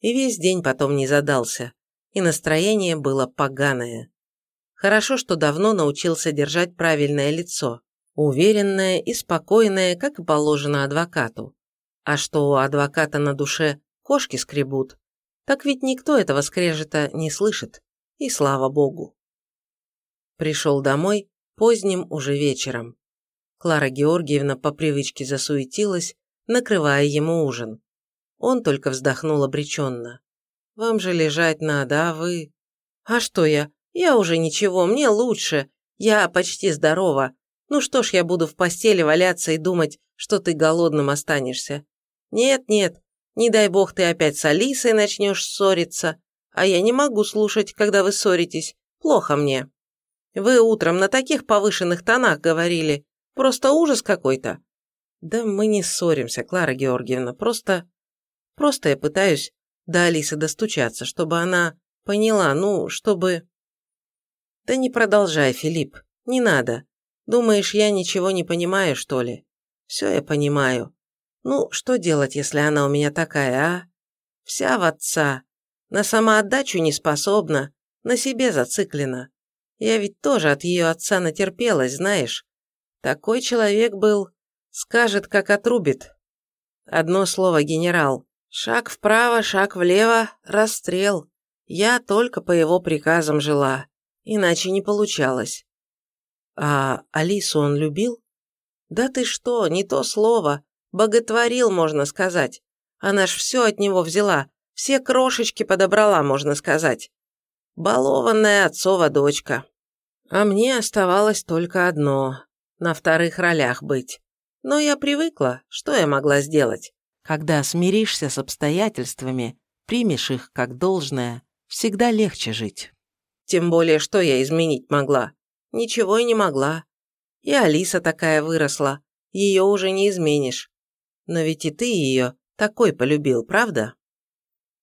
И весь день потом не задался, и настроение было поганое. Хорошо, что давно научился держать правильное лицо, уверенное и спокойное, как и положено адвокату. А что у адвоката на душе кошки скребут, так ведь никто этого скрежета не слышит, и слава богу. Пришел домой поздним уже вечером. Клара Георгиевна по привычке засуетилась, накрывая ему ужин. Он только вздохнул обреченно. «Вам же лежать надо, а вы...» «А что я? Я уже ничего, мне лучше. Я почти здорова. Ну что ж я буду в постели валяться и думать, что ты голодным останешься? Нет, нет, не дай бог ты опять с Алисой начнешь ссориться. А я не могу слушать, когда вы ссоритесь. Плохо мне. Вы утром на таких повышенных тонах говорили. Просто ужас какой-то. Да мы не ссоримся, Клара Георгиевна. Просто... Просто я пытаюсь до Алисы достучаться, чтобы она поняла, ну, чтобы... Да не продолжай, Филипп. Не надо. Думаешь, я ничего не понимаю, что ли? Все я понимаю. Ну, что делать, если она у меня такая, а? Вся в отца. На самоотдачу не способна, на себе зациклена. Я ведь тоже от ее отца натерпелась, знаешь. Такой человек был, скажет, как отрубит. Одно слово, генерал. Шаг вправо, шаг влево, расстрел. Я только по его приказам жила, иначе не получалось. А Алису он любил? Да ты что, не то слово. Боготворил, можно сказать. Она ж все от него взяла, все крошечки подобрала, можно сказать. Балованная отцова дочка. А мне оставалось только одно – на вторых ролях быть. Но я привыкла, что я могла сделать? Когда смиришься с обстоятельствами, примешь их как должное, всегда легче жить. Тем более, что я изменить могла? Ничего и не могла. И Алиса такая выросла, ее уже не изменишь. Но ведь и ты ее такой полюбил, правда?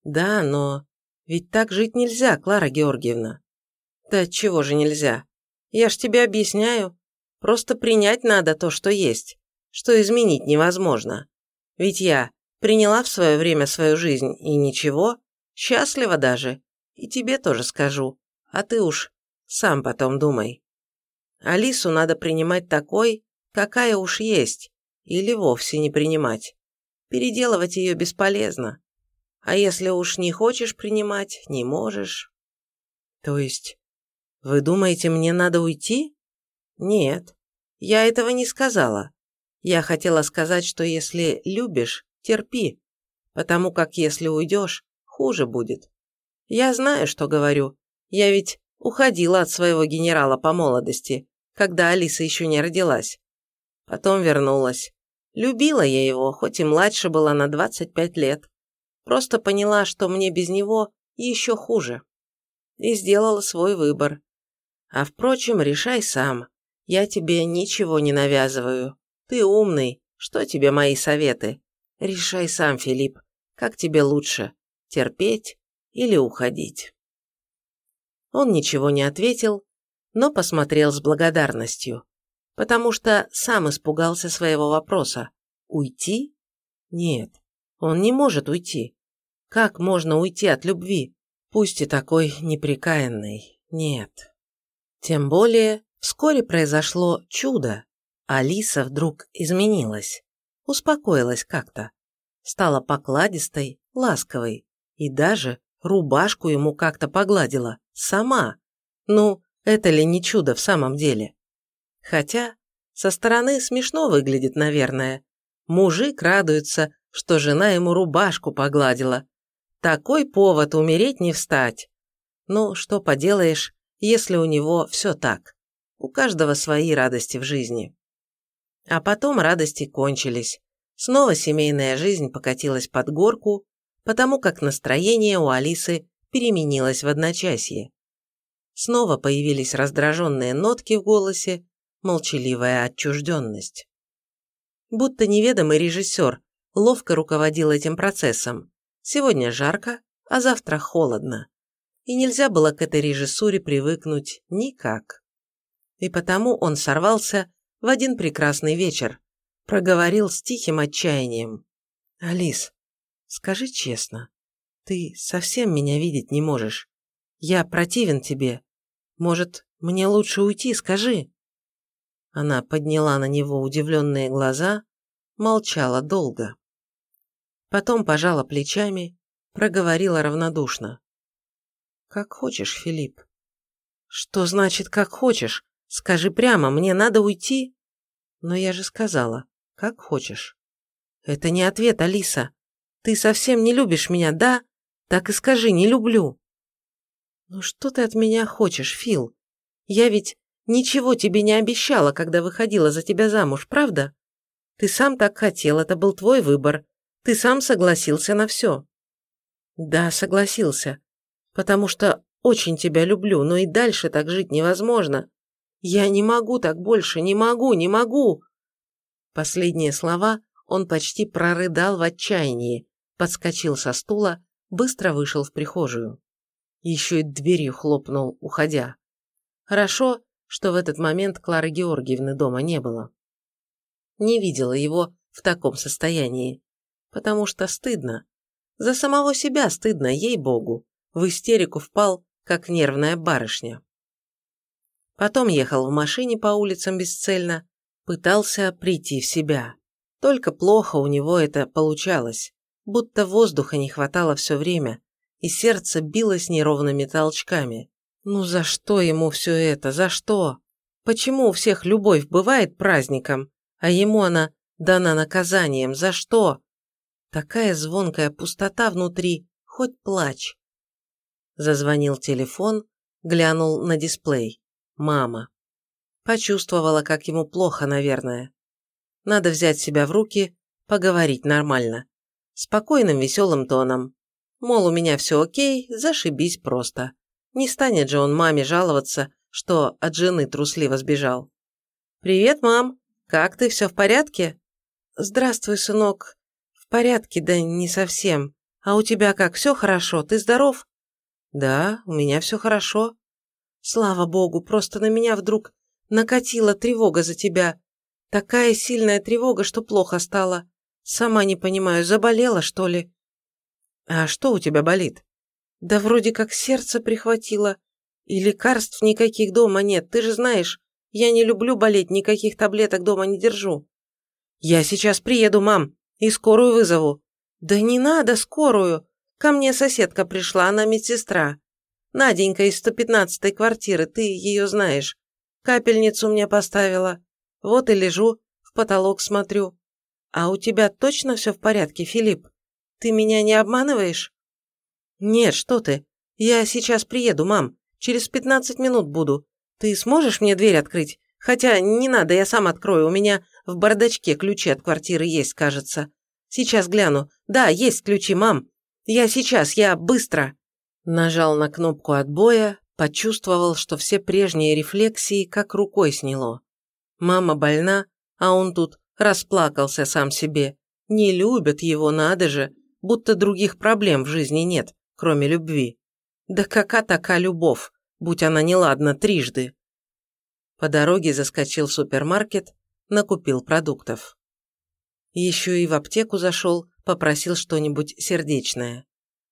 Да, но ведь так жить нельзя, Клара Георгиевна. Да чего же нельзя? Я ж тебе объясняю. Просто принять надо то, что есть, что изменить невозможно. Ведь я приняла в свое время свою жизнь, и ничего, счастлива даже. И тебе тоже скажу. А ты уж сам потом думай. Алису надо принимать такой, какая уж есть, или вовсе не принимать. Переделывать ее бесполезно. А если уж не хочешь принимать, не можешь. То есть, вы думаете, мне надо уйти? Нет, я этого не сказала. Я хотела сказать, что если любишь, терпи, потому как если уйдешь, хуже будет. Я знаю, что говорю. Я ведь уходила от своего генерала по молодости, когда Алиса еще не родилась. Потом вернулась. Любила я его, хоть и младше была на 25 лет. Просто поняла, что мне без него еще хуже. И сделала свой выбор. А впрочем, решай сам. Я тебе ничего не навязываю. Ты умный. Что тебе мои советы? Решай сам, Филипп. Как тебе лучше? Терпеть или уходить?» Он ничего не ответил, но посмотрел с благодарностью потому что сам испугался своего вопроса. Уйти? Нет, он не может уйти. Как можно уйти от любви, пусть и такой неприкаянной? Нет. Тем более, вскоре произошло чудо. Алиса вдруг изменилась, успокоилась как-то, стала покладистой, ласковой и даже рубашку ему как-то погладила, сама. Ну, это ли не чудо в самом деле? Хотя со стороны смешно выглядит, наверное. Мужик радуется, что жена ему рубашку погладила. Такой повод умереть не встать. Ну, что поделаешь, если у него все так. У каждого свои радости в жизни. А потом радости кончились. Снова семейная жизнь покатилась под горку, потому как настроение у Алисы переменилось в одночасье. Снова появились раздраженные нотки в голосе, молчаливая отчужденность. Будто неведомый режиссер ловко руководил этим процессом. Сегодня жарко, а завтра холодно. И нельзя было к этой режиссуре привыкнуть никак. И потому он сорвался в один прекрасный вечер, проговорил с тихим отчаянием. «Алис, скажи честно, Ты совсем меня видеть не можешь. Я противен тебе. Может, мне лучше уйти, скажи?» Она подняла на него удивленные глаза, молчала долго. Потом пожала плечами, проговорила равнодушно. «Как хочешь, Филипп». «Что значит «как хочешь»? Скажи прямо, мне надо уйти?» «Но я же сказала, как хочешь». «Это не ответ, Алиса. Ты совсем не любишь меня, да? Так и скажи, не люблю». «Ну что ты от меня хочешь, Фил? Я ведь Ничего тебе не обещала, когда выходила за тебя замуж, правда? Ты сам так хотел, это был твой выбор. Ты сам согласился на все. Да, согласился. Потому что очень тебя люблю, но и дальше так жить невозможно. Я не могу так больше, не могу, не могу. Последние слова он почти прорыдал в отчаянии, подскочил со стула, быстро вышел в прихожую. Еще и дверью хлопнул, уходя. Хорошо, что в этот момент Клары Георгиевны дома не было. Не видела его в таком состоянии, потому что стыдно. За самого себя стыдно, ей-богу. В истерику впал, как нервная барышня. Потом ехал в машине по улицам бесцельно, пытался прийти в себя. Только плохо у него это получалось, будто воздуха не хватало все время, и сердце билось неровными толчками. Ну за что ему все это? За что? Почему у всех любовь бывает праздником, а ему она дана наказанием? За что? Такая звонкая пустота внутри, хоть плачь. Зазвонил телефон, глянул на дисплей. Мама. Почувствовала, как ему плохо, наверное. Надо взять себя в руки, поговорить нормально. Спокойным, веселым тоном. Мол, у меня все окей, зашибись просто. Не станет же он маме жаловаться, что от жены трусливо сбежал. «Привет, мам! Как ты, все в порядке?» «Здравствуй, сынок. В порядке, да не совсем. А у тебя как, все хорошо? Ты здоров?» «Да, у меня все хорошо». «Слава богу, просто на меня вдруг накатила тревога за тебя. Такая сильная тревога, что плохо стало. Сама не понимаю, заболела, что ли?» «А что у тебя болит?» Да вроде как сердце прихватило. И лекарств никаких дома нет, ты же знаешь, я не люблю болеть, никаких таблеток дома не держу. Я сейчас приеду, мам, и скорую вызову. Да не надо скорую. Ко мне соседка пришла, она медсестра. Наденька из 115-й квартиры, ты ее знаешь. Капельницу мне поставила. Вот и лежу, в потолок смотрю. А у тебя точно все в порядке, Филипп? Ты меня не обманываешь? «Нет, что ты. Я сейчас приеду, мам. Через пятнадцать минут буду. Ты сможешь мне дверь открыть? Хотя не надо, я сам открою. У меня в бардачке ключи от квартиры есть, кажется. Сейчас гляну. Да, есть ключи, мам. Я сейчас, я быстро». Нажал на кнопку отбоя, почувствовал, что все прежние рефлексии как рукой сняло. Мама больна, а он тут расплакался сам себе. Не любят его, надо же, будто других проблем в жизни нет кроме любви. Да кака така любовь, будь она неладна трижды. По дороге заскочил в супермаркет, накупил продуктов. Еще и в аптеку зашел, попросил что-нибудь сердечное.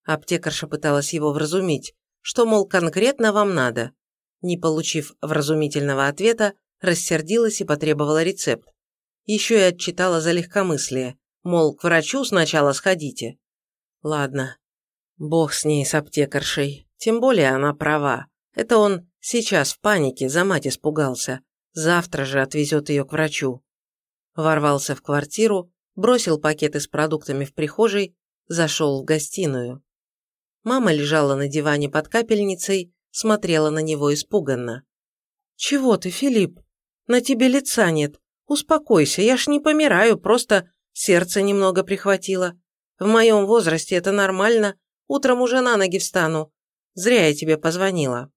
Аптекарша пыталась его вразумить, что, мол, конкретно вам надо. Не получив вразумительного ответа, рассердилась и потребовала рецепт. Еще и отчитала за легкомыслие, мол, к врачу сначала сходите. Ладно, Бог с ней, с аптекаршей. Тем более она права. Это он сейчас в панике, за мать испугался. Завтра же отвезет ее к врачу. Ворвался в квартиру, бросил пакеты с продуктами в прихожей, зашел в гостиную. Мама лежала на диване под капельницей, смотрела на него испуганно. «Чего ты, Филипп? На тебе лица нет. Успокойся, я ж не помираю, просто сердце немного прихватило. В моем возрасте это нормально, Утром уже на ноги встану. Зря я тебе позвонила».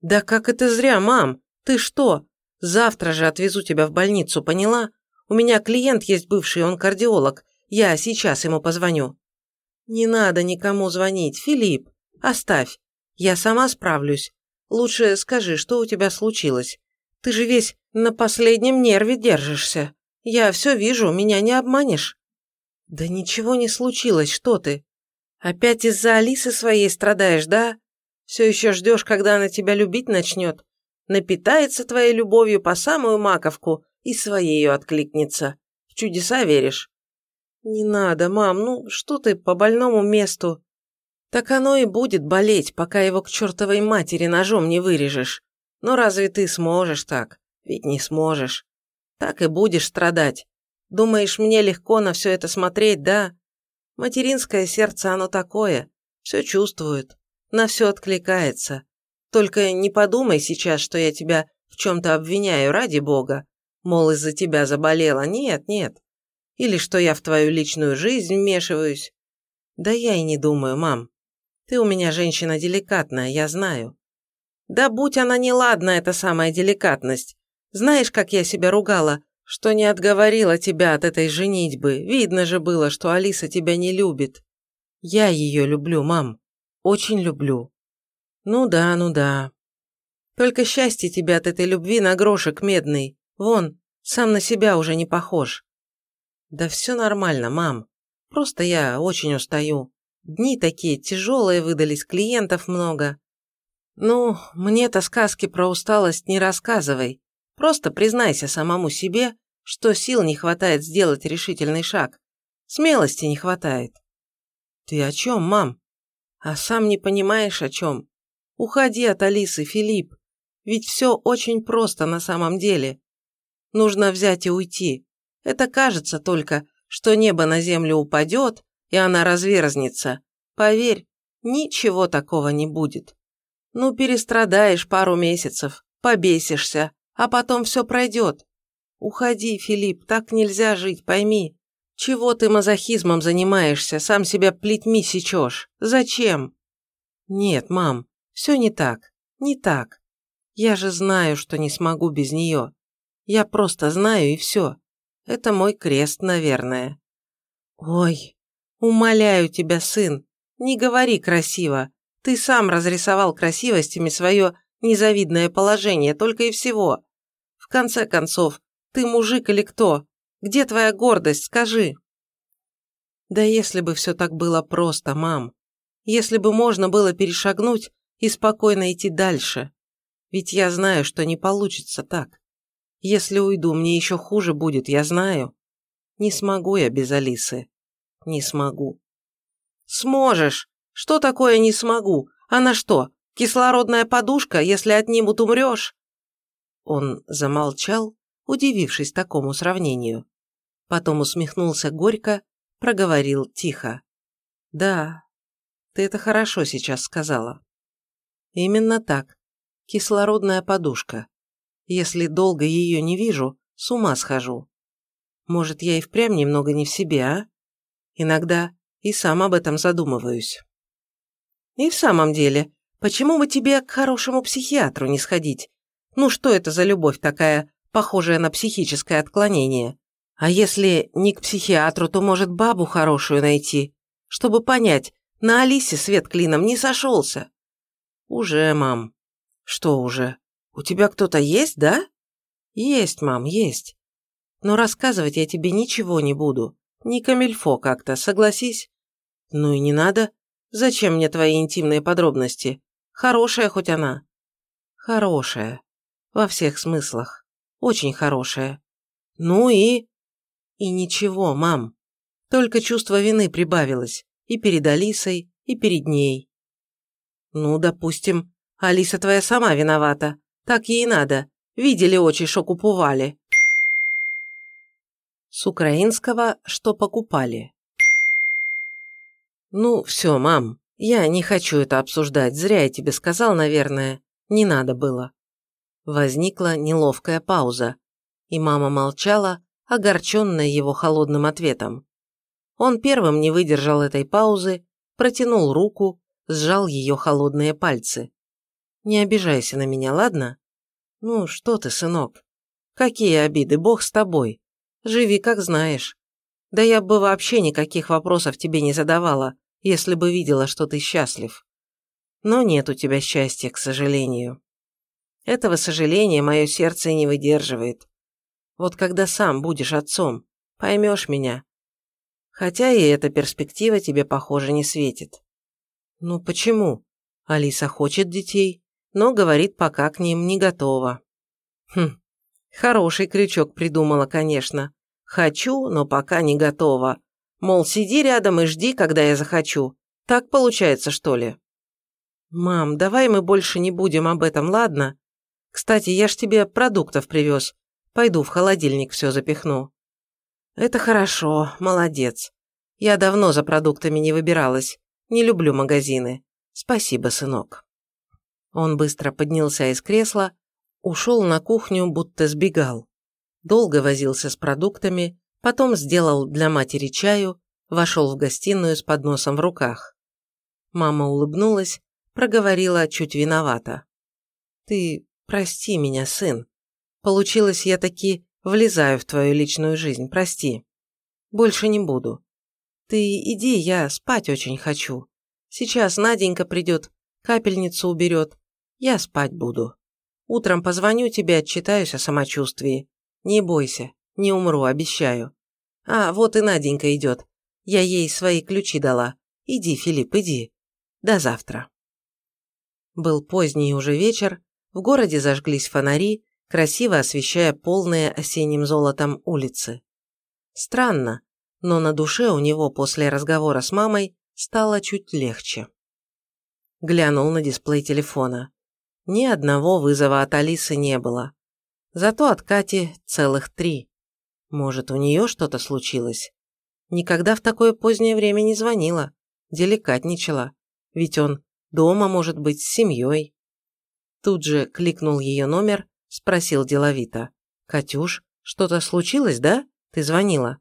«Да как это зря, мам? Ты что? Завтра же отвезу тебя в больницу, поняла? У меня клиент есть бывший, он кардиолог. Я сейчас ему позвоню». «Не надо никому звонить, Филипп. Оставь. Я сама справлюсь. Лучше скажи, что у тебя случилось. Ты же весь на последнем нерве держишься. Я все вижу, меня не обманешь». «Да ничего не случилось, что ты?» Опять из-за Алисы своей страдаешь, да? Все еще ждешь, когда она тебя любить начнет? Напитается твоей любовью по самую маковку и своею откликнется. В чудеса веришь? Не надо, мам, ну что ты по больному месту? Так оно и будет болеть, пока его к чертовой матери ножом не вырежешь. Но разве ты сможешь так? Ведь не сможешь. Так и будешь страдать. Думаешь, мне легко на все это смотреть, да? Материнское сердце оно такое, все чувствует, на все откликается. Только не подумай сейчас, что я тебя в чем-то обвиняю, ради бога. Мол, из-за тебя заболела. Нет, нет. Или что я в твою личную жизнь вмешиваюсь. Да я и не думаю, мам. Ты у меня женщина деликатная, я знаю. Да будь она неладна, эта самая деликатность. Знаешь, как я себя ругала, что не отговорила тебя от этой женитьбы. Видно же было, что Алиса тебя не любит. Я ее люблю, мам. Очень люблю. Ну да, ну да. Только счастье тебе от этой любви на грошек медный. Вон, сам на себя уже не похож. Да все нормально, мам. Просто я очень устаю. Дни такие тяжелые выдались, клиентов много. Ну, мне-то сказки про усталость не рассказывай. Просто признайся самому себе, что сил не хватает сделать решительный шаг. Смелости не хватает. Ты о чем, мам? А сам не понимаешь, о чем. Уходи от Алисы, Филипп. Ведь все очень просто на самом деле. Нужно взять и уйти. Это кажется только, что небо на землю упадет, и она разверзнется. Поверь, ничего такого не будет. Ну, перестрадаешь пару месяцев, побесишься, а потом все пройдет. Уходи, Филипп, так нельзя жить, пойми. Чего ты мазохизмом занимаешься, сам себя плетьми сечешь? Зачем? Нет, мам, все не так, не так. Я же знаю, что не смогу без нее. Я просто знаю и все. Это мой крест, наверное. Ой, умоляю тебя, сын, не говори красиво. Ты сам разрисовал красивостями свое незавидное положение, только и всего. В конце концов, ты мужик или кто? Где твоя гордость, скажи?» «Да если бы все так было просто, мам. Если бы можно было перешагнуть и спокойно идти дальше. Ведь я знаю, что не получится так. Если уйду, мне еще хуже будет, я знаю. Не смогу я без Алисы. Не смогу». «Сможешь! Что такое не смогу? Она что, Кислородная подушка, если отнимут, умрешь?» Он замолчал, удивившись такому сравнению. Потом усмехнулся горько, проговорил тихо. «Да, ты это хорошо сейчас сказала. Именно так. Кислородная подушка. Если долго ее не вижу, с ума схожу. Может, я и впрямь немного не в себе, а? Иногда и сам об этом задумываюсь. И в самом деле, Почему бы тебе к хорошему психиатру не сходить? Ну что это за любовь такая, похожая на психическое отклонение? А если не к психиатру, то может бабу хорошую найти, чтобы понять, на Алисе свет клином не сошелся. Уже, мам. Что уже? У тебя кто-то есть, да? Есть, мам, есть. Но рассказывать я тебе ничего не буду. Не камильфо как-то, согласись? Ну и не надо. Зачем мне твои интимные подробности? Хорошая хоть она. Хорошая. Во всех смыслах. Очень хорошая. Ну и... И ничего, мам. Только чувство вины прибавилось. И перед Алисой, и перед ней. Ну, допустим, Алиса твоя сама виновата. Так ей надо. Видели очи, что купували. С украинского «что покупали». Ну, все, мам, «Я не хочу это обсуждать, зря я тебе сказал, наверное. Не надо было». Возникла неловкая пауза, и мама молчала, огорченная его холодным ответом. Он первым не выдержал этой паузы, протянул руку, сжал ее холодные пальцы. «Не обижайся на меня, ладно?» «Ну, что ты, сынок? Какие обиды, бог с тобой. Живи, как знаешь. Да я бы вообще никаких вопросов тебе не задавала, если бы видела, что ты счастлив. Но нет у тебя счастья, к сожалению. Этого сожаления мое сердце не выдерживает. Вот когда сам будешь отцом, поймешь меня. Хотя и эта перспектива тебе, похоже, не светит. Ну почему? Алиса хочет детей, но говорит, пока к ним не готова. Хм, хороший крючок придумала, конечно. Хочу, но пока не готова. Мол, сиди рядом и жди, когда я захочу. Так получается, что ли? Мам, давай мы больше не будем об этом, ладно? Кстати, я ж тебе продуктов привез. Пойду в холодильник все запихну. Это хорошо, молодец. Я давно за продуктами не выбиралась. Не люблю магазины. Спасибо, сынок. Он быстро поднялся из кресла, ушел на кухню, будто сбегал. Долго возился с продуктами, потом сделал для матери чаю, вошел в гостиную с подносом в руках. Мама улыбнулась, проговорила чуть виновата. «Ты прости меня, сын. Получилось, я таки влезаю в твою личную жизнь, прости. Больше не буду. Ты иди, я спать очень хочу. Сейчас Наденька придет, капельницу уберет. Я спать буду. Утром позвоню тебе, отчитаюсь о самочувствии. Не бойся, не умру, обещаю. А, вот и Наденька идет. Я ей свои ключи дала. Иди, Филипп, иди. До завтра. Был поздний уже вечер, в городе зажглись фонари, красиво освещая полные осенним золотом улицы. Странно, но на душе у него после разговора с мамой стало чуть легче. Глянул на дисплей телефона. Ни одного вызова от Алисы не было. Зато от Кати целых три. Может, у нее что-то случилось? Никогда в такое позднее время не звонила, деликатничала. Ведь он дома, может быть, с семьей. Тут же кликнул ее номер, спросил деловито. «Катюш, что-то случилось, да? Ты звонила?»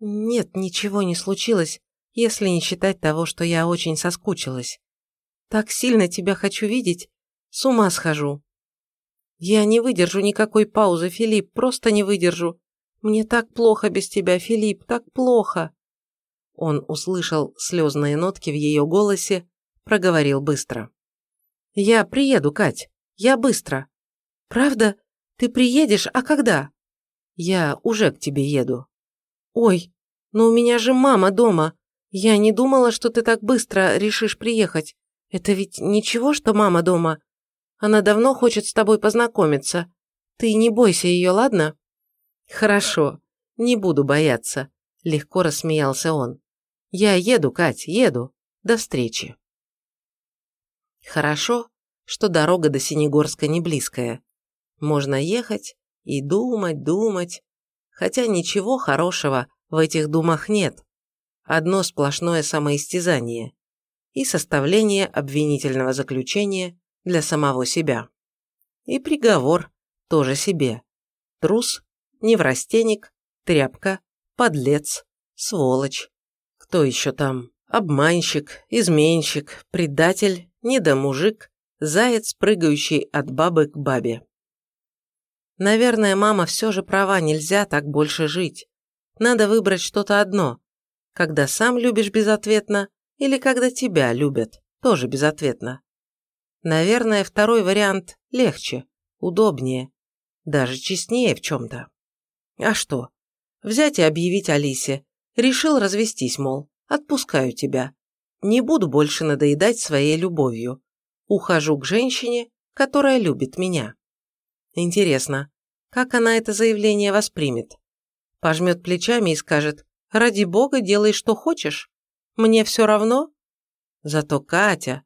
«Нет, ничего не случилось, если не считать того, что я очень соскучилась. Так сильно тебя хочу видеть, с ума схожу. Я не выдержу никакой паузы, Филипп, просто не выдержу. Мне так плохо без тебя, Филипп, так плохо. Он услышал слезные нотки в ее голосе, проговорил быстро. «Я приеду, Кать. Я быстро. Правда? Ты приедешь, а когда?» «Я уже к тебе еду». «Ой, но у меня же мама дома. Я не думала, что ты так быстро решишь приехать. Это ведь ничего, что мама дома? Она давно хочет с тобой познакомиться. Ты не бойся ее, ладно?» «Хорошо, не буду бояться», – легко рассмеялся он. «Я еду, Кать, еду. До встречи». Хорошо, что дорога до Синегорска не близкая. Можно ехать и думать, думать. Хотя ничего хорошего в этих думах нет. Одно сплошное самоистязание и составление обвинительного заключения для самого себя. И приговор тоже себе. Трус, неврастенник, тряпка, подлец, сволочь. Кто еще там? Обманщик, изменщик, предатель, недомужик, заяц, прыгающий от бабы к бабе. Наверное, мама все же права, нельзя так больше жить. Надо выбрать что-то одно. Когда сам любишь безответно или когда тебя любят, тоже безответно. Наверное, второй вариант легче, удобнее, даже честнее в чем-то. А что? Взять и объявить Алисе. Решил развестись, мол, отпускаю тебя. Не буду больше надоедать своей любовью. Ухожу к женщине, которая любит меня. Интересно, как она это заявление воспримет? Пожмет плечами и скажет, ради бога, делай, что хочешь. Мне все равно? Зато Катя,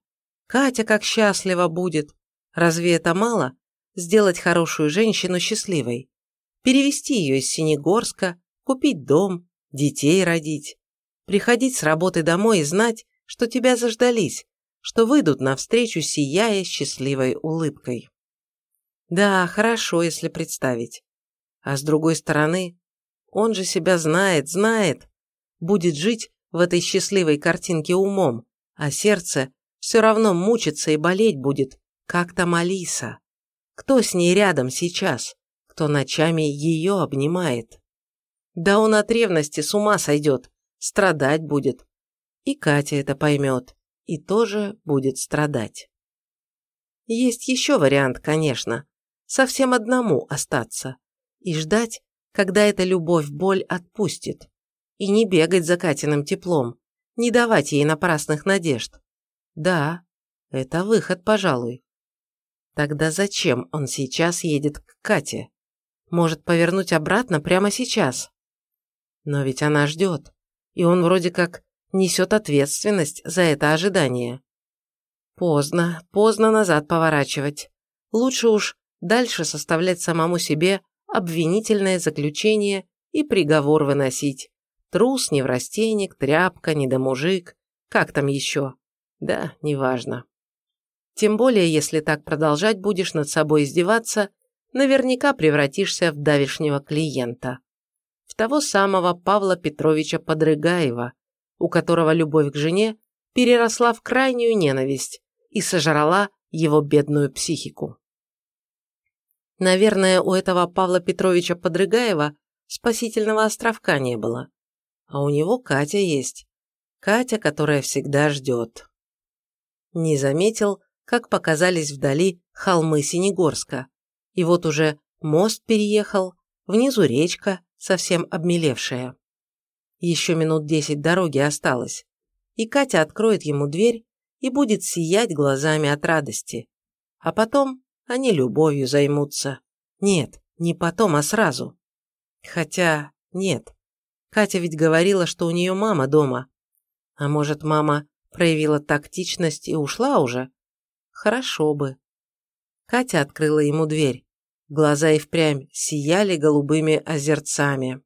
Катя как счастлива будет. Разве это мало? Сделать хорошую женщину счастливой. Перевести ее из Синегорска, купить дом, детей родить. Приходить с работы домой и знать, что тебя заждались, что выйдут навстречу, сияя счастливой улыбкой. Да, хорошо, если представить. А с другой стороны, он же себя знает, знает. Будет жить в этой счастливой картинке умом, а сердце все равно мучиться и болеть будет, как там Алиса. Кто с ней рядом сейчас? Кто ночами ее обнимает? Да он от ревности с ума сойдет, страдать будет. И Катя это поймет, и тоже будет страдать. Есть еще вариант, конечно, совсем одному остаться и ждать, когда эта любовь боль отпустит. и не бегать за Катиным теплом, не давать ей напрасных надежд. Да, это выход, пожалуй. Тогда зачем он сейчас едет к Кате? Может повернуть обратно прямо сейчас? Но ведь она ждет, и он вроде как несет ответственность за это ожидание. Поздно, поздно назад поворачивать. Лучше уж дальше составлять самому себе обвинительное заключение и приговор выносить. Трус, неврастенник, тряпка, недомужик, как там еще. Да, неважно. Тем более, если так продолжать будешь над собой издеваться, наверняка превратишься в давишнего клиента. В того самого Павла Петровича Подрыгаева, у которого любовь к жене переросла в крайнюю ненависть и сожрала его бедную психику. Наверное, у этого Павла Петровича Подрыгаева спасительного островка не было. А у него Катя есть. Катя, которая всегда ждет. Не заметил, как показались вдали холмы Синегорска. И вот уже мост переехал, внизу речка, совсем обмелевшая. Еще минут десять дороги осталось, и Катя откроет ему дверь и будет сиять глазами от радости. А потом они любовью займутся. Нет, не потом, а сразу. Хотя, нет. Катя ведь говорила, что у нее мама дома. А может, мама проявила тактичность и ушла уже? Хорошо бы. Катя открыла ему дверь. Глаза и впрямь сияли голубыми озерцами.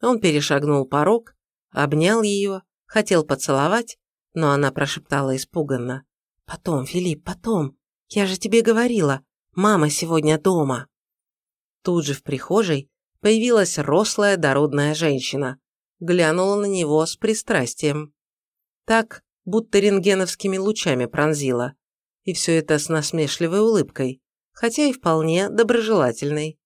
Он перешагнул порог, обнял ее, хотел поцеловать, но она прошептала испуганно. «Потом, Филипп, потом. Я же тебе говорила, мама сегодня дома». Тут же в прихожей появилась рослая дородная женщина. Глянула на него с пристрастием. Так, будто рентгеновскими лучами пронзила и все это с насмешливой улыбкой, хотя и вполне доброжелательной.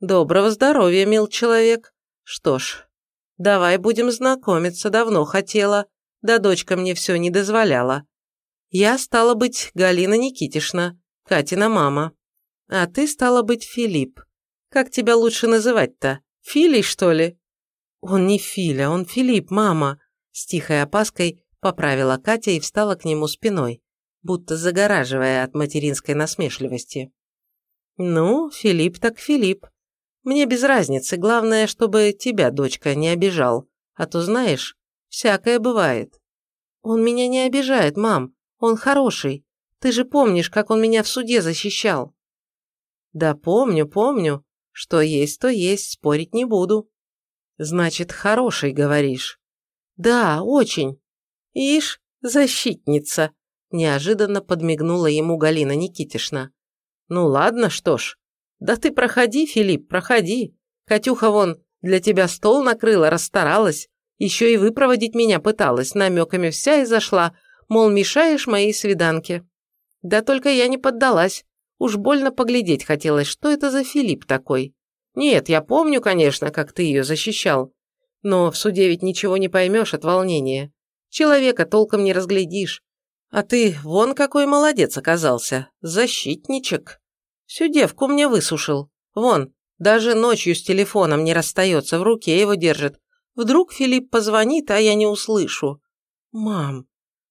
«Доброго здоровья, мил человек. Что ж, давай будем знакомиться, давно хотела, да дочка мне все не дозволяла. Я стала быть Галина Никитишна, Катина мама. А ты стала быть Филипп. Как тебя лучше называть-то? Филий, что ли?» «Он не Филя, он Филипп, мама», – с тихой опаской поправила Катя и встала к нему спиной будто загораживая от материнской насмешливости. «Ну, Филипп так Филипп. Мне без разницы, главное, чтобы тебя, дочка, не обижал, а то, знаешь, всякое бывает». «Он меня не обижает, мам, он хороший. Ты же помнишь, как он меня в суде защищал?» «Да помню, помню. Что есть, то есть, спорить не буду». «Значит, хороший, говоришь?» «Да, очень. Ишь, защитница», Неожиданно подмигнула ему Галина Никитишна. «Ну ладно, что ж. Да ты проходи, Филипп, проходи. Катюха вон для тебя стол накрыла, расстаралась. Еще и выпроводить меня пыталась, намеками вся и зашла, мол, мешаешь моей свиданке. Да только я не поддалась. Уж больно поглядеть хотелось, что это за Филипп такой. Нет, я помню, конечно, как ты ее защищал. Но в суде ведь ничего не поймешь от волнения. Человека толком не разглядишь. А ты вон какой молодец оказался, защитничек. Всю девку мне высушил. Вон, даже ночью с телефоном не расстается, в руке его держит. Вдруг Филипп позвонит, а я не услышу. Мам,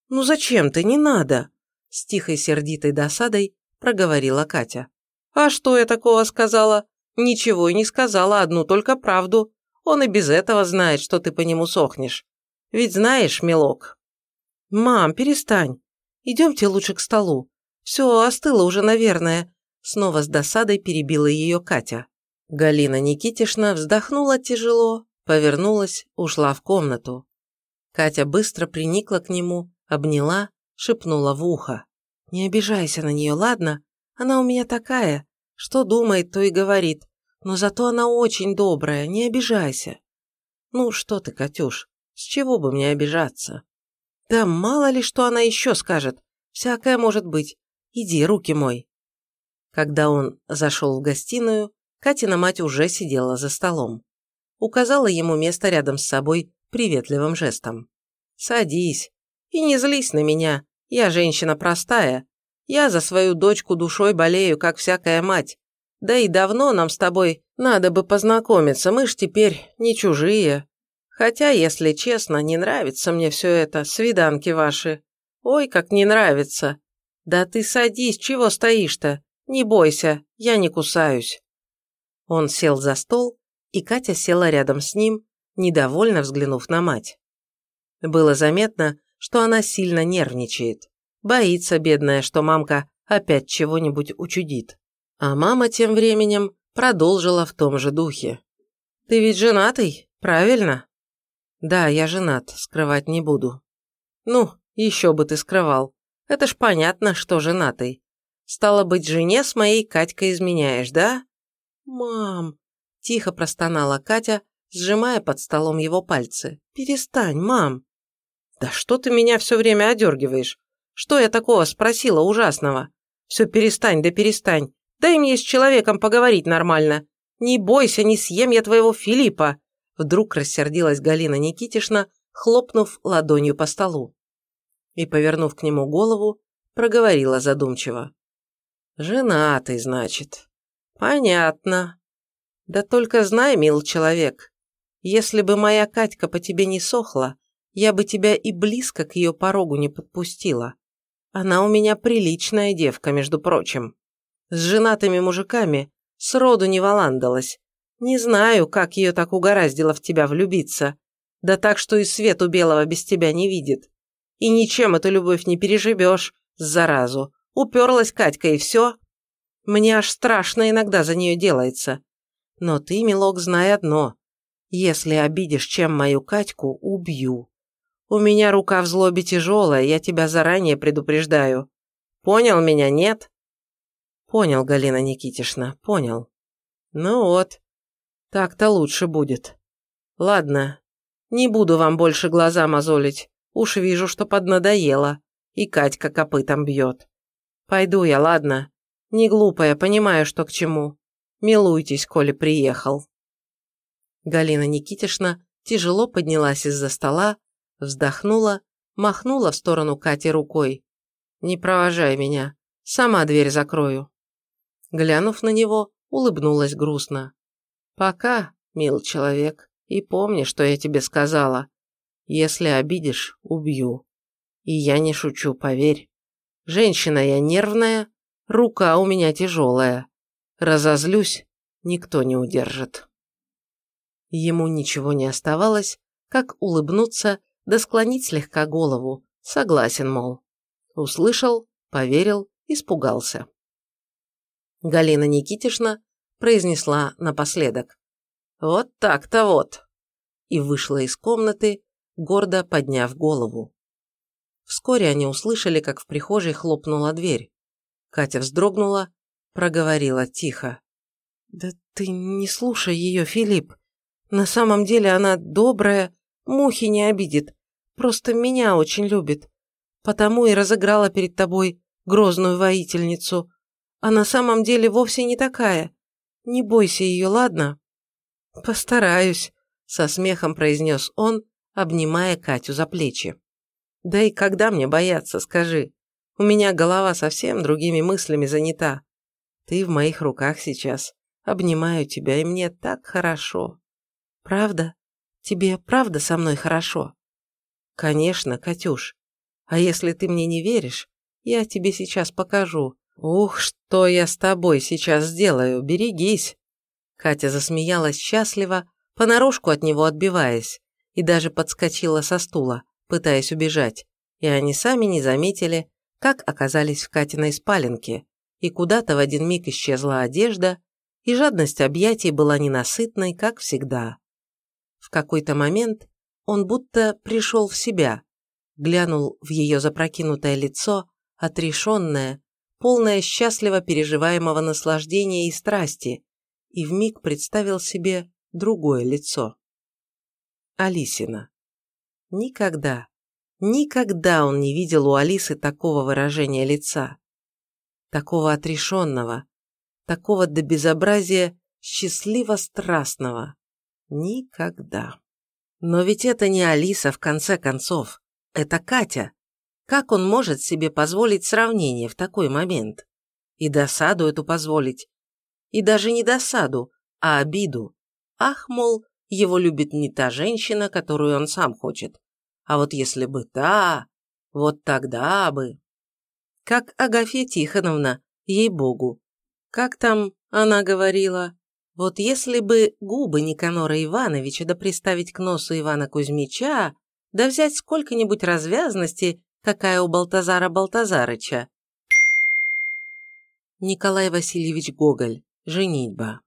ну зачем ты, не надо? С тихой сердитой досадой проговорила Катя. А что я такого сказала? Ничего и не сказала, одну только правду. Он и без этого знает, что ты по нему сохнешь. Ведь знаешь, милок. Мам, перестань. Идемте лучше к столу. Все, остыло уже, наверное». Снова с досадой перебила ее Катя. Галина Никитишна вздохнула тяжело, повернулась, ушла в комнату. Катя быстро приникла к нему, обняла, шепнула в ухо. «Не обижайся на нее, ладно? Она у меня такая. Что думает, то и говорит. Но зато она очень добрая, не обижайся». «Ну что ты, Катюш, с чего бы мне обижаться?» Да мало ли, что она еще скажет. Всякое может быть. Иди, руки мой. Когда он зашел в гостиную, Катина мать уже сидела за столом. Указала ему место рядом с собой приветливым жестом. «Садись. И не злись на меня. Я женщина простая. Я за свою дочку душой болею, как всякая мать. Да и давно нам с тобой надо бы познакомиться, мы ж теперь не чужие. Хотя, если честно, не нравится мне все это, свиданки ваши. Ой, как не нравится. Да ты садись, чего стоишь-то? Не бойся, я не кусаюсь. Он сел за стол, и Катя села рядом с ним, недовольно взглянув на мать. Было заметно, что она сильно нервничает. Боится, бедная, что мамка опять чего-нибудь учудит. А мама тем временем продолжила в том же духе. «Ты ведь женатый, правильно?» «Да, я женат, скрывать не буду». «Ну, еще бы ты скрывал. Это ж понятно, что женатый. Стало быть, жене с моей Катькой изменяешь, да?» «Мам!» – тихо простонала Катя, сжимая под столом его пальцы. «Перестань, мам!» «Да что ты меня все время одергиваешь? Что я такого спросила ужасного? Все перестань, да перестань. Дай мне с человеком поговорить нормально. Не бойся, не съем я твоего Филиппа. Вдруг рассердилась Галина Никитишна, хлопнув ладонью по столу. И, повернув к нему голову, проговорила задумчиво. «Женатый, значит. Понятно. Да только знай, мил человек, если бы моя Катька по тебе не сохла, я бы тебя и близко к ее порогу не подпустила. Она у меня приличная девка, между прочим. С женатыми мужиками сроду не валандалась, не знаю, как ее так угораздило в тебя влюбиться. Да так, что и свету белого без тебя не видит. И ничем эту любовь не переживешь, заразу. Уперлась Катька и все. Мне аж страшно иногда за нее делается. Но ты, милок, знай одно. Если обидишь чем мою Катьку, убью. У меня рука в злобе тяжелая, я тебя заранее предупреждаю. Понял меня, нет? Понял, Галина Никитишна, понял. Ну вот, так-то лучше будет. Ладно, не буду вам больше глаза мозолить. Уж вижу, что поднадоело. И Катька копытом бьет. Пойду я, ладно? Не глупая, понимаю, что к чему. Милуйтесь, коли приехал. Галина Никитишна тяжело поднялась из-за стола, вздохнула, махнула в сторону Кати рукой. «Не провожай меня, сама дверь закрою». Глянув на него, улыбнулась грустно. Пока, мил человек, и помни, что я тебе сказала. Если обидишь, убью. И я не шучу, поверь. Женщина я нервная, рука у меня тяжелая. Разозлюсь, никто не удержит. Ему ничего не оставалось, как улыбнуться да склонить слегка голову. Согласен, мол. Услышал, поверил, испугался. Галина Никитишна произнесла напоследок. «Вот так-то вот!» и вышла из комнаты, гордо подняв голову. Вскоре они услышали, как в прихожей хлопнула дверь. Катя вздрогнула, проговорила тихо. «Да ты не слушай ее, Филипп. На самом деле она добрая, мухи не обидит, просто меня очень любит. Потому и разыграла перед тобой грозную воительницу. А на самом деле вовсе не такая. Не бойся ее, ладно?» «Постараюсь», – со смехом произнес он, обнимая Катю за плечи. «Да и когда мне бояться, скажи? У меня голова совсем другими мыслями занята. Ты в моих руках сейчас. Обнимаю тебя, и мне так хорошо. Правда? Тебе правда со мной хорошо?» «Конечно, Катюш. А если ты мне не веришь, я тебе сейчас покажу, «Ух, что я с тобой сейчас сделаю, берегись!» Катя засмеялась счастливо, понарошку от него отбиваясь, и даже подскочила со стула, пытаясь убежать, и они сами не заметили, как оказались в Катиной спаленке, и куда-то в один миг исчезла одежда, и жадность объятий была ненасытной, как всегда. В какой-то момент он будто пришел в себя, глянул в ее запрокинутое лицо, отрешенное, полное счастливо переживаемого наслаждения и страсти, и вмиг представил себе другое лицо. Алисина. Никогда, никогда он не видел у Алисы такого выражения лица. Такого отрешенного, такого до безобразия счастливо-страстного. Никогда. Но ведь это не Алиса, в конце концов. Это Катя. Как он может себе позволить сравнение в такой момент? И досаду эту позволить. И даже не досаду, а обиду. Ах, мол, его любит не та женщина, которую он сам хочет. А вот если бы та, вот тогда бы. Как Агафья Тихоновна, ей-богу. Как там она говорила? Вот если бы губы Никанора Ивановича да приставить к носу Ивана Кузьмича, да взять сколько-нибудь развязности, какая у Балтазара Балтазарыча. Николай Васильевич Гоголь. Женитьба.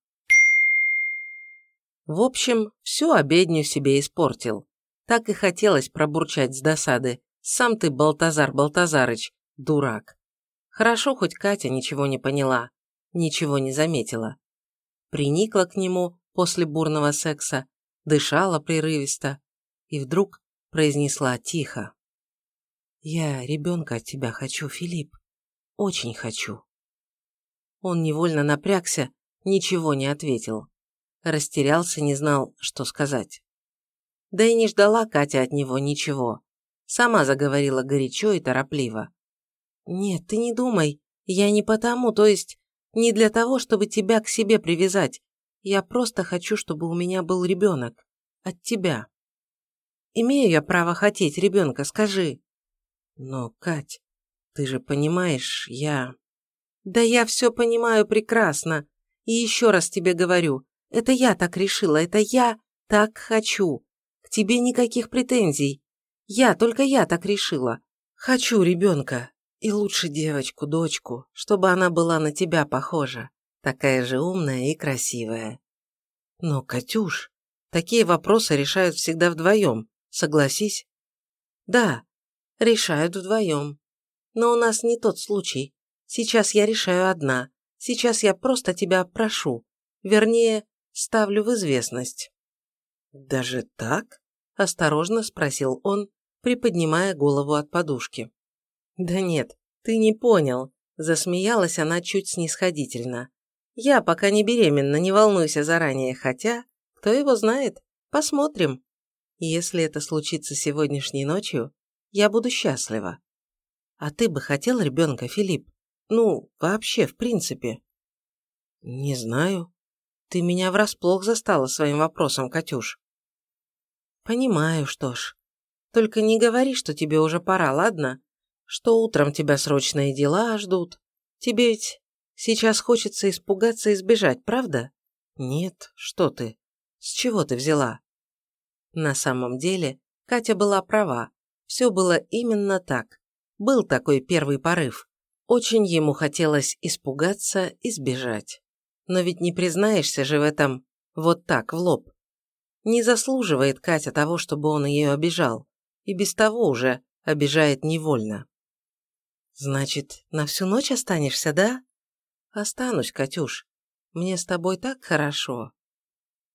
В общем, всю обедню себе испортил. Так и хотелось пробурчать с досады. Сам ты, Балтазар Балтазарыч, дурак. Хорошо, хоть Катя ничего не поняла, ничего не заметила. Приникла к нему после бурного секса, дышала прерывисто и вдруг произнесла тихо. «Я ребенка от тебя хочу, Филипп. Очень хочу». Он невольно напрягся, ничего не ответил растерялся, не знал, что сказать. Да и не ждала Катя от него ничего. Сама заговорила горячо и торопливо. «Нет, ты не думай. Я не потому, то есть не для того, чтобы тебя к себе привязать. Я просто хочу, чтобы у меня был ребенок. От тебя. Имею я право хотеть ребенка, скажи». «Но, Кать, ты же понимаешь, я...» «Да я все понимаю прекрасно. И еще раз тебе говорю, это я так решила, это я так хочу. К тебе никаких претензий. Я, только я так решила. Хочу ребенка. И лучше девочку, дочку, чтобы она была на тебя похожа. Такая же умная и красивая. Но, Катюш, такие вопросы решают всегда вдвоем, согласись? Да, решают вдвоем. Но у нас не тот случай. Сейчас я решаю одна. Сейчас я просто тебя прошу. Вернее, ставлю в известность». «Даже так?» – осторожно спросил он, приподнимая голову от подушки. «Да нет, ты не понял», – засмеялась она чуть снисходительно. «Я пока не беременна, не волнуйся заранее, хотя, кто его знает, посмотрим. Если это случится сегодняшней ночью, я буду счастлива. А ты бы хотел ребенка, Филипп? Ну, вообще, в принципе?» «Не знаю», ты меня врасплох застала своим вопросом, Катюш. Понимаю, что ж. Только не говори, что тебе уже пора, ладно? Что утром тебя срочные дела ждут. Тебе ведь сейчас хочется испугаться и сбежать, правда? Нет, что ты. С чего ты взяла? На самом деле, Катя была права. Все было именно так. Был такой первый порыв. Очень ему хотелось испугаться и сбежать. Но ведь не признаешься же в этом вот так, в лоб. Не заслуживает Катя того, чтобы он ее обижал. И без того уже обижает невольно. «Значит, на всю ночь останешься, да?» «Останусь, Катюш. Мне с тобой так хорошо».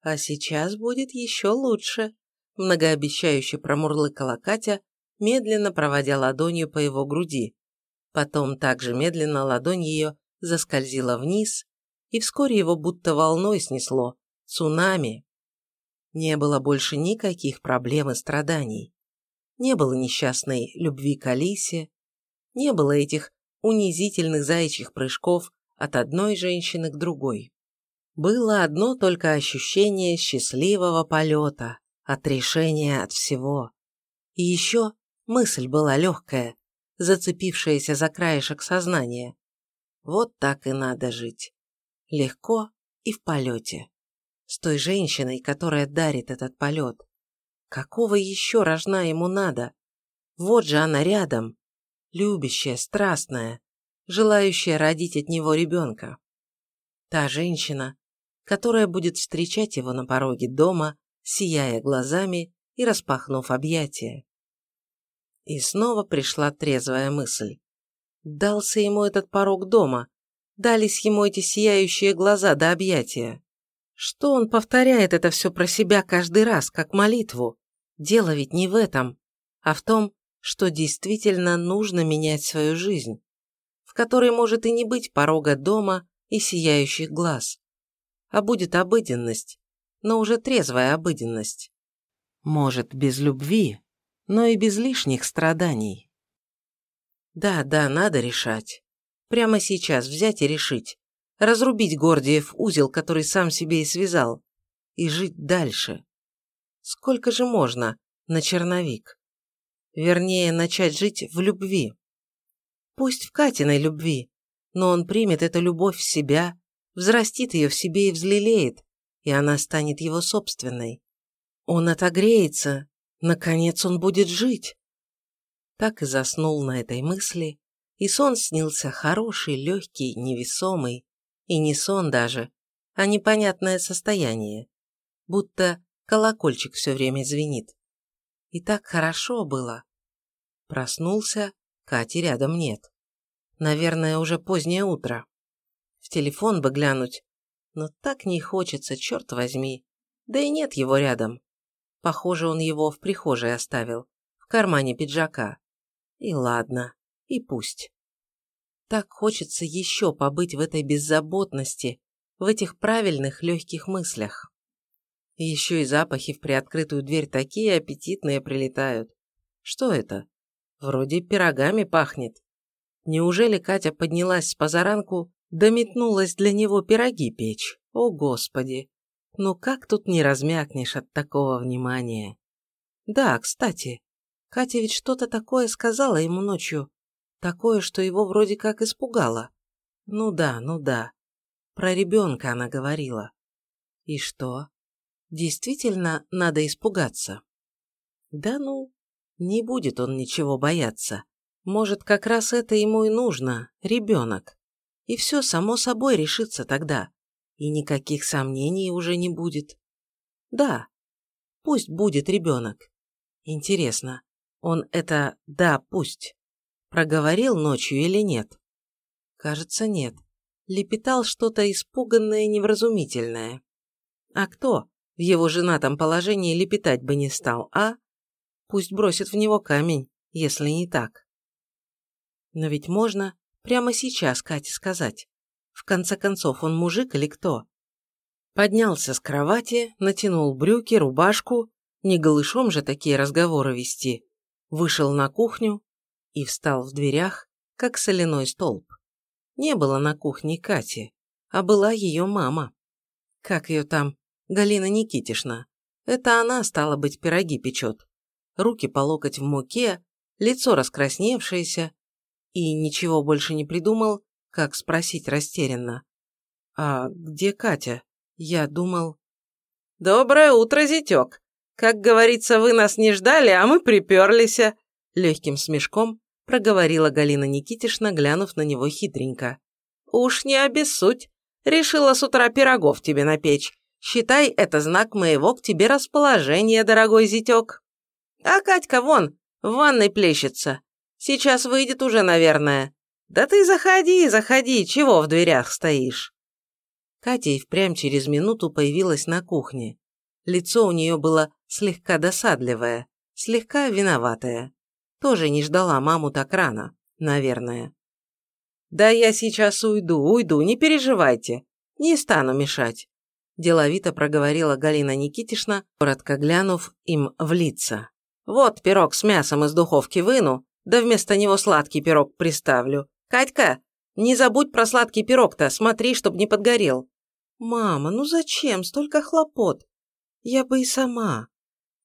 «А сейчас будет еще лучше», – многообещающе промурлыкала Катя, медленно проводя ладонью по его груди. Потом также медленно ладонь ее заскользила вниз, и вскоре его будто волной снесло, цунами. Не было больше никаких проблем и страданий. Не было несчастной любви к Алисе, не было этих унизительных заячьих прыжков от одной женщины к другой. Было одно только ощущение счастливого полета, отрешения от всего. И еще мысль была легкая, зацепившаяся за краешек сознания. Вот так и надо жить легко и в полете. С той женщиной, которая дарит этот полет. Какого еще рожна ему надо? Вот же она рядом, любящая, страстная, желающая родить от него ребенка. Та женщина, которая будет встречать его на пороге дома, сияя глазами и распахнув объятия. И снова пришла трезвая мысль. Дался ему этот порог дома, дались ему эти сияющие глаза до объятия. Что он повторяет это все про себя каждый раз, как молитву? Дело ведь не в этом, а в том, что действительно нужно менять свою жизнь, в которой может и не быть порога дома и сияющих глаз, а будет обыденность, но уже трезвая обыденность. Может, без любви, но и без лишних страданий. Да, да, надо решать. Прямо сейчас взять и решить. Разрубить Гордиев узел, который сам себе и связал. И жить дальше. Сколько же можно на черновик? Вернее, начать жить в любви. Пусть в Катиной любви, но он примет эту любовь в себя, взрастит ее в себе и взлелеет, и она станет его собственной. Он отогреется, наконец он будет жить. Так и заснул на этой мысли, и сон снился хороший, легкий, невесомый, и не сон даже, а непонятное состояние, будто колокольчик все время звенит. И так хорошо было. Проснулся, Кати рядом нет. Наверное, уже позднее утро. В телефон бы глянуть, но так не хочется, черт возьми. Да и нет его рядом. Похоже, он его в прихожей оставил, в кармане пиджака. И ладно, и пусть. Так хочется еще побыть в этой беззаботности, в этих правильных легких мыслях. Еще и запахи в приоткрытую дверь такие аппетитные прилетают. Что это? Вроде пирогами пахнет. Неужели Катя поднялась с позаранку, да метнулась для него пироги печь? О, Господи! Ну как тут не размякнешь от такого внимания? Да, кстати, Катя ведь что-то такое сказала ему ночью. Такое, что его вроде как испугало. Ну да, ну да. Про ребенка она говорила. И что? Действительно надо испугаться? Да ну, не будет он ничего бояться. Может, как раз это ему и нужно, ребенок. И все само собой решится тогда. И никаких сомнений уже не будет. Да, пусть будет ребенок. Интересно, он это «да, пусть» проговорил ночью или нет? Кажется, нет. Лепетал что-то испуганное невразумительное. А кто в его женатом положении лепетать бы не стал, а? Пусть бросит в него камень, если не так. Но ведь можно прямо сейчас Кате сказать. В конце концов, он мужик или кто? Поднялся с кровати, натянул брюки, рубашку, не голышом же такие разговоры вести, вышел на кухню и встал в дверях, как соляной столб. Не было на кухне Кати, а была ее мама. Как ее там? Галина Никитишна. Это она, стала быть, пироги печет. Руки по локоть в муке, лицо раскрасневшееся, и ничего больше не придумал, как спросить растерянно. «А где Катя? Я думал...» «Доброе утро, зятек! Как говорится, вы нас не ждали, а мы приперлись!» Легким смешком проговорила Галина Никитишна, глянув на него хитренько. «Уж не обессудь. Решила с утра пирогов тебе напечь. Считай, это знак моего к тебе расположения, дорогой зятек. А Катька вон, в ванной плещется. Сейчас выйдет уже, наверное. Да ты заходи, заходи, чего в дверях стоишь?» Катя и впрямь через минуту появилась на кухне. Лицо у нее было слегка досадливое, слегка виноватое. Тоже не ждала маму так рано, наверное. «Да я сейчас уйду, уйду, не переживайте. Не стану мешать», – деловито проговорила Галина Никитишна, коротко глянув им в лица. «Вот пирог с мясом из духовки выну, да вместо него сладкий пирог приставлю. Катька, не забудь про сладкий пирог-то, смотри, чтоб не подгорел. Мама, ну зачем столько хлопот? Я бы и сама.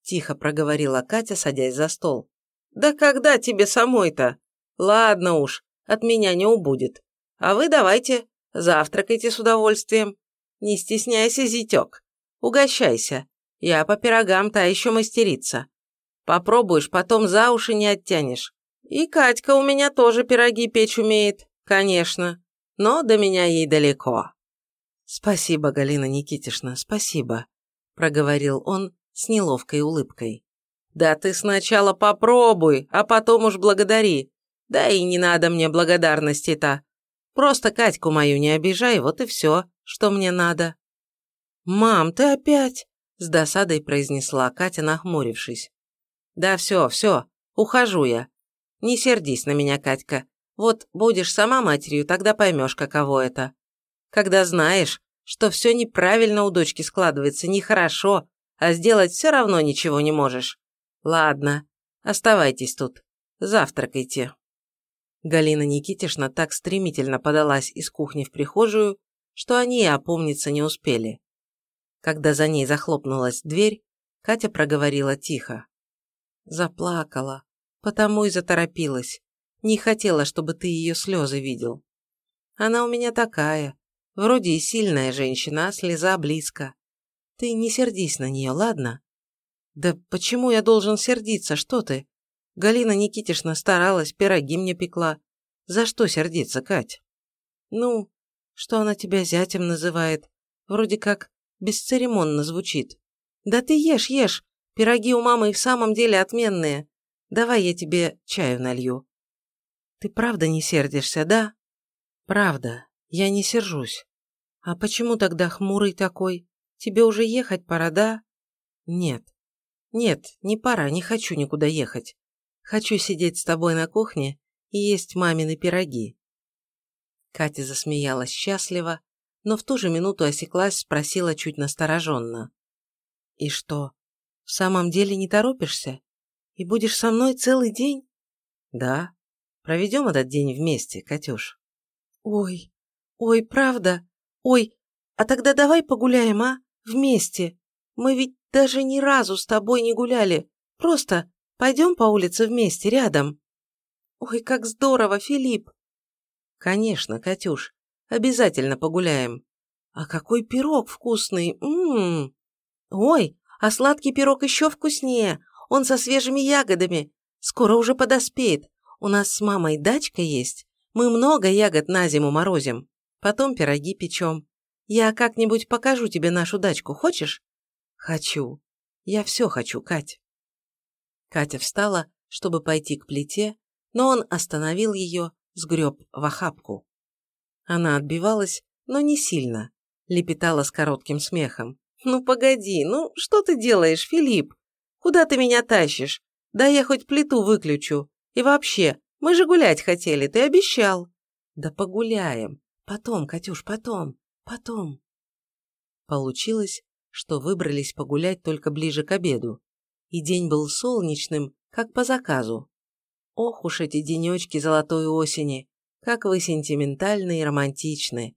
Тихо проговорила Катя, садясь за стол. Да когда тебе самой-то? Ладно уж, от меня не убудет. А вы давайте, завтракайте с удовольствием. Не стесняйся, зятек. Угощайся. Я по пирогам та еще мастерица. Попробуешь, потом за уши не оттянешь. И Катька у меня тоже пироги печь умеет, конечно, но до меня ей далеко. Спасибо, Галина Никитишна, спасибо, проговорил он с неловкой улыбкой. Да ты сначала попробуй, а потом уж благодари. Да и не надо мне благодарности-то. Просто Катьку мою не обижай, вот и все, что мне надо. Мам, ты опять? С досадой произнесла Катя, нахмурившись. Да все, все, ухожу я. Не сердись на меня, Катька. Вот будешь сама матерью, тогда поймешь, каково это. Когда знаешь, что все неправильно у дочки складывается, нехорошо, а сделать все равно ничего не можешь. Ладно, оставайтесь тут, завтракайте. Галина Никитишна так стремительно подалась из кухни в прихожую, что они и опомниться не успели. Когда за ней захлопнулась дверь, Катя проговорила тихо. Заплакала, потому и заторопилась. Не хотела, чтобы ты ее слезы видел. Она у меня такая. Вроде и сильная женщина, а слеза близко. Ты не сердись на нее, ладно? Да почему я должен сердиться, что ты? Галина Никитишна старалась, пироги мне пекла. За что сердиться, Кать? Ну, что она тебя зятем называет. Вроде как бесцеремонно звучит. Да ты ешь, ешь. Пироги у мамы и в самом деле отменные. Давай я тебе чаю налью. Ты правда не сердишься, да? Правда, я не сержусь. А почему тогда хмурый такой? Тебе уже ехать пора, да? Нет. Нет, не пора, не хочу никуда ехать. Хочу сидеть с тобой на кухне и есть мамины пироги. Катя засмеялась счастливо, но в ту же минуту осеклась, спросила чуть настороженно. «И что, в самом деле не торопишься? И будешь со мной целый день?» «Да. Проведем этот день вместе, Катюш». «Ой, ой, правда? Ой, а тогда давай погуляем, а? Вместе. Мы ведь даже ни разу с тобой не гуляли. Просто пойдем по улице вместе, рядом». «Ой, как здорово, Филипп!» «Конечно, Катюш, обязательно погуляем. А какой пирог вкусный! Ммм! Ой, а сладкий пирог еще вкуснее! Он со свежими ягодами. Скоро уже подоспеет. У нас с мамой дачка есть. Мы много ягод на зиму морозим. Потом пироги печем. Я как-нибудь покажу тебе нашу дачку. Хочешь? Хочу. Я все хочу, Кать. Катя встала, чтобы пойти к плите, но он остановил ее, сгреб в охапку. Она отбивалась, но не сильно, лепетала с коротким смехом. «Ну погоди, ну что ты делаешь, Филипп? Куда ты меня тащишь? Да я хоть плиту выключу. И вообще, мы же гулять хотели, ты обещал». «Да погуляем. Потом, Катюш, потом, потом». Получилось, что выбрались погулять только ближе к обеду. И день был солнечным, как по заказу. Ох уж эти денечки золотой осени, как вы сентиментальны и романтичны.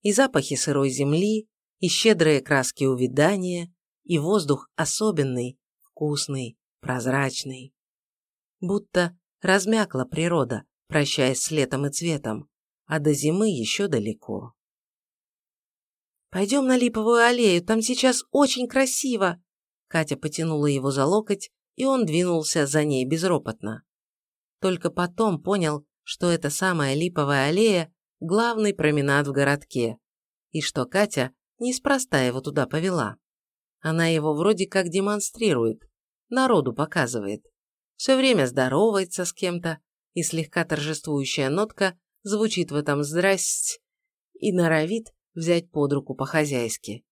И запахи сырой земли, и щедрые краски увядания, и воздух особенный, вкусный, прозрачный. Будто размякла природа, прощаясь с летом и цветом, а до зимы еще далеко. «Пойдем на Липовую аллею, там сейчас очень красиво!» Катя потянула его за локоть, и он двинулся за ней безропотно. Только потом понял, что эта самая Липовая аллея – главный променад в городке, и что Катя неспроста его туда повела. Она его вроде как демонстрирует, народу показывает. Все время здоровается с кем-то, и слегка торжествующая нотка звучит в этом «здрасте» и норовит взять под руку по-хозяйски.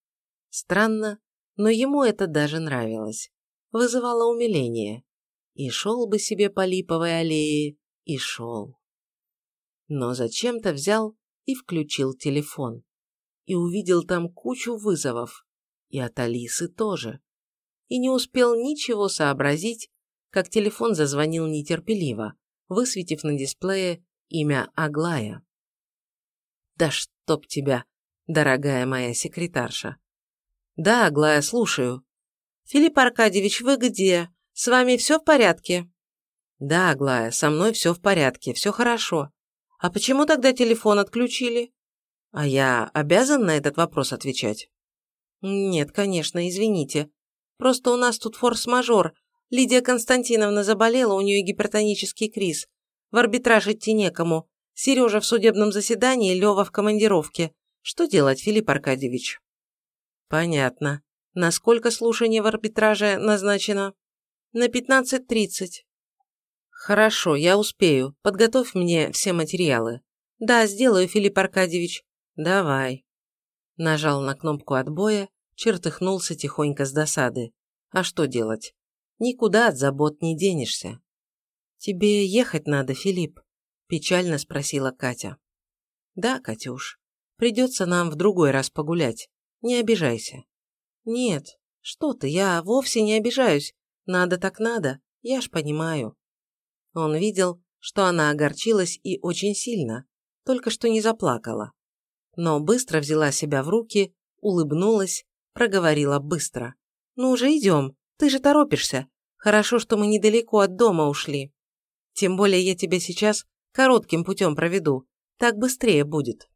Странно, но ему это даже нравилось. Вызывало умиление. И шел бы себе по липовой аллее, и шел. Но зачем-то взял и включил телефон. И увидел там кучу вызовов. И от Алисы тоже. И не успел ничего сообразить, как телефон зазвонил нетерпеливо, высветив на дисплее имя Аглая. «Да чтоб тебя, дорогая моя секретарша!» «Да, Аглая, слушаю». «Филипп Аркадьевич, вы где? С вами все в порядке?» «Да, Аглая, со мной все в порядке, все хорошо. А почему тогда телефон отключили?» «А я обязан на этот вопрос отвечать?» «Нет, конечно, извините. Просто у нас тут форс-мажор. Лидия Константиновна заболела, у нее гипертонический криз. В арбитраж идти некому. Сережа в судебном заседании, Лева в командировке. Что делать, Филипп Аркадьевич?» «Понятно. Насколько слушание в арбитраже назначено?» На 15.30. Хорошо, я успею. Подготовь мне все материалы. Да, сделаю, Филипп Аркадьевич. Давай. Нажал на кнопку отбоя, чертыхнулся тихонько с досады. А что делать? Никуда от забот не денешься. Тебе ехать надо, Филипп? Печально спросила Катя. Да, Катюш. Придется нам в другой раз погулять. Не обижайся. Нет, что ты, я вовсе не обижаюсь. Надо так надо, я ж понимаю. Он видел, что она огорчилась и очень сильно, только что не заплакала. Но быстро взяла себя в руки, улыбнулась, проговорила быстро. Ну уже идем, ты же торопишься. Хорошо, что мы недалеко от дома ушли. Тем более я тебя сейчас коротким путем проведу, так быстрее будет».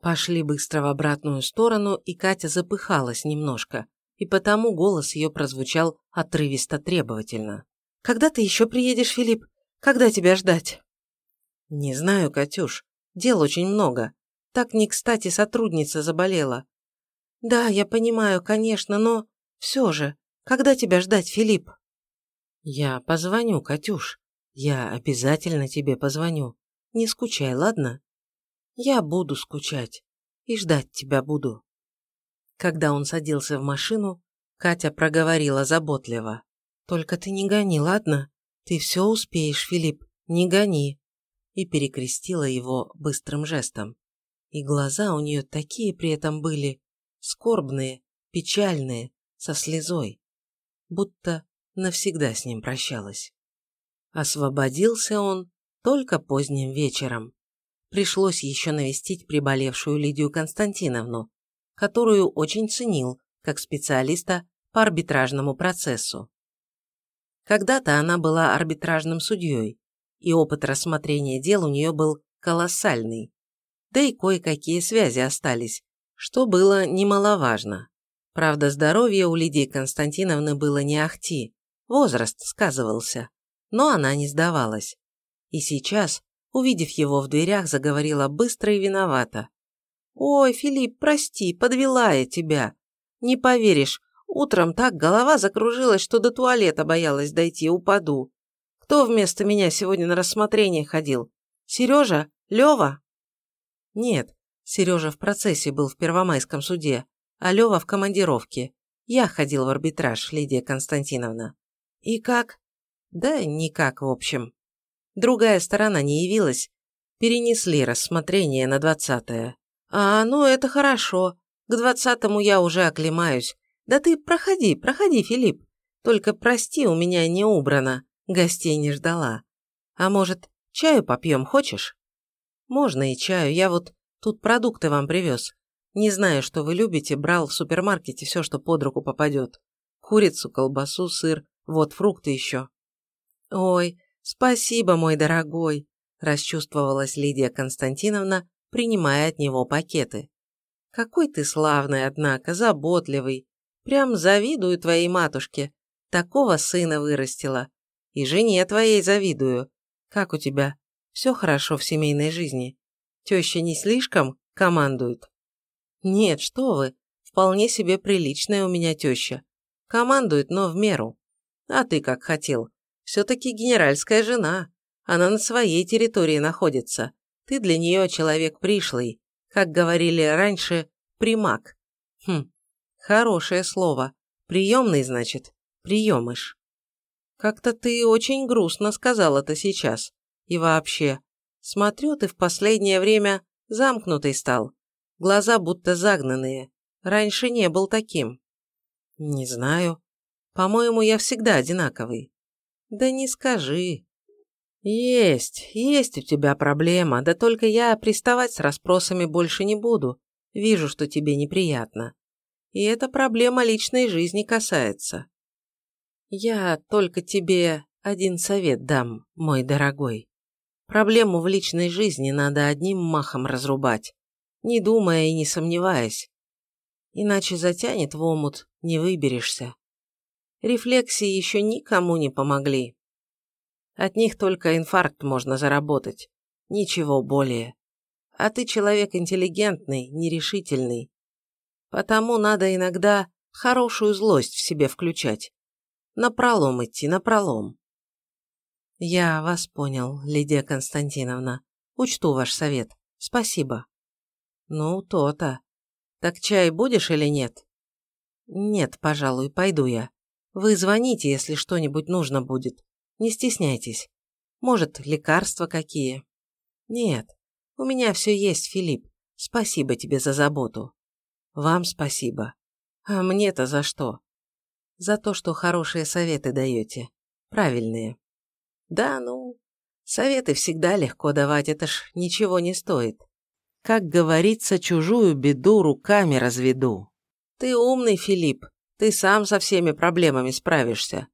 Пошли быстро в обратную сторону, и Катя запыхалась немножко, и потому голос ее прозвучал отрывисто требовательно. «Когда ты еще приедешь, Филипп? Когда тебя ждать?» «Не знаю, Катюш. Дел очень много. Так не кстати сотрудница заболела». «Да, я понимаю, конечно, но... Все же, когда тебя ждать, Филипп?» «Я позвоню, Катюш. Я обязательно тебе позвоню. Не скучай, ладно?» «Я буду скучать. И ждать тебя буду». Когда он садился в машину, Катя проговорила заботливо. «Только ты не гони, ладно? Ты все успеешь, Филипп, не гони!» И перекрестила его быстрым жестом. И глаза у нее такие при этом были, скорбные, печальные, со слезой. Будто навсегда с ним прощалась. Освободился он только поздним вечером. Пришлось еще навестить приболевшую Лидию Константиновну, которую очень ценил как специалиста по арбитражному процессу. Когда-то она была арбитражным судьей, и опыт рассмотрения дел у нее был колоссальный. Да и кое-какие связи остались, что было немаловажно. Правда, здоровье у Лидии Константиновны было не ахти, возраст сказывался, но она не сдавалась. И сейчас, увидев его в дверях, заговорила быстро и виновата. «Ой, Филипп, прости, подвела я тебя. Не поверишь, утром так голова закружилась, что до туалета боялась дойти, упаду. Кто вместо меня сегодня на рассмотрение ходил? Сережа? Лева?» «Нет, Сережа в процессе был в Первомайском суде, а Лева в командировке. Я ходил в арбитраж, Лидия Константиновна». «И как?» «Да никак, в общем. Другая сторона не явилась. Перенесли рассмотрение на двадцатое. «А, ну это хорошо. К двадцатому я уже оклемаюсь. Да ты проходи, проходи, Филипп. Только прости, у меня не убрано. Гостей не ждала. А может, чаю попьем, хочешь?» «Можно и чаю. Я вот тут продукты вам привез. Не знаю, что вы любите, брал в супермаркете все, что под руку попадет. Курицу, колбасу, сыр, вот фрукты еще». «Ой, спасибо, мой дорогой», – расчувствовалась Лидия Константиновна, принимая от него пакеты. «Какой ты славный, однако, заботливый. Прям завидую твоей матушке. Такого сына вырастила. И жене твоей завидую. Как у тебя? Все хорошо в семейной жизни? Теща не слишком командует?» «Нет, что вы. Вполне себе приличная у меня теща. Командует, но в меру. А ты как хотел. Все-таки генеральская жена. Она на своей территории находится. Ты для нее человек пришлый, как говорили раньше, примак. Хм, хорошее слово. Приемный, значит, приемыш. Как-то ты очень грустно сказал это сейчас. И вообще, смотрю, ты в последнее время замкнутый стал. Глаза будто загнанные. Раньше не был таким. Не знаю. По-моему, я всегда одинаковый. Да не скажи. «Есть, есть у тебя проблема, да только я приставать с расспросами больше не буду. Вижу, что тебе неприятно. И эта проблема личной жизни касается. Я только тебе один совет дам, мой дорогой. Проблему в личной жизни надо одним махом разрубать, не думая и не сомневаясь. Иначе затянет в омут, не выберешься. Рефлексии еще никому не помогли. От них только инфаркт можно заработать. Ничего более. А ты человек интеллигентный, нерешительный. Потому надо иногда хорошую злость в себе включать. Напролом идти, напролом. Я вас понял, Лидия Константиновна. Учту ваш совет. Спасибо. Ну, то-то. Так чай будешь или нет? Нет, пожалуй, пойду я. Вы звоните, если что-нибудь нужно будет. Не стесняйтесь. Может, лекарства какие? Нет, у меня все есть, Филипп. Спасибо тебе за заботу. Вам спасибо. А мне-то за что? За то, что хорошие советы даете. Правильные. Да, ну, советы всегда легко давать, это ж ничего не стоит. Как говорится, чужую беду руками разведу. Ты умный, Филипп. Ты сам со всеми проблемами справишься.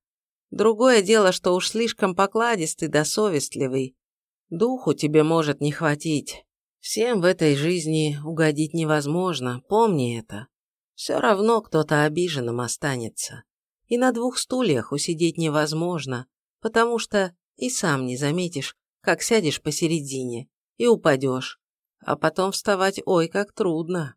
Другое дело, что уж слишком покладистый да совестливый. Духу тебе может не хватить. Всем в этой жизни угодить невозможно, помни это. Все равно кто-то обиженным останется. И на двух стульях усидеть невозможно, потому что и сам не заметишь, как сядешь посередине и упадешь, а потом вставать ой как трудно.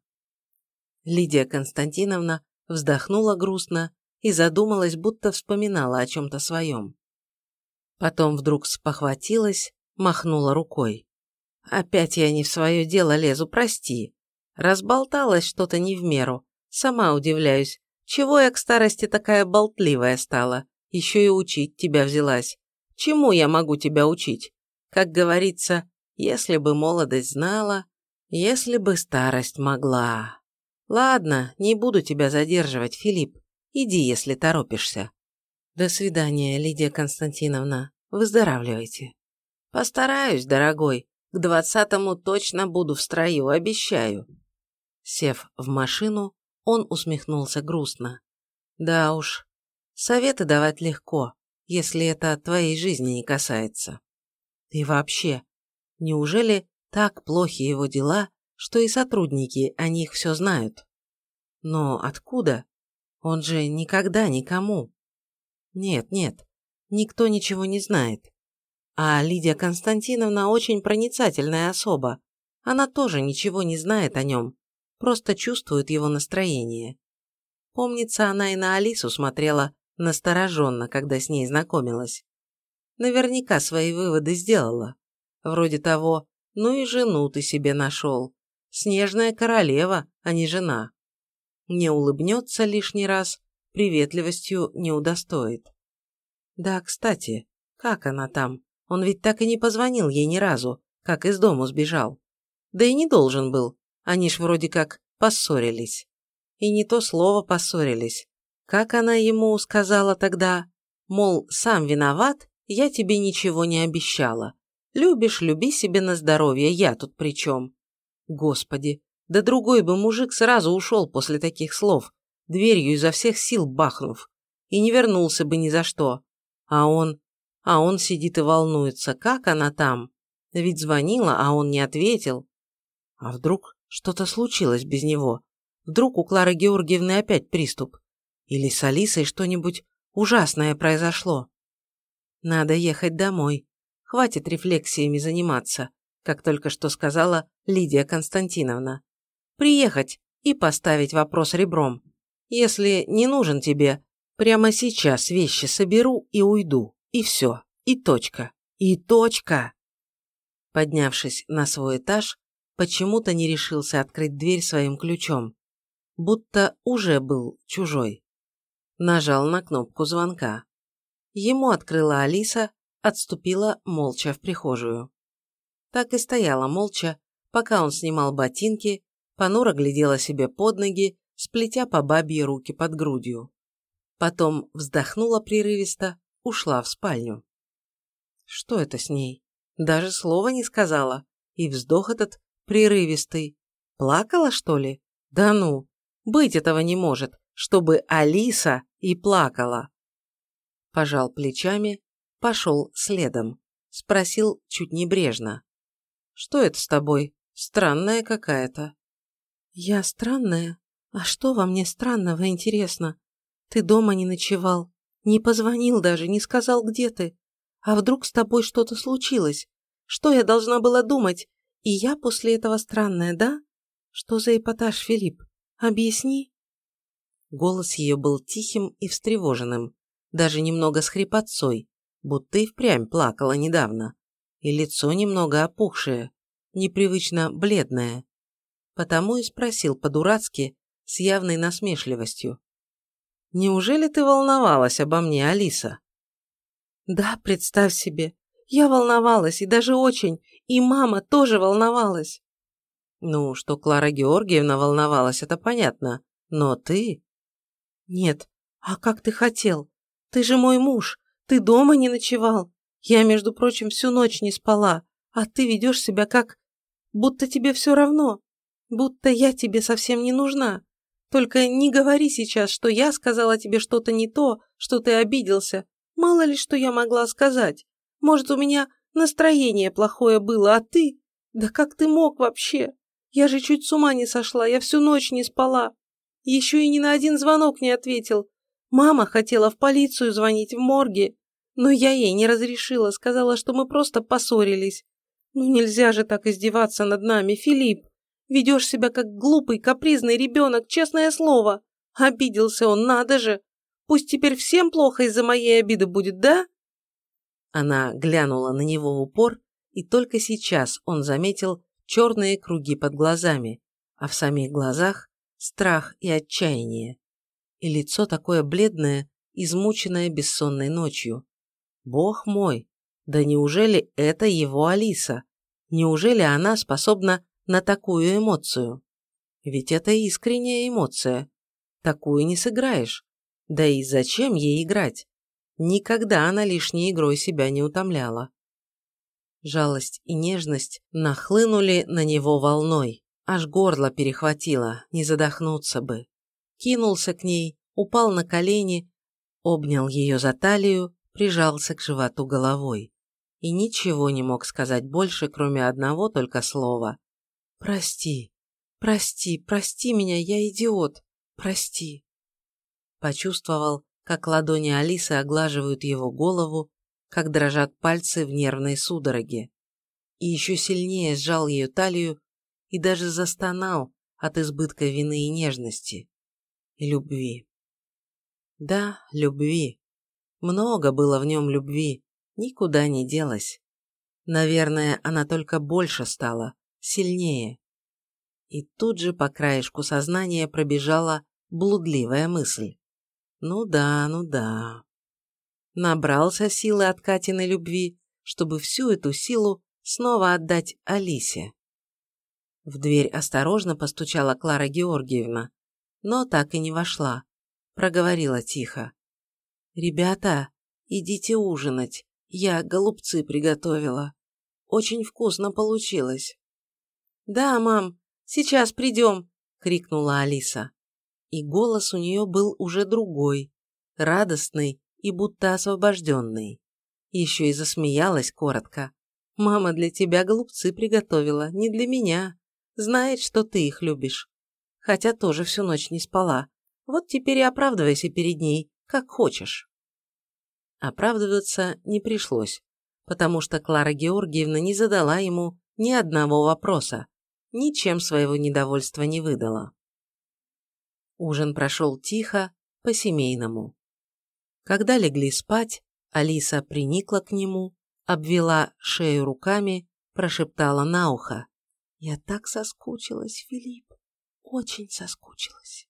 Лидия Константиновна вздохнула грустно и задумалась, будто вспоминала о чем-то своем. Потом вдруг спохватилась, махнула рукой. «Опять я не в свое дело лезу, прости. Разболталась что-то не в меру. Сама удивляюсь, чего я к старости такая болтливая стала? Еще и учить тебя взялась. Чему я могу тебя учить? Как говорится, если бы молодость знала, если бы старость могла. Ладно, не буду тебя задерживать, Филипп. Иди, если торопишься. До свидания, Лидия Константиновна. Выздоравливайте. Постараюсь, дорогой. К двадцатому точно буду в строю, обещаю. Сев в машину, он усмехнулся грустно. Да уж, советы давать легко, если это твоей жизни не касается. И вообще, неужели так плохи его дела, что и сотрудники о них все знают. Но откуда? Он же никогда никому. Нет, нет, никто ничего не знает. А Лидия Константиновна очень проницательная особа. Она тоже ничего не знает о нем, просто чувствует его настроение. Помнится, она и на Алису смотрела настороженно, когда с ней знакомилась. Наверняка свои выводы сделала. Вроде того, ну и жену ты себе нашел. Снежная королева, а не жена. Не улыбнется лишний раз, приветливостью не удостоит. Да, кстати, как она там? Он ведь так и не позвонил ей ни разу, как из дому сбежал. Да и не должен был, они ж вроде как поссорились. И не то слово поссорились. Как она ему сказала тогда? Мол, сам виноват, я тебе ничего не обещала. Любишь, люби себе на здоровье, я тут при чем? Господи, да другой бы мужик сразу ушел после таких слов, дверью изо всех сил бахнув, и не вернулся бы ни за что. А он... А он сидит и волнуется, как она там? Ведь звонила, а он не ответил. А вдруг что-то случилось без него? Вдруг у Клары Георгиевны опять приступ? Или с Алисой что-нибудь ужасное произошло? Надо ехать домой. Хватит рефлексиями заниматься как только что сказала Лидия Константиновна. Приехать и поставить вопрос ребром. Если не нужен тебе, прямо сейчас вещи соберу и уйду. И все. И точка. И точка. Поднявшись на свой этаж, почему-то не решился открыть дверь своим ключом. Будто уже был чужой. Нажал на кнопку звонка. Ему открыла Алиса, отступила молча в прихожую так и стояла молча, пока он снимал ботинки, понуро глядела себе под ноги, сплетя по бабье руки под грудью. Потом вздохнула прерывисто, ушла в спальню. Что это с ней? Даже слова не сказала. И вздох этот прерывистый. Плакала, что ли? Да ну, быть этого не может, чтобы Алиса и плакала. Пожал плечами, пошел следом. Спросил чуть небрежно. Что это с тобой? Странная какая-то». «Я странная? А что во мне странного, интересно? Ты дома не ночевал, не позвонил даже, не сказал, где ты. А вдруг с тобой что-то случилось? Что я должна была думать? И я после этого странная, да? Что за эпатаж, Филипп? Объясни». Голос ее был тихим и встревоженным, даже немного с хрипотцой, будто и впрямь плакала недавно и лицо немного опухшее, непривычно бледное. Потому и спросил по-дурацки, с явной насмешливостью. «Неужели ты волновалась обо мне, Алиса?» «Да, представь себе. Я волновалась, и даже очень, и мама тоже волновалась». «Ну, что Клара Георгиевна волновалась, это понятно. Но ты...» «Нет, а как ты хотел? Ты же мой муж. Ты дома не ночевал. Я, между прочим, всю ночь не спала, а ты ведешь себя как... Будто тебе все равно. Будто я тебе совсем не нужна. Только не говори сейчас, что я сказала тебе что-то не то, что ты обиделся. Мало ли, что я могла сказать. Может, у меня настроение плохое было, а ты... Да как ты мог вообще? Я же чуть с ума не сошла, я всю ночь не спала. Еще и ни на один звонок не ответил. Мама хотела в полицию звонить в морге, но я ей не разрешила, сказала, что мы просто поссорились. Ну нельзя же так издеваться над нами, Филипп. Ведешь себя как глупый, капризный ребенок, честное слово. Обиделся он, надо же. Пусть теперь всем плохо из-за моей обиды будет, да?» Она глянула на него в упор, и только сейчас он заметил черные круги под глазами, а в самих глазах страх и отчаяние. И лицо такое бледное, измученное бессонной ночью. Бог мой, да неужели это его Алиса? Неужели она способна на такую эмоцию? Ведь это искренняя эмоция. Такую не сыграешь. Да и зачем ей играть? Никогда она лишней игрой себя не утомляла. Жалость и нежность нахлынули на него волной. Аж горло перехватило, не задохнуться бы. Кинулся к ней, упал на колени, обнял ее за талию, прижался к животу головой. И ничего не мог сказать больше, кроме одного только слова. «Прости, прости, прости меня, я идиот, прости». Почувствовал, как ладони Алисы оглаживают его голову, как дрожат пальцы в нервной судороге. И еще сильнее сжал ее талию и даже застонал от избытка вины и нежности. И любви. Да, любви. Много было в нем любви, никуда не делась. Наверное, она только больше стала, сильнее. И тут же по краешку сознания пробежала блудливая мысль. Ну да, ну да. Набрался силы от Катиной любви, чтобы всю эту силу снова отдать Алисе. В дверь осторожно постучала Клара Георгиевна, но так и не вошла. Проговорила тихо. «Ребята, идите ужинать. Я голубцы приготовила. Очень вкусно получилось». «Да, мам, сейчас придем!» — крикнула Алиса и голос у нее был уже другой, радостный и будто освобожденный. Еще и засмеялась коротко. «Мама для тебя голубцы приготовила, не для меня. Знает, что ты их любишь. Хотя тоже всю ночь не спала. Вот теперь и оправдывайся перед ней, как хочешь». Оправдываться не пришлось, потому что Клара Георгиевна не задала ему ни одного вопроса, ничем своего недовольства не выдала. Ужин прошел тихо, по-семейному. Когда легли спать, Алиса приникла к нему, обвела шею руками, прошептала на ухо. «Я так соскучилась, Филипп, очень соскучилась».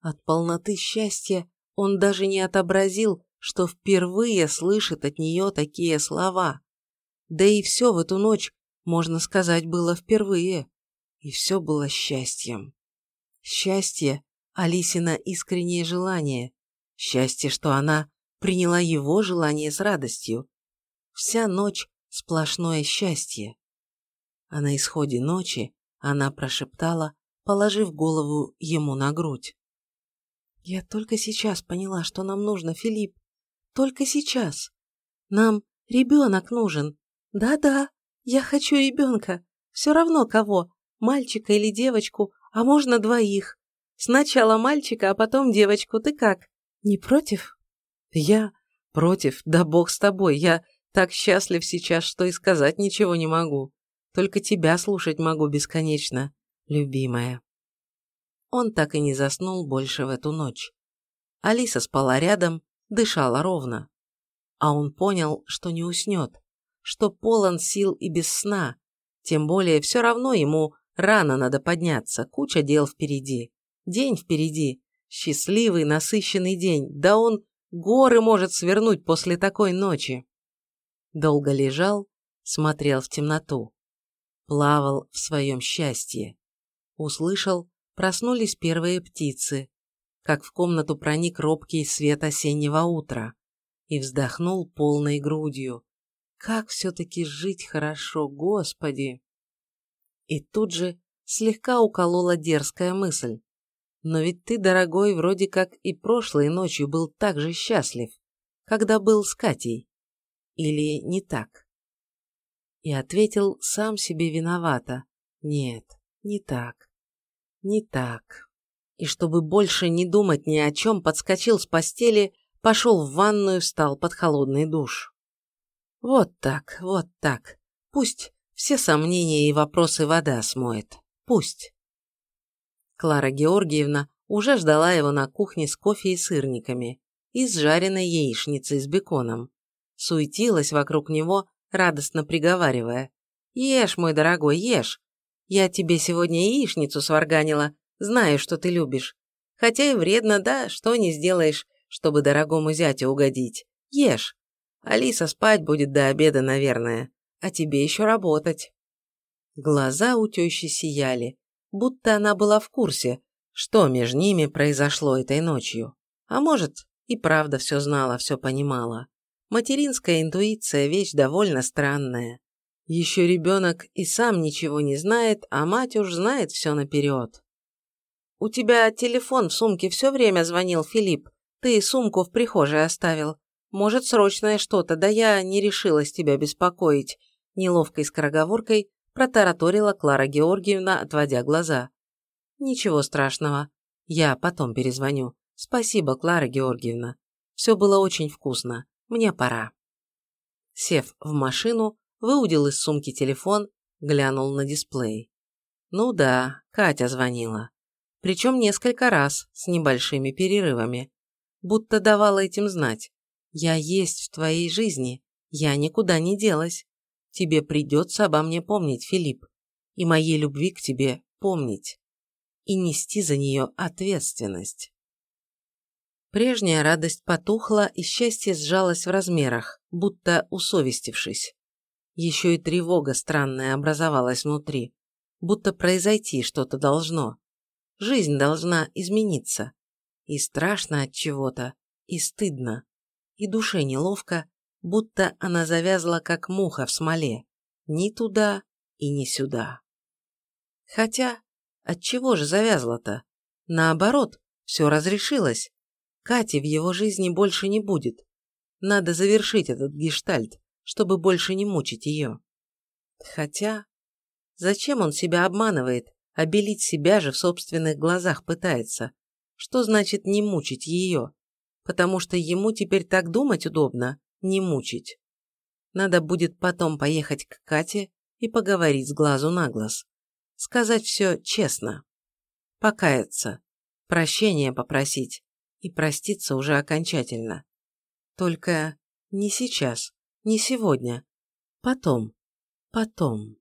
От полноты счастья он даже не отобразил, что впервые слышит от нее такие слова. Да и все в эту ночь, можно сказать, было впервые. И все было счастьем. Счастье, Алисина искреннее желание, счастье, что она приняла его желание с радостью. Вся ночь сплошное счастье. А на исходе ночи она прошептала, положив голову ему на грудь. «Я только сейчас поняла, что нам нужно, Филипп. Только сейчас. Нам ребенок нужен. Да-да, я хочу ребенка. Все равно кого, мальчика или девочку, а можно двоих. Сначала мальчика, а потом девочку. Ты как? Не против? Я против. Да бог с тобой. Я так счастлив сейчас, что и сказать ничего не могу. Только тебя слушать могу бесконечно, любимая. Он так и не заснул больше в эту ночь. Алиса спала рядом, дышала ровно. А он понял, что не уснет, что полон сил и без сна. Тем более все равно ему рано надо подняться, куча дел впереди. День впереди. Счастливый, насыщенный день. Да он горы может свернуть после такой ночи. Долго лежал, смотрел в темноту. Плавал в своем счастье. Услышал, проснулись первые птицы, как в комнату проник робкий свет осеннего утра, и вздохнул полной грудью. Как все-таки жить хорошо, Господи! И тут же слегка уколола дерзкая мысль. Но ведь ты, дорогой, вроде как и прошлой ночью был так же счастлив, когда был с Катей. Или не так? И ответил сам себе виновато. Нет, не так. Не так. И чтобы больше не думать ни о чем, подскочил с постели, пошел в ванную, встал под холодный душ. Вот так, вот так. Пусть все сомнения и вопросы вода смоет. Пусть. Клара Георгиевна уже ждала его на кухне с кофе и сырниками и с жареной яичницей с беконом. Суетилась вокруг него, радостно приговаривая. «Ешь, мой дорогой, ешь. Я тебе сегодня яичницу сварганила, знаю, что ты любишь. Хотя и вредно, да, что не сделаешь, чтобы дорогому зятю угодить. Ешь. Алиса спать будет до обеда, наверное, а тебе еще работать». Глаза у тещи сияли, будто она была в курсе, что между ними произошло этой ночью. А может, и правда все знала, все понимала. Материнская интуиция – вещь довольно странная. Еще ребенок и сам ничего не знает, а мать уж знает все наперед. «У тебя телефон в сумке все время звонил, Филипп. Ты сумку в прихожей оставил. Может, срочное что-то, да я не решилась тебя беспокоить», неловкой скороговоркой протараторила Клара Георгиевна, отводя глаза. «Ничего страшного. Я потом перезвоню. Спасибо, Клара Георгиевна. Все было очень вкусно. Мне пора». Сев в машину, выудил из сумки телефон, глянул на дисплей. Ну да, Катя звонила. Причем несколько раз, с небольшими перерывами. Будто давала этим знать. Я есть в твоей жизни, я никуда не делась. Тебе придется обо мне помнить, Филипп, и моей любви к тебе помнить. И нести за нее ответственность. Прежняя радость потухла, и счастье сжалось в размерах, будто усовестившись. Еще и тревога странная образовалась внутри, будто произойти что-то должно. Жизнь должна измениться. И страшно от чего-то, и стыдно, и душе неловко, будто она завязла, как муха в смоле, ни туда и ни сюда. Хотя, от чего же завязла-то? Наоборот, все разрешилось. Кати в его жизни больше не будет. Надо завершить этот гештальт, чтобы больше не мучить ее. Хотя, зачем он себя обманывает, обелить себя же в собственных глазах пытается? Что значит не мучить ее? Потому что ему теперь так думать удобно, не мучить. Надо будет потом поехать к Кате и поговорить с глазу на глаз. Сказать все честно. Покаяться. Прощения попросить. И проститься уже окончательно. Только не сейчас, не сегодня. Потом. Потом.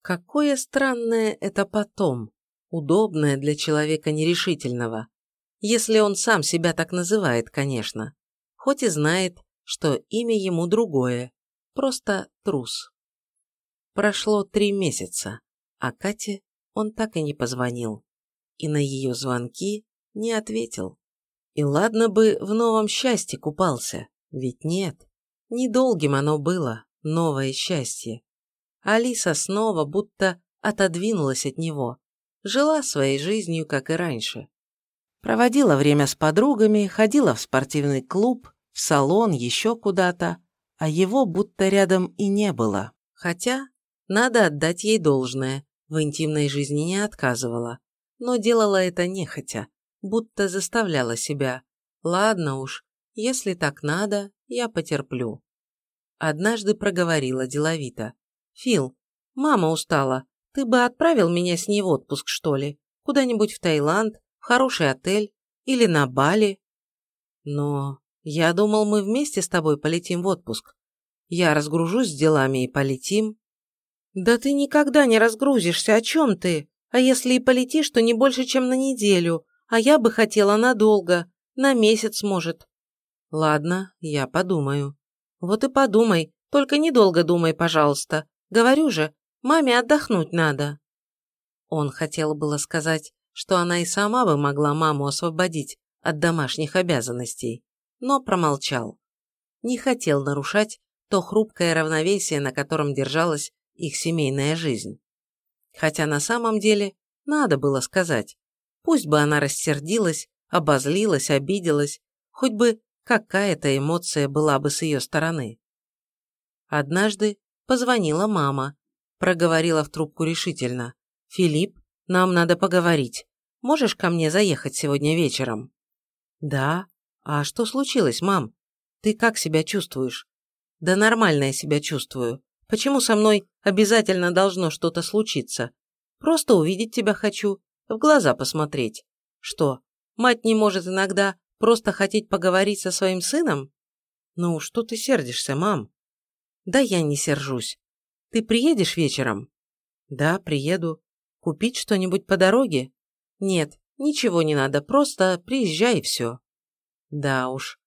Какое странное это потом, удобное для человека нерешительного, если он сам себя так называет, конечно хоть и знает, что имя ему другое, просто трус. Прошло три месяца, а Кате он так и не позвонил, и на ее звонки не ответил. И ладно бы в новом счастье купался, ведь нет, недолгим оно было, новое счастье. Алиса снова будто отодвинулась от него, жила своей жизнью, как и раньше. Проводила время с подругами, ходила в спортивный клуб, в салон, еще куда-то, а его будто рядом и не было. Хотя, надо отдать ей должное, в интимной жизни не отказывала, но делала это нехотя, будто заставляла себя. Ладно уж, если так надо, я потерплю. Однажды проговорила деловито. «Фил, мама устала, ты бы отправил меня с ней в отпуск, что ли? Куда-нибудь в Таиланд, в хороший отель или на Бали. Но я думал, мы вместе с тобой полетим в отпуск. Я разгружусь с делами и полетим. Да ты никогда не разгрузишься, о чем ты? А если и полетишь, то не больше, чем на неделю, а я бы хотела надолго, на месяц, может. Ладно, я подумаю. Вот и подумай, только недолго думай, пожалуйста. Говорю же, маме отдохнуть надо. Он хотел было сказать, что она и сама бы могла маму освободить от домашних обязанностей, но промолчал. Не хотел нарушать то хрупкое равновесие, на котором держалась их семейная жизнь. Хотя на самом деле надо было сказать. Пусть бы она рассердилась, обозлилась, обиделась, хоть бы какая-то эмоция была бы с ее стороны. Однажды позвонила мама, проговорила в трубку решительно. «Филипп, нам надо поговорить. Можешь ко мне заехать сегодня вечером?» «Да. А что случилось, мам? Ты как себя чувствуешь?» «Да нормально я себя чувствую. Почему со мной обязательно должно что-то случиться? Просто увидеть тебя хочу, в глаза посмотреть. Что, мать не может иногда просто хотеть поговорить со своим сыном? Ну, что ты сердишься, мам? Да я не сержусь. Ты приедешь вечером? Да, приеду. Купить что-нибудь по дороге? Нет, ничего не надо, просто приезжай и все. Да уж.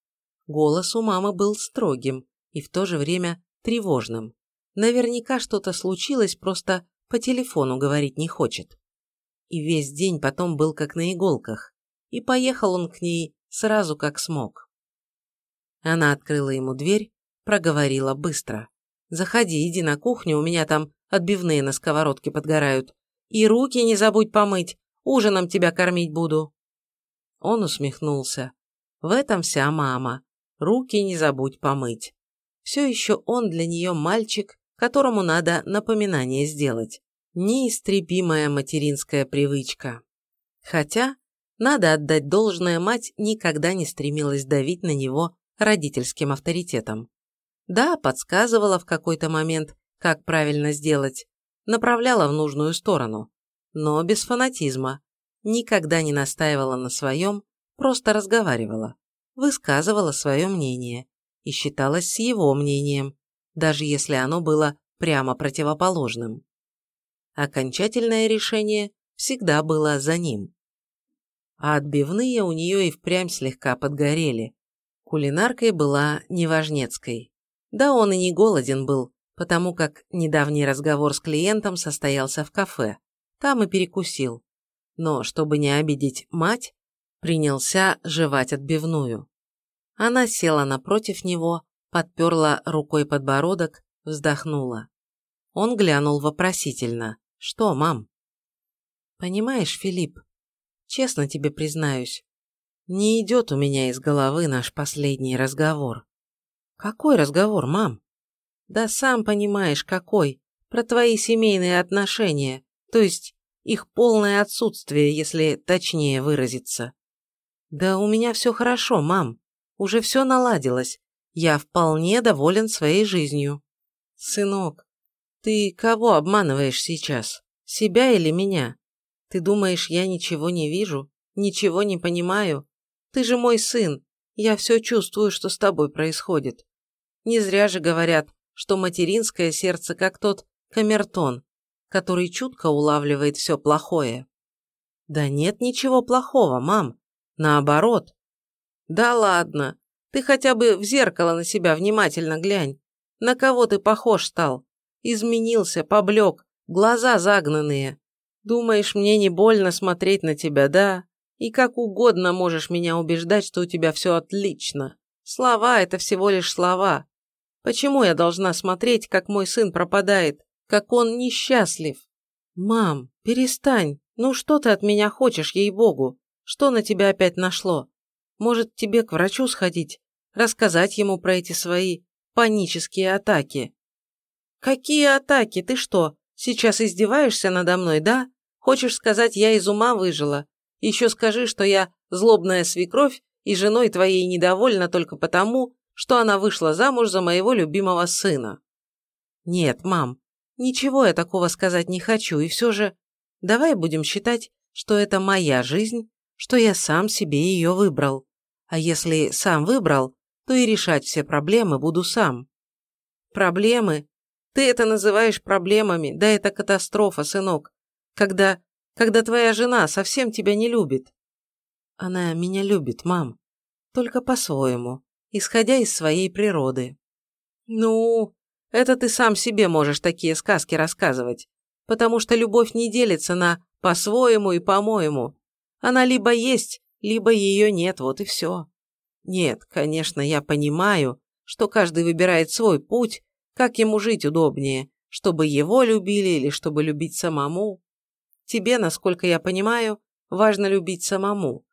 Голос у мамы был строгим и в то же время тревожным. Наверняка что-то случилось, просто по телефону говорить не хочет и весь день потом был как на иголках, и поехал он к ней сразу как смог. Она открыла ему дверь, проговорила быстро. «Заходи, иди на кухню, у меня там отбивные на сковородке подгорают. И руки не забудь помыть, ужином тебя кормить буду». Он усмехнулся. В этом вся мама. Руки не забудь помыть. Все еще он для нее мальчик, которому надо напоминание сделать неистребимая материнская привычка. Хотя, надо отдать должное, мать никогда не стремилась давить на него родительским авторитетом. Да, подсказывала в какой-то момент, как правильно сделать, направляла в нужную сторону, но без фанатизма, никогда не настаивала на своем, просто разговаривала, высказывала свое мнение и считалась с его мнением, даже если оно было прямо противоположным. Окончательное решение всегда было за ним. А отбивные у нее и впрямь слегка подгорели. Кулинаркой была Неважнецкой. Да он и не голоден был, потому как недавний разговор с клиентом состоялся в кафе. Там и перекусил. Но, чтобы не обидеть мать, принялся жевать отбивную. Она села напротив него, подперла рукой подбородок, вздохнула. Он глянул вопросительно. «Что, мам?» «Понимаешь, Филипп, честно тебе признаюсь, не идет у меня из головы наш последний разговор». «Какой разговор, мам?» «Да сам понимаешь, какой. Про твои семейные отношения, то есть их полное отсутствие, если точнее выразиться». «Да у меня все хорошо, мам. Уже все наладилось. Я вполне доволен своей жизнью». «Сынок, ты кого обманываешь сейчас? Себя или меня? Ты думаешь, я ничего не вижу? Ничего не понимаю? Ты же мой сын. Я все чувствую, что с тобой происходит. Не зря же говорят, что материнское сердце как тот камертон, который чутко улавливает все плохое. Да нет ничего плохого, мам. Наоборот. Да ладно. Ты хотя бы в зеркало на себя внимательно глянь. На кого ты похож стал? Изменился, поблек, глаза загнанные. Думаешь, мне не больно смотреть на тебя, да? И как угодно можешь меня убеждать, что у тебя все отлично. Слова – это всего лишь слова. Почему я должна смотреть, как мой сын пропадает, как он несчастлив? Мам, перестань. Ну что ты от меня хочешь, ей-богу? Что на тебя опять нашло? Может, тебе к врачу сходить? Рассказать ему про эти свои панические атаки? «Какие атаки? Ты что, сейчас издеваешься надо мной, да? Хочешь сказать, я из ума выжила? Еще скажи, что я злобная свекровь и женой твоей недовольна только потому, что она вышла замуж за моего любимого сына». «Нет, мам, ничего я такого сказать не хочу, и все же давай будем считать, что это моя жизнь, что я сам себе ее выбрал. А если сам выбрал, то и решать все проблемы буду сам». «Проблемы? Ты это называешь проблемами, да это катастрофа, сынок. Когда, когда твоя жена совсем тебя не любит. Она меня любит, мам. Только по-своему, исходя из своей природы. Ну, это ты сам себе можешь такие сказки рассказывать. Потому что любовь не делится на по-своему и по-моему. Она либо есть, либо ее нет, вот и все. Нет, конечно, я понимаю, что каждый выбирает свой путь, как ему жить удобнее, чтобы его любили или чтобы любить самому? Тебе, насколько я понимаю, важно любить самому.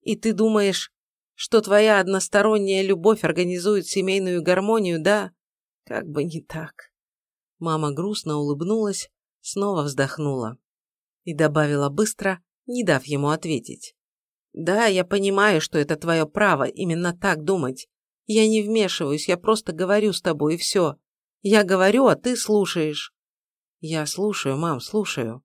И ты думаешь, что твоя односторонняя любовь организует семейную гармонию, да? Как бы не так. Мама грустно улыбнулась, снова вздохнула и добавила быстро, не дав ему ответить. «Да, я понимаю, что это твое право именно так думать. Я не вмешиваюсь, я просто говорю с тобой, и все. Я говорю, а ты слушаешь». «Я слушаю, мам, слушаю».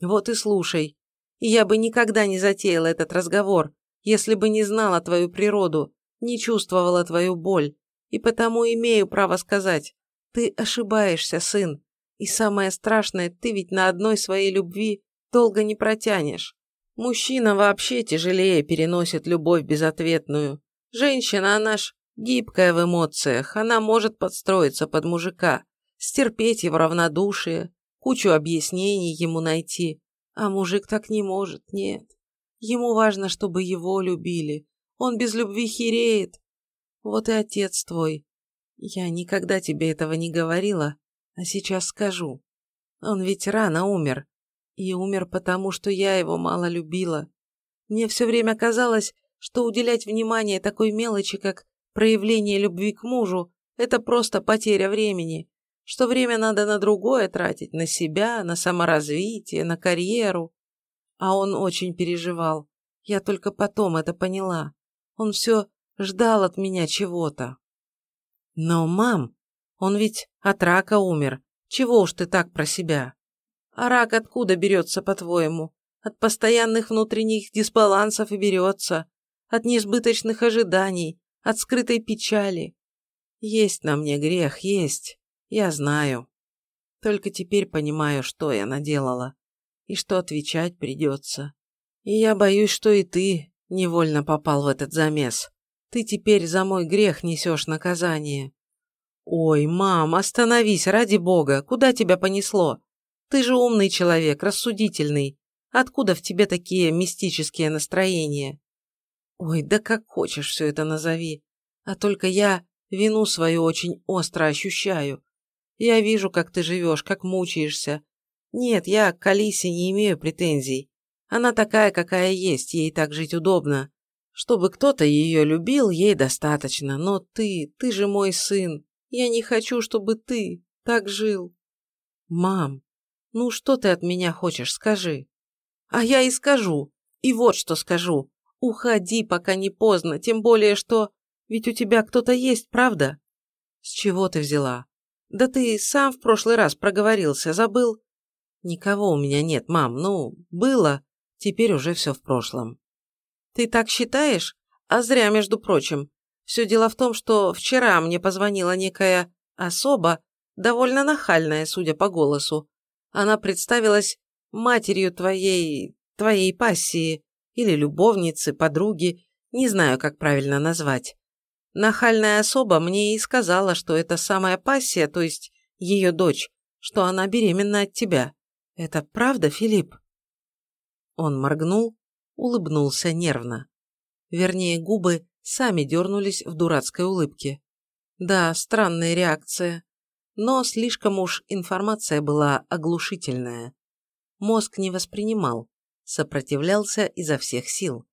«Вот и слушай. Я бы никогда не затеяла этот разговор, если бы не знала твою природу, не чувствовала твою боль, и потому имею право сказать, ты ошибаешься, сын, и самое страшное, ты ведь на одной своей любви долго не протянешь. Мужчина вообще тяжелее переносит любовь безответную. Женщина, она ж гибкая в эмоциях, она может подстроиться под мужика, стерпеть его равнодушие, кучу объяснений ему найти. А мужик так не может, нет. Ему важно, чтобы его любили. Он без любви хереет. Вот и отец твой. Я никогда тебе этого не говорила, а сейчас скажу. Он ведь рано умер. И умер потому, что я его мало любила. Мне все время казалось, что уделять внимание такой мелочи, как проявление любви к мужу, это просто потеря времени, что время надо на другое тратить, на себя, на саморазвитие, на карьеру. А он очень переживал. Я только потом это поняла. Он все ждал от меня чего-то. Но, мам, он ведь от рака умер. Чего уж ты так про себя? А рак откуда берется, по-твоему? От постоянных внутренних дисбалансов и берется. От несбыточных ожиданий, от скрытой печали. Есть на мне грех, есть. Я знаю. Только теперь понимаю, что я наделала. И что отвечать придется. И я боюсь, что и ты невольно попал в этот замес. Ты теперь за мой грех несешь наказание. Ой, мам, остановись, ради бога, куда тебя понесло? Ты же умный человек, рассудительный. Откуда в тебе такие мистические настроения? Ой, да как хочешь все это назови. А только я вину свою очень остро ощущаю. Я вижу, как ты живешь, как мучаешься. Нет, я к Алисе не имею претензий. Она такая, какая есть, ей так жить удобно. Чтобы кто-то ее любил, ей достаточно. Но ты, ты же мой сын. Я не хочу, чтобы ты так жил. Мам, ну что ты от меня хочешь, скажи. А я и скажу. И вот что скажу. Уходи, пока не поздно, тем более что... Ведь у тебя кто-то есть, правда? С чего ты взяла? Да ты сам в прошлый раз проговорился, забыл? Никого у меня нет, мам, ну, было, теперь уже все в прошлом. Ты так считаешь? А зря, между прочим. Все дело в том, что вчера мне позвонила некая особа, довольно нахальная, судя по голосу. Она представилась матерью твоей... твоей пассии, или любовницы, подруги, не знаю, как правильно назвать. Нахальная особа мне и сказала, что это самая пассия, то есть ее дочь, что она беременна от тебя. Это правда, Филипп?» Он моргнул, улыбнулся нервно. Вернее, губы сами дернулись в дурацкой улыбке. Да, странная реакция. Но слишком уж информация была оглушительная. Мозг не воспринимал, сопротивлялся изо всех сил.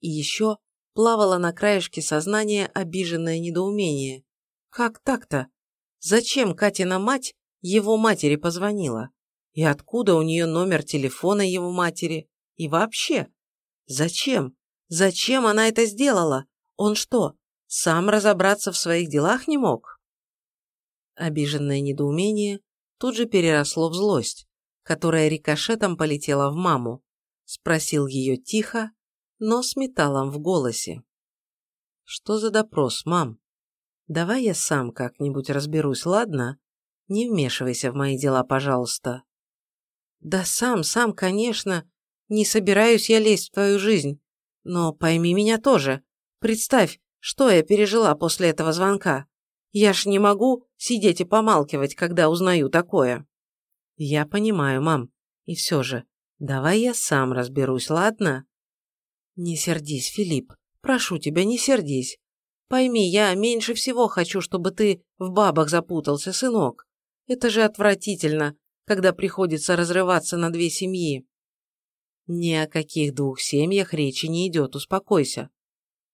И еще плавало на краешке сознания обиженное недоумение. Как так-то? Зачем Катина мать его матери позвонила? И откуда у нее номер телефона его матери? И вообще? Зачем? Зачем она это сделала? Он что, сам разобраться в своих делах не мог? Обиженное недоумение тут же переросло в злость, которая рикошетом полетела в маму. Спросил ее тихо, но с металлом в голосе. «Что за допрос, мам? Давай я сам как-нибудь разберусь, ладно? Не вмешивайся в мои дела, пожалуйста». «Да сам, сам, конечно. Не собираюсь я лезть в твою жизнь. Но пойми меня тоже. Представь, что я пережила после этого звонка. Я ж не могу сидеть и помалкивать, когда узнаю такое». «Я понимаю, мам. И все же, давай я сам разберусь, ладно?» «Не сердись, Филипп. Прошу тебя, не сердись. Пойми, я меньше всего хочу, чтобы ты в бабах запутался, сынок. Это же отвратительно, когда приходится разрываться на две семьи». Ни о каких двух семьях речи не идет, успокойся.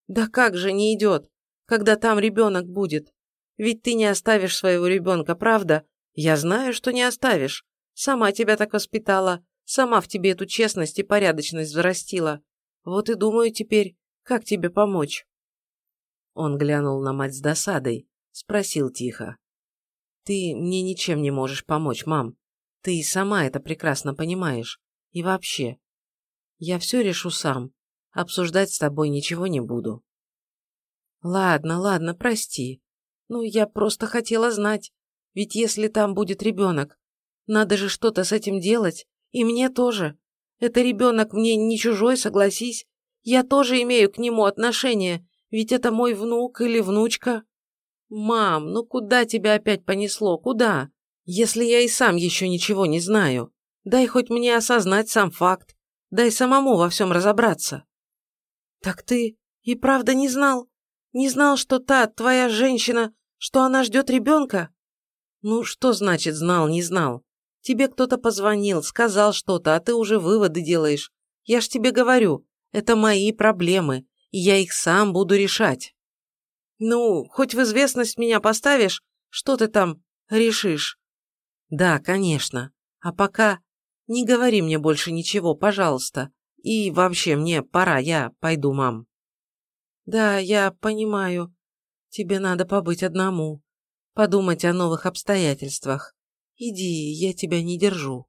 Да как же не идет, когда там ребенок будет? Ведь ты не оставишь своего ребенка, правда? Я знаю, что не оставишь. Сама тебя так воспитала, сама в тебе эту честность и порядочность взрастила. Вот и думаю теперь, как тебе помочь. Он глянул на мать с досадой, спросил тихо. «Ты мне ничем не можешь помочь, мам. Ты и сама это прекрасно понимаешь. И вообще, я все решу сам. Обсуждать с тобой ничего не буду». «Ладно, ладно, прости. Ну, я просто хотела знать. Ведь если там будет ребенок, надо же что-то с этим делать. И мне тоже. Это ребенок мне не чужой, согласись. Я тоже имею к нему отношение, ведь это мой внук или внучка. Мам, ну куда тебя опять понесло, куда? Если я и сам еще ничего не знаю. Дай хоть мне осознать сам факт. Дай самому во всем разобраться. Так ты и правда не знал? Не знал, что та, твоя женщина, что она ждет ребенка? Ну, что значит знал, не знал? Тебе кто-то позвонил, сказал что-то, а ты уже выводы делаешь. Я ж тебе говорю, это мои проблемы, и я их сам буду решать. Ну, хоть в известность меня поставишь, что ты там решишь? Да, конечно. А пока не говори мне больше ничего, пожалуйста. И вообще мне пора, я пойду, мам. Да, я понимаю. Тебе надо побыть одному. Подумать о новых обстоятельствах. Иди, я тебя не держу.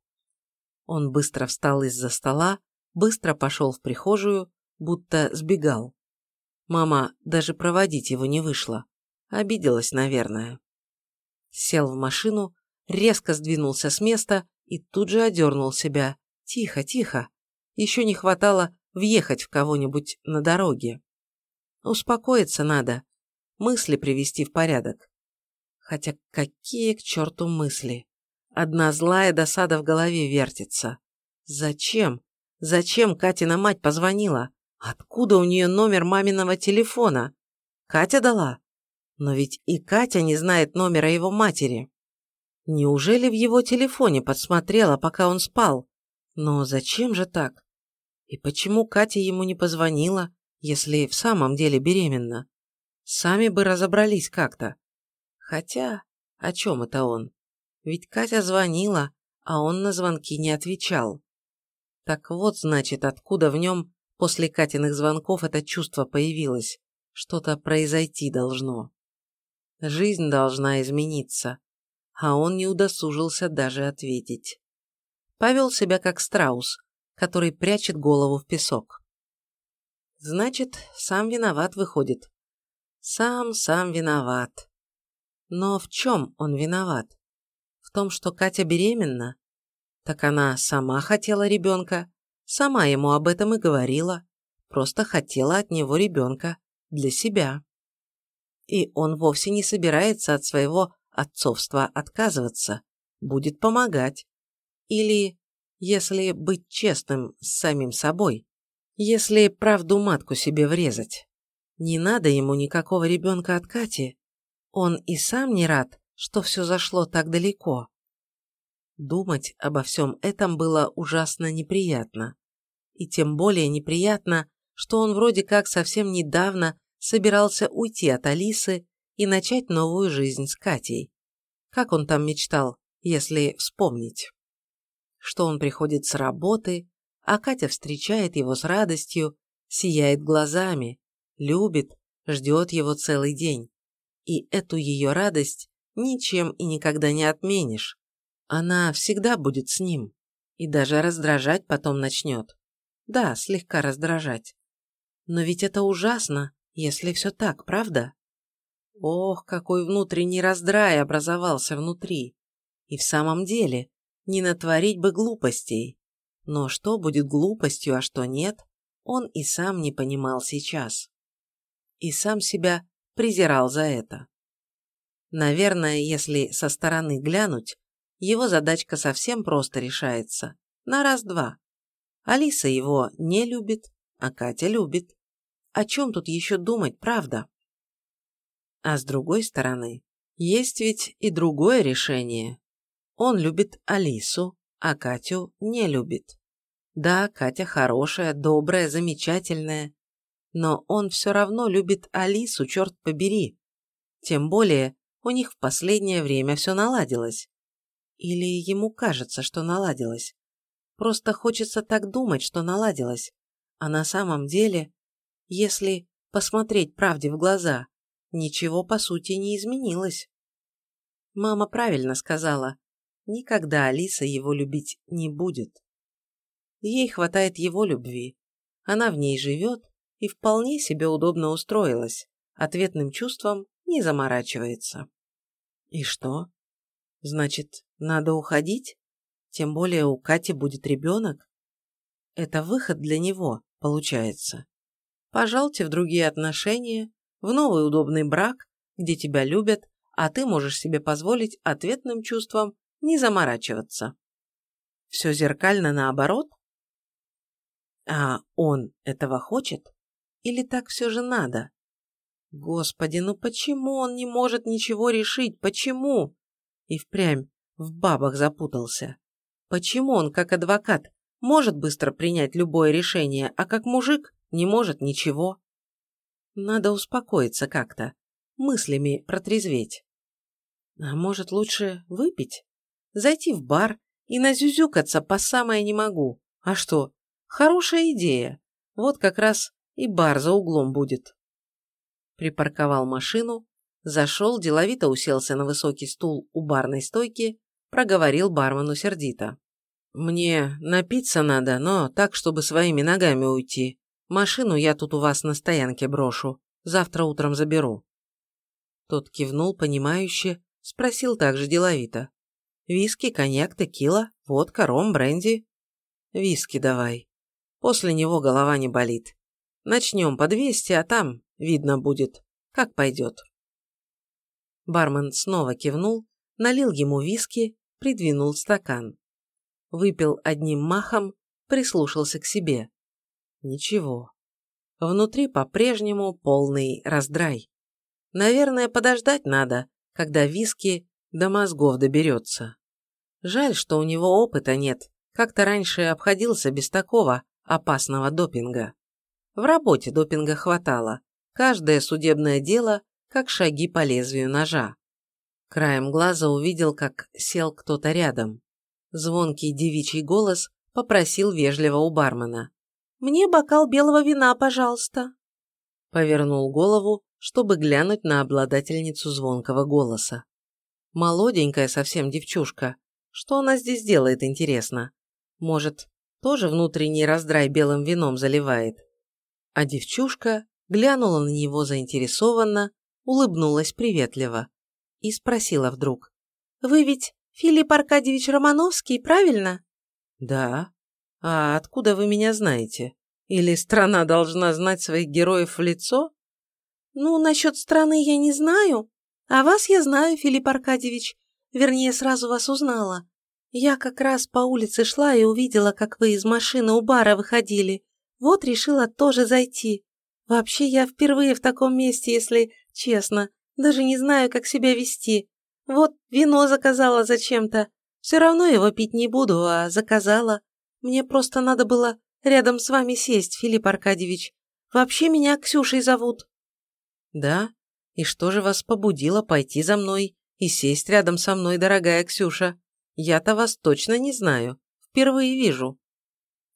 Он быстро встал из-за стола, быстро пошел в прихожую, будто сбегал. Мама даже проводить его не вышла. Обиделась, наверное. Сел в машину, резко сдвинулся с места и тут же одернул себя. Тихо, тихо. Еще не хватало въехать в кого-нибудь на дороге. Успокоиться надо, мысли привести в порядок. Хотя какие к черту мысли? Одна злая досада в голове вертится. Зачем? Зачем Катина мать позвонила? Откуда у нее номер маминого телефона? Катя дала? Но ведь и Катя не знает номера его матери. Неужели в его телефоне подсмотрела, пока он спал? Но зачем же так? И почему Катя ему не позвонила, если в самом деле беременна? Сами бы разобрались как-то. Хотя, о чем это он? Ведь Катя звонила, а он на звонки не отвечал. Так вот, значит, откуда в нем после Катиных звонков это чувство появилось. Что-то произойти должно. Жизнь должна измениться. А он не удосужился даже ответить. Повел себя как страус, который прячет голову в песок. Значит, сам виноват выходит. Сам, сам виноват. Но в чем он виноват? Том, что Катя беременна? Так она сама хотела ребенка, сама ему об этом и говорила, просто хотела от него ребенка для себя. И он вовсе не собирается от своего отцовства отказываться, будет помогать. Или, если быть честным с самим собой, если правду матку себе врезать. Не надо ему никакого ребенка от Кати. Он и сам не рад, что все зашло так далеко. Думать обо всем этом было ужасно неприятно. И тем более неприятно, что он вроде как совсем недавно собирался уйти от Алисы и начать новую жизнь с Катей. Как он там мечтал, если вспомнить? Что он приходит с работы, а Катя встречает его с радостью, сияет глазами, любит, ждет его целый день. И эту ее радость ничем и никогда не отменишь. Она всегда будет с ним. И даже раздражать потом начнет. Да, слегка раздражать. Но ведь это ужасно, если все так, правда? Ох, какой внутренний раздрай образовался внутри. И в самом деле, не натворить бы глупостей. Но что будет глупостью, а что нет, он и сам не понимал сейчас. И сам себя презирал за это. Наверное, если со стороны глянуть, его задачка совсем просто решается. На раз-два. Алиса его не любит, а Катя любит. О чем тут еще думать, правда? А с другой стороны, есть ведь и другое решение. Он любит Алису, а Катю не любит. Да, Катя хорошая, добрая, замечательная. Но он все равно любит Алису, черт побери. Тем более, у них в последнее время все наладилось. Или ему кажется, что наладилось. Просто хочется так думать, что наладилось. А на самом деле, если посмотреть правде в глаза, ничего по сути не изменилось. Мама правильно сказала, никогда Алиса его любить не будет. Ей хватает его любви. Она в ней живет и вполне себе удобно устроилась, ответным чувством не заморачивается. И что? Значит, надо уходить? Тем более у Кати будет ребенок? Это выход для него, получается. Пожалуйте в другие отношения, в новый удобный брак, где тебя любят, а ты можешь себе позволить ответным чувствам не заморачиваться. Все зеркально наоборот? А он этого хочет? Или так все же надо? Господи, ну почему он не может ничего решить? Почему? И впрямь в бабах запутался. Почему он, как адвокат, может быстро принять любое решение, а как мужик не может ничего? Надо успокоиться как-то, мыслями протрезветь. А может лучше выпить? Зайти в бар и назюзюкаться по самое не могу. А что, хорошая идея. Вот как раз и бар за углом будет. Припарковал машину, зашел, деловито уселся на высокий стул у барной стойки, проговорил бармену сердито. «Мне напиться надо, но так, чтобы своими ногами уйти. Машину я тут у вас на стоянке брошу. Завтра утром заберу». Тот кивнул, понимающе, спросил также деловито. «Виски, коньяк, текила, водка, ром, бренди?» «Виски давай. После него голова не болит. Начнем по 200, а там видно будет, как пойдет». Бармен снова кивнул, налил ему виски, придвинул стакан выпил одним махом, прислушался к себе. Ничего. Внутри по-прежнему полный раздрай. Наверное, подождать надо, когда виски до мозгов доберется. Жаль, что у него опыта нет, как-то раньше обходился без такого опасного допинга. В работе допинга хватало, каждое судебное дело как шаги по лезвию ножа. Краем глаза увидел, как сел кто-то рядом. Звонкий девичий голос попросил вежливо у бармена. «Мне бокал белого вина, пожалуйста». Повернул голову, чтобы глянуть на обладательницу звонкого голоса. Молоденькая совсем девчушка. Что она здесь делает, интересно? Может, тоже внутренний раздрай белым вином заливает? А девчушка глянула на него заинтересованно, улыбнулась приветливо и спросила вдруг. «Вы ведь Филипп Аркадьевич Романовский, правильно? Да. А откуда вы меня знаете? Или страна должна знать своих героев в лицо? Ну, насчет страны я не знаю. А вас я знаю, Филипп Аркадьевич. Вернее, сразу вас узнала. Я как раз по улице шла и увидела, как вы из машины у бара выходили. Вот решила тоже зайти. Вообще, я впервые в таком месте, если честно. Даже не знаю, как себя вести. Вот вино заказала зачем-то. Все равно его пить не буду, а заказала. Мне просто надо было рядом с вами сесть, Филипп Аркадьевич. Вообще меня Ксюшей зовут». «Да? И что же вас побудило пойти за мной и сесть рядом со мной, дорогая Ксюша? Я-то вас точно не знаю. Впервые вижу».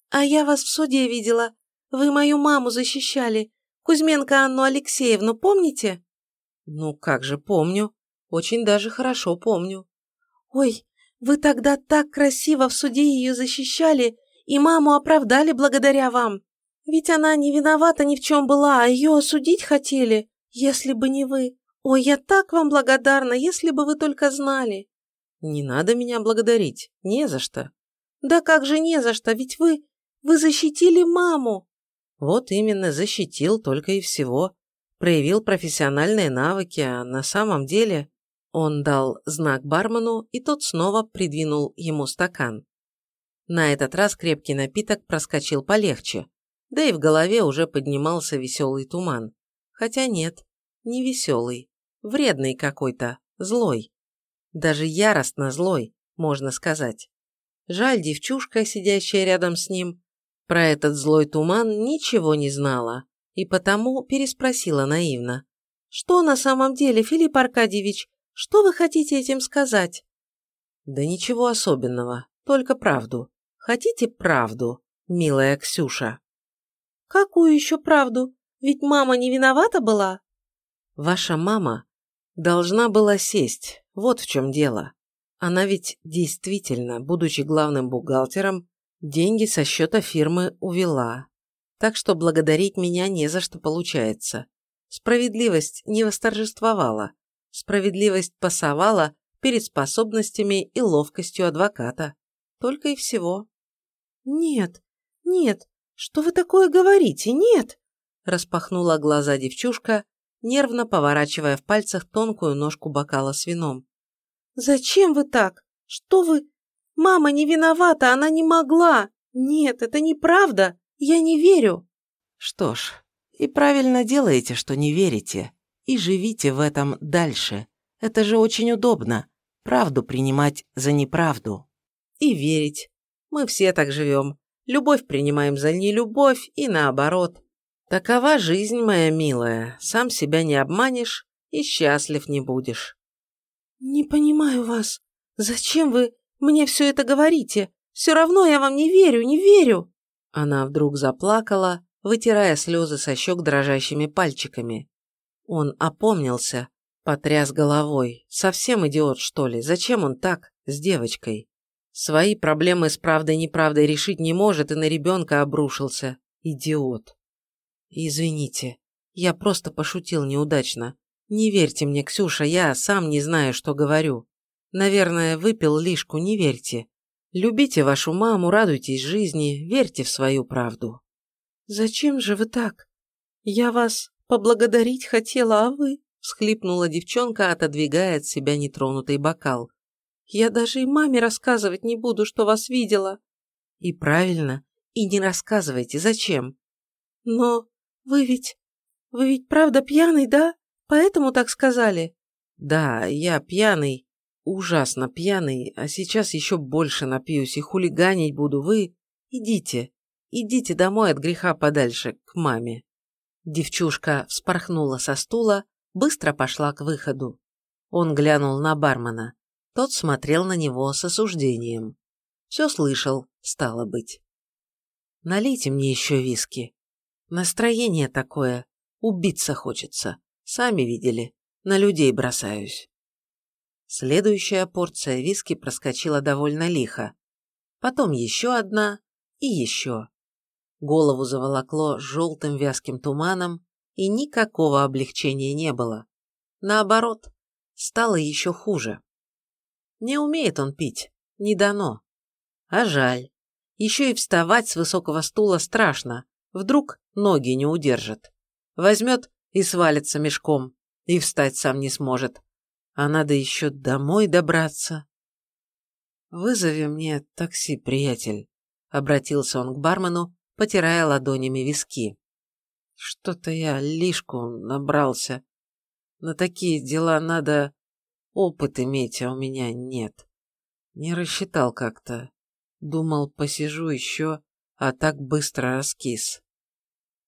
«А я вас в суде видела. Вы мою маму защищали. Кузьменко Анну Алексеевну, помните?» «Ну, как же помню. Очень даже хорошо помню. Ой, вы тогда так красиво в суде ее защищали, и маму оправдали благодаря вам. Ведь она не виновата ни в чем была, а ее осудить хотели, если бы не вы. Ой, я так вам благодарна, если бы вы только знали. Не надо меня благодарить, не за что. Да как же не за что, ведь вы... вы защитили маму. Вот именно, защитил только и всего. Проявил профессиональные навыки, а на самом деле... Он дал знак бармену, и тот снова придвинул ему стакан. На этот раз крепкий напиток проскочил полегче, да и в голове уже поднимался веселый туман. Хотя нет, не веселый, вредный какой-то, злой. Даже яростно злой, можно сказать. Жаль, девчушка, сидящая рядом с ним, Про этот злой туман ничего не знала и потому переспросила наивно. «Что на самом деле, Филипп Аркадьевич? Что вы хотите этим сказать?» «Да ничего особенного, только правду. Хотите правду, милая Ксюша?» «Какую еще правду? Ведь мама не виновата была?» «Ваша мама должна была сесть, вот в чем дело. Она ведь действительно, будучи главным бухгалтером, деньги со счета фирмы увела. Так что благодарить меня не за что получается. Справедливость не восторжествовала. Справедливость пасовала перед способностями и ловкостью адвоката. Только и всего. «Нет, нет, что вы такое говорите? Нет!» Распахнула глаза девчушка, нервно поворачивая в пальцах тонкую ножку бокала с вином. «Зачем вы так? Что вы? Мама не виновата, она не могла! Нет, это неправда! Я не верю!» «Что ж, и правильно делаете, что не верите, и живите в этом дальше. Это же очень удобно, правду принимать за неправду. И верить. Мы все так живем. Любовь принимаем за нелюбовь и наоборот. Такова жизнь, моя милая. Сам себя не обманешь и счастлив не будешь. Не понимаю вас. Зачем вы мне все это говорите? Все равно я вам не верю, не верю. Она вдруг заплакала, вытирая слезы со щек дрожащими пальчиками. Он опомнился, потряс головой. Совсем идиот, что ли? Зачем он так, с девочкой? Свои проблемы с правдой-неправдой решить не может и на ребенка обрушился. Идиот. Извините, я просто пошутил неудачно. Не верьте мне, Ксюша, я сам не знаю, что говорю. Наверное, выпил лишку, не верьте. Любите вашу маму, радуйтесь жизни, верьте в свою правду. Зачем же вы так? Я вас поблагодарить хотела, а вы? всхлипнула девчонка, отодвигая от себя нетронутый бокал. Я даже и маме рассказывать не буду, что вас видела. И правильно. И не рассказывайте. Зачем? Но вы ведь... Вы ведь правда пьяный, да? Поэтому так сказали? Да, я пьяный. Ужасно пьяный. А сейчас еще больше напьюсь и хулиганить буду. Вы идите. Идите домой от греха подальше, к маме. Девчушка вспорхнула со стула, быстро пошла к выходу. Он глянул на бармена. Тот смотрел на него с осуждением. Все слышал, стало быть. Налейте мне еще виски. Настроение такое, убиться хочется. Сами видели, на людей бросаюсь. Следующая порция виски проскочила довольно лихо. Потом еще одна и еще. Голову заволокло желтым вязким туманом, и никакого облегчения не было. Наоборот, стало еще хуже. Не умеет он пить, не дано. А жаль. Еще и вставать с высокого стула страшно. Вдруг ноги не удержит. Возьмет и свалится мешком, и встать сам не сможет. А надо еще домой добраться. «Вызови мне такси, приятель», — обратился он к бармену, потирая ладонями виски. «Что-то я лишку набрался. На такие дела надо Опыт иметь, а у меня нет. Не рассчитал как-то. Думал, посижу еще, а так быстро раскис.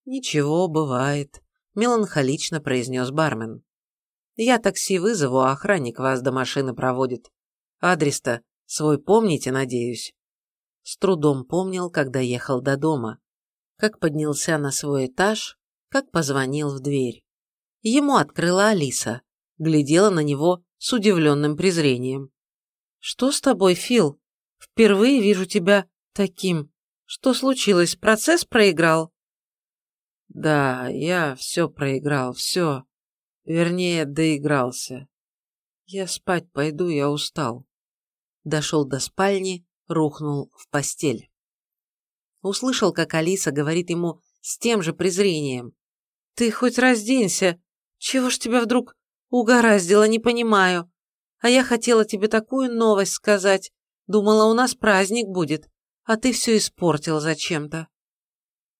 Ничего, бывает, меланхолично произнес бармен. Я такси вызову, а охранник вас до машины проводит. Адрес-то свой помните, надеюсь? С трудом помнил, когда ехал до дома. Как поднялся на свой этаж, как позвонил в дверь. Ему открыла Алиса, глядела на него с удивленным презрением. «Что с тобой, Фил? Впервые вижу тебя таким. Что случилось, процесс проиграл?» «Да, я все проиграл, все. Вернее, доигрался. Я спать пойду, я устал». Дошел до спальни, рухнул в постель. Услышал, как Алиса говорит ему с тем же презрением. «Ты хоть разденься! Чего ж тебя вдруг Угораздило, не понимаю. А я хотела тебе такую новость сказать. Думала, у нас праздник будет, а ты все испортил зачем-то.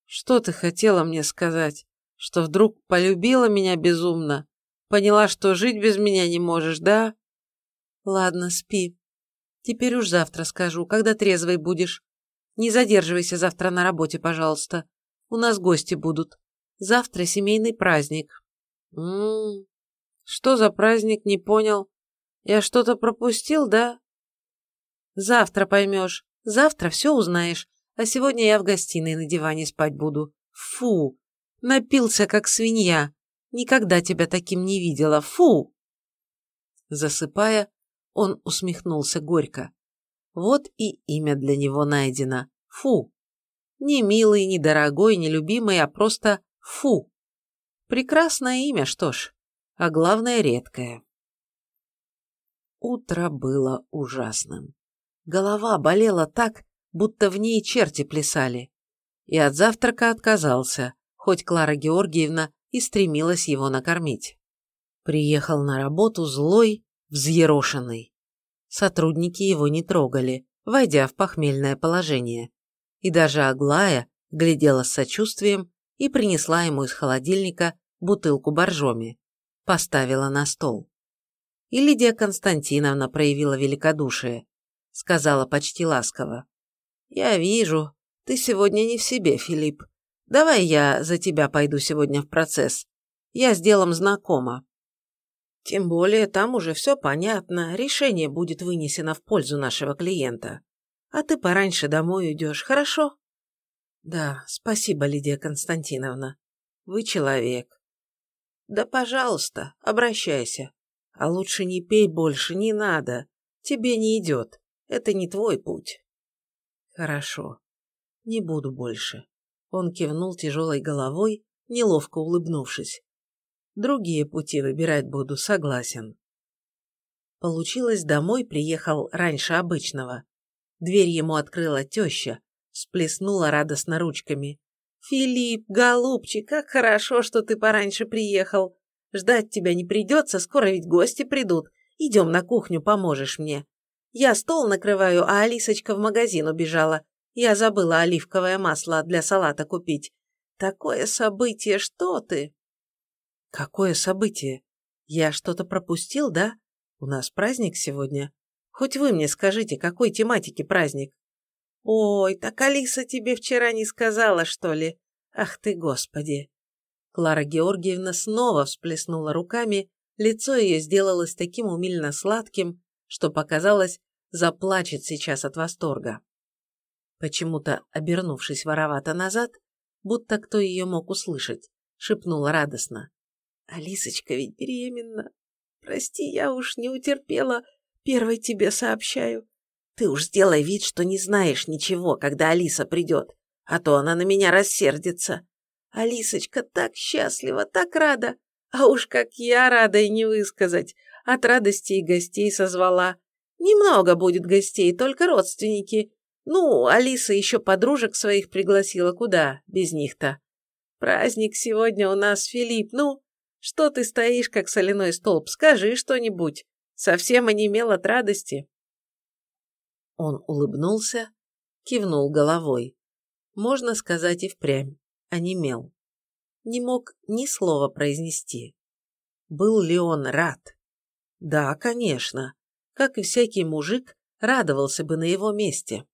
Что ты хотела мне сказать? Что вдруг полюбила меня безумно? Поняла, что жить без меня не можешь, да? Ладно, спи. Теперь уж завтра скажу, когда трезвый будешь. Не задерживайся завтра на работе, пожалуйста. У нас гости будут. Завтра семейный праздник. М -м -м. Что за праздник, не понял? Я что-то пропустил, да? Завтра поймешь. Завтра все узнаешь. А сегодня я в гостиной на диване спать буду. Фу! Напился, как свинья. Никогда тебя таким не видела. Фу!» Засыпая, он усмехнулся горько. Вот и имя для него найдено. Фу. Не милый, не дорогой, не любимый, а просто Фу. Прекрасное имя, что ж, а главное редкое. Утро было ужасным. Голова болела так, будто в ней черти плясали. И от завтрака отказался, хоть Клара Георгиевна и стремилась его накормить. Приехал на работу злой, взъерошенный. Сотрудники его не трогали, войдя в похмельное положение. И даже Аглая глядела с сочувствием и принесла ему из холодильника бутылку боржоми. Поставила на стол. И Лидия Константиновна проявила великодушие. Сказала почти ласково. «Я вижу, ты сегодня не в себе, Филипп. Давай я за тебя пойду сегодня в процесс. Я с делом знакома. Тем более там уже все понятно, решение будет вынесено в пользу нашего клиента. А ты пораньше домой уйдешь, хорошо? Да, спасибо, Лидия Константиновна. Вы человек. Да, пожалуйста, обращайся. А лучше не пей больше, не надо. Тебе не идет. Это не твой путь. Хорошо. Не буду больше. Он кивнул тяжелой головой, неловко улыбнувшись. Другие пути выбирать буду, согласен. Получилось, домой приехал раньше обычного. Дверь ему открыла теща, сплеснула радостно ручками. «Филипп, голубчик, как хорошо, что ты пораньше приехал. Ждать тебя не придется, скоро ведь гости придут. Идем на кухню, поможешь мне. Я стол накрываю, а Алисочка в магазин убежала. Я забыла оливковое масло для салата купить. Такое событие, что ты? Какое событие? Я что-то пропустил, да? У нас праздник сегодня. Хоть вы мне скажите, какой тематики праздник? Ой, так Алиса тебе вчера не сказала, что ли? Ах ты, господи. Клара Георгиевна снова всплеснула руками, лицо ее сделалось таким умильно сладким, что показалось, заплачет сейчас от восторга. Почему-то, обернувшись воровато назад, будто кто ее мог услышать, шепнула радостно. «Алисочка ведь беременна. Прости, я уж не утерпела. Первой тебе сообщаю. Ты уж сделай вид, что не знаешь ничего, когда Алиса придет, а то она на меня рассердится. Алисочка так счастлива, так рада. А уж как я рада и не высказать. От радости и гостей созвала. Немного будет гостей, только родственники. Ну, Алиса еще подружек своих пригласила. Куда без них-то? Праздник сегодня у нас, Филипп. Ну, что ты стоишь, как соляной столб? Скажи что-нибудь. Совсем онемел от радости. Он улыбнулся, кивнул головой. Можно сказать и впрямь. Онемел. Не мог ни слова произнести. Был ли он рад? Да, конечно. Как и всякий мужик, радовался бы на его месте.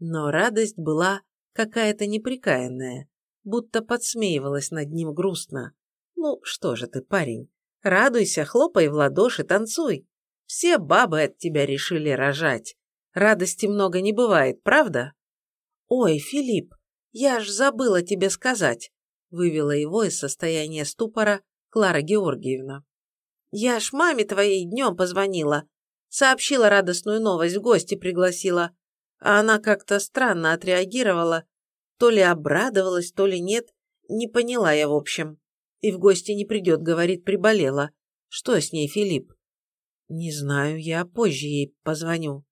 Но радость была какая-то неприкаянная, будто подсмеивалась над ним грустно. Ну, что же ты, парень, радуйся, хлопай в ладоши, танцуй. Все бабы от тебя решили рожать. Радости много не бывает, правда? Ой, Филипп, я ж забыла тебе сказать, вывела его из состояния ступора Клара Георгиевна. Я ж маме твоей днем позвонила, сообщила радостную новость, в гости пригласила. А она как-то странно отреагировала. То ли обрадовалась, то ли нет. Не поняла я, в общем. И в гости не придет, говорит, приболела. Что с ней, Филипп? Не знаю, я позже ей позвоню.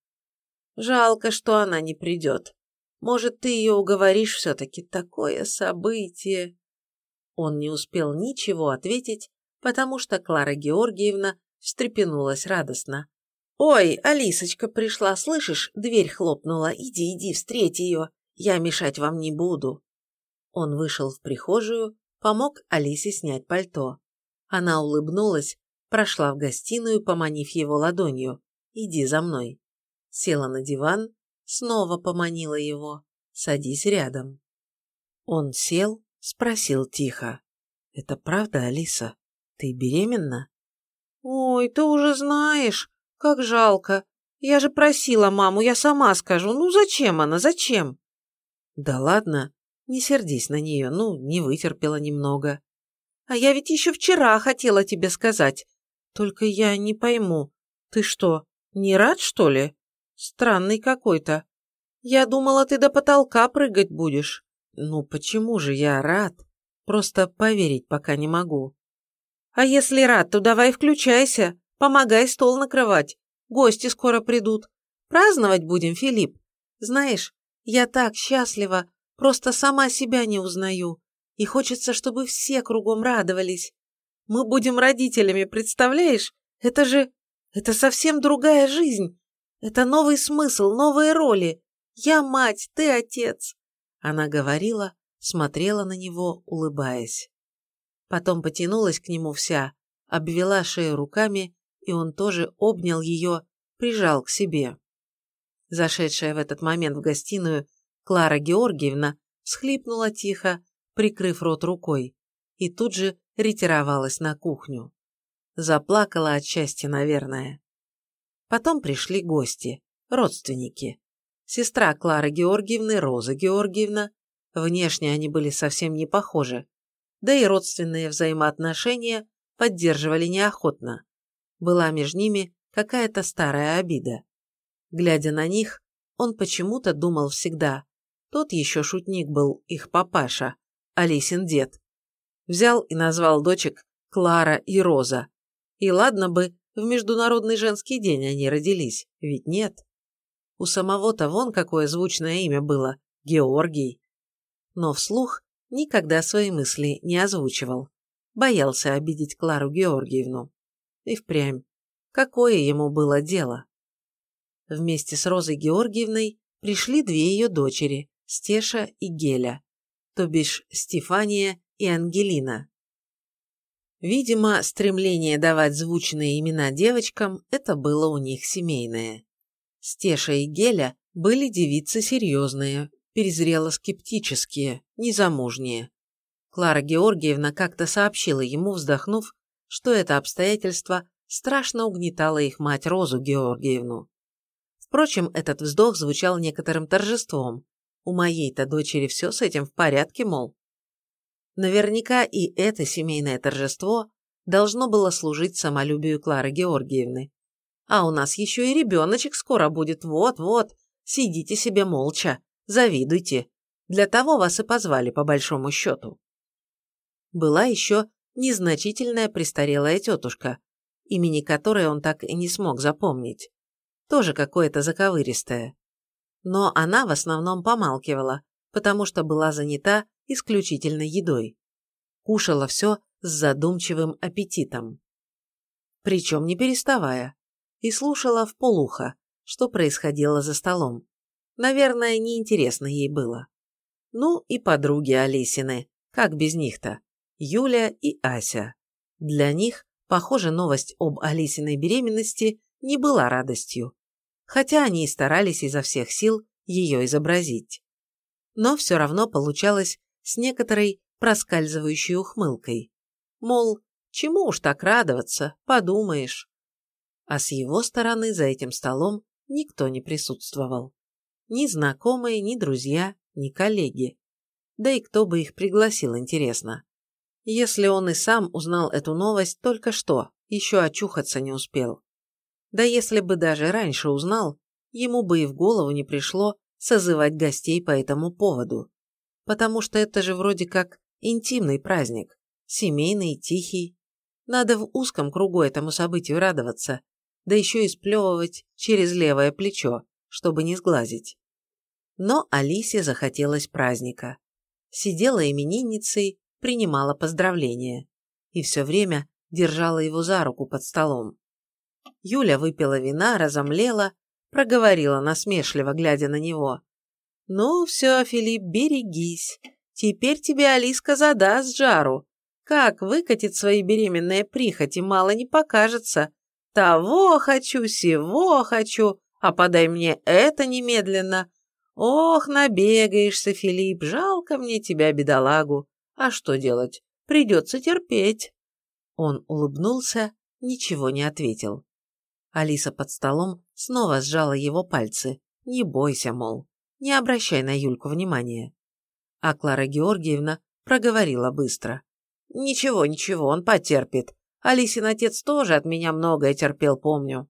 Жалко, что она не придет. Может, ты ее уговоришь все-таки. Такое событие. Он не успел ничего ответить, потому что Клара Георгиевна встрепенулась радостно. «Ой, Алисочка пришла, слышишь? Дверь хлопнула. Иди, иди, встреть ее. Я мешать вам не буду». Он вышел в прихожую, помог Алисе снять пальто. Она улыбнулась, прошла в гостиную, поманив его ладонью. «Иди за мной». Села на диван, снова поманила его. «Садись рядом». Он сел, спросил тихо. «Это правда, Алиса? Ты беременна?» «Ой, ты уже знаешь. Как жалко. Я же просила маму, я сама скажу. Ну зачем она, зачем?» «Да ладно, не сердись на нее, ну, не вытерпела немного». «А я ведь еще вчера хотела тебе сказать. Только я не пойму. Ты что, не рад, что ли? Странный какой-то. Я думала, ты до потолка прыгать будешь». «Ну почему же я рад? Просто поверить пока не могу». «А если рад, то давай включайся. Помогай стол накрывать. Гости скоро придут. Праздновать будем, Филипп. Знаешь, я так счастлива, просто сама себя не узнаю. И хочется, чтобы все кругом радовались. Мы будем родителями, представляешь? Это же... Это совсем другая жизнь. Это новый смысл, новые роли. Я мать, ты отец. Она говорила, смотрела на него, улыбаясь. Потом потянулась к нему вся, обвела шею руками, и он тоже обнял ее, прижал к себе. Зашедшая в этот момент в гостиную Клара Георгиевна всхлипнула тихо, прикрыв рот рукой, и тут же ретировалась на кухню. Заплакала от счастья, наверное. Потом пришли гости, родственники. Сестра Клары Георгиевны, Роза Георгиевна. Внешне они были совсем не похожи. Да и родственные взаимоотношения поддерживали неохотно. Была между ними какая-то старая обида. Глядя на них, он почему-то думал всегда. Тот еще шутник был их папаша, Алисин дед. Взял и назвал дочек Клара и Роза. И ладно бы, в Международный женский день они родились, ведь нет. У самого-то вон какое звучное имя было – Георгий. Но вслух никогда свои мысли не озвучивал. Боялся обидеть Клару Георгиевну. И впрямь, какое ему было дело? Вместе с Розой Георгиевной пришли две ее дочери – Стеша и Геля, то бишь Стефания и Ангелина. Видимо, стремление давать звучные имена девочкам – это было у них семейное. Стеша и Геля были девицы серьезные, перезрело-скептические, незамужние. Клара Георгиевна как-то сообщила ему, вздохнув, что это обстоятельство страшно угнетало их мать Розу Георгиевну. Впрочем, этот вздох звучал некоторым торжеством. У моей-то дочери все с этим в порядке, мол. Наверняка и это семейное торжество должно было служить самолюбию Клары Георгиевны. А у нас еще и ребеночек скоро будет, вот-вот. Сидите себе молча, завидуйте. Для того вас и позвали, по большому счету. Была еще незначительная престарелая тетушка, имени которой он так и не смог запомнить. Тоже какое-то заковыристое. Но она в основном помалкивала, потому что была занята исключительно едой. Кушала все с задумчивым аппетитом. Причем не переставая. И слушала в полухо, что происходило за столом. Наверное, неинтересно ей было. Ну и подруги Алисины, как без них-то? Юля и Ася. Для них, похоже, новость об Алисиной беременности не была радостью, хотя они и старались изо всех сил ее изобразить. Но все равно получалось с некоторой проскальзывающей ухмылкой. Мол, чему уж так радоваться, подумаешь. А с его стороны за этим столом никто не присутствовал. Ни знакомые, ни друзья, ни коллеги. Да и кто бы их пригласил, интересно. Если он и сам узнал эту новость только что, еще очухаться не успел. Да если бы даже раньше узнал, ему бы и в голову не пришло созывать гостей по этому поводу потому что это же вроде как интимный праздник, семейный, тихий. Надо в узком кругу этому событию радоваться, да еще и сплевывать через левое плечо, чтобы не сглазить. Но Алисе захотелось праздника. Сидела именинницей, принимала поздравления. И все время держала его за руку под столом. Юля выпила вина, разомлела, проговорила насмешливо, глядя на него. «Ну все, Филипп, берегись. Теперь тебе Алиска задаст жару. Как выкатит свои беременные прихоти, мало не покажется. Того хочу, сего хочу, а подай мне это немедленно. Ох, набегаешься, Филипп, жалко мне тебя, бедолагу. А что делать? Придется терпеть. Он улыбнулся, ничего не ответил. Алиса под столом снова сжала его пальцы. Не бойся, мол, не обращай на Юльку внимания. А Клара Георгиевна проговорила быстро. Ничего, ничего, он потерпит. Алисин отец тоже от меня многое терпел, помню.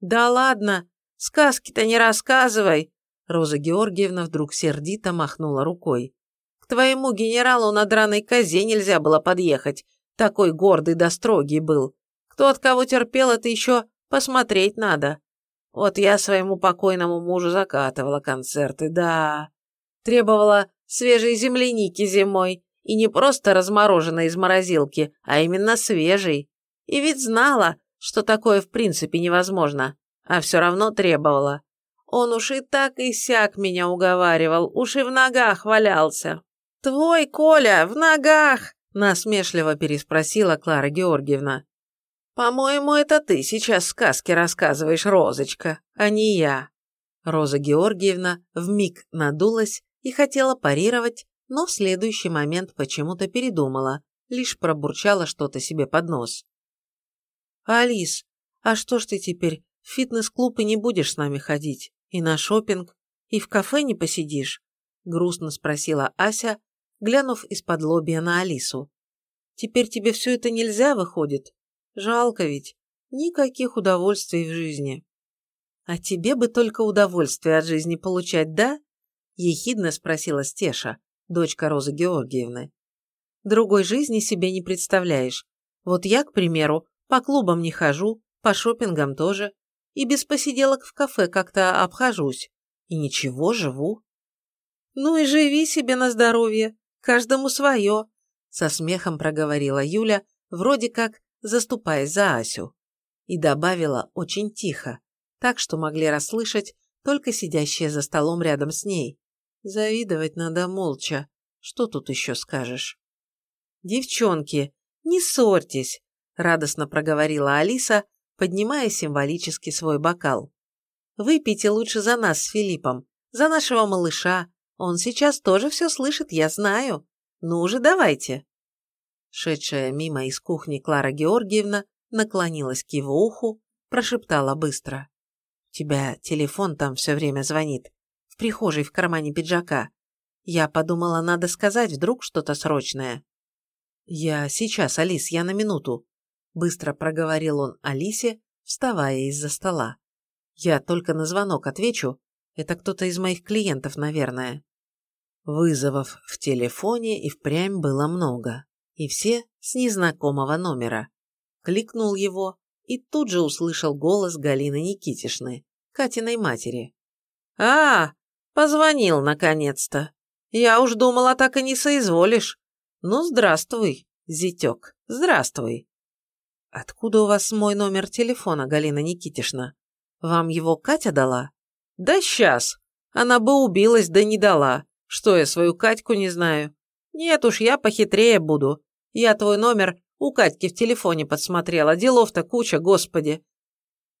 Да ладно, сказки-то не рассказывай, Роза Георгиевна вдруг сердито махнула рукой. «К твоему генералу на драной козе нельзя было подъехать. Такой гордый да строгий был. Кто от кого терпел, это еще посмотреть надо. Вот я своему покойному мужу закатывала концерты, да. Требовала свежей земляники зимой, и не просто размороженной из морозилки, а именно свежей. И ведь знала, что такое в принципе невозможно, а все равно требовала. Он уж и так и сяк меня уговаривал, уж и в ногах валялся. «Твой Коля в ногах!» – насмешливо переспросила Клара Георгиевна. «По-моему, это ты сейчас сказки рассказываешь, Розочка, а не я». Роза Георгиевна вмиг надулась и хотела парировать, но в следующий момент почему-то передумала, лишь пробурчала что-то себе под нос. «Алис, а что ж ты теперь, в фитнес-клуб и не будешь с нами ходить?» «И на шопинг? И в кафе не посидишь?» – грустно спросила Ася, глянув из-под лобья на Алису. «Теперь тебе все это нельзя, выходит? Жалко ведь. Никаких удовольствий в жизни». «А тебе бы только удовольствие от жизни получать, да?» – ехидно спросила Стеша, дочка Розы Георгиевны. «Другой жизни себе не представляешь. Вот я, к примеру, по клубам не хожу, по шопингам тоже и без посиделок в кафе как-то обхожусь. И ничего, живу. Ну и живи себе на здоровье, каждому свое, со смехом проговорила Юля, вроде как заступаясь за Асю. И добавила очень тихо, так что могли расслышать только сидящие за столом рядом с ней. Завидовать надо молча. Что тут еще скажешь? «Девчонки, не ссорьтесь», – радостно проговорила Алиса, поднимая символически свой бокал. «Выпейте лучше за нас с Филиппом, за нашего малыша. Он сейчас тоже все слышит, я знаю. Ну уже давайте». Шедшая мимо из кухни Клара Георгиевна наклонилась к его уху, прошептала быстро. «У тебя телефон там все время звонит. В прихожей в кармане пиджака. Я подумала, надо сказать вдруг что-то срочное». «Я сейчас, Алис, я на минуту», Быстро проговорил он Алисе, вставая из-за стола. Я только на звонок отвечу. Это кто-то из моих клиентов, наверное. Вызовов в телефоне и впрямь было много. И все с незнакомого номера. Кликнул его и тут же услышал голос Галины Никитишны, Катиной матери. «А, позвонил наконец-то. Я уж думала, так и не соизволишь. Ну, здравствуй, зятек, здравствуй. «Откуда у вас мой номер телефона, Галина Никитишна? Вам его Катя дала?» «Да сейчас. Она бы убилась, да не дала. Что я свою Катьку не знаю? Нет уж, я похитрее буду. Я твой номер у Катьки в телефоне подсмотрела. Делов-то куча, господи.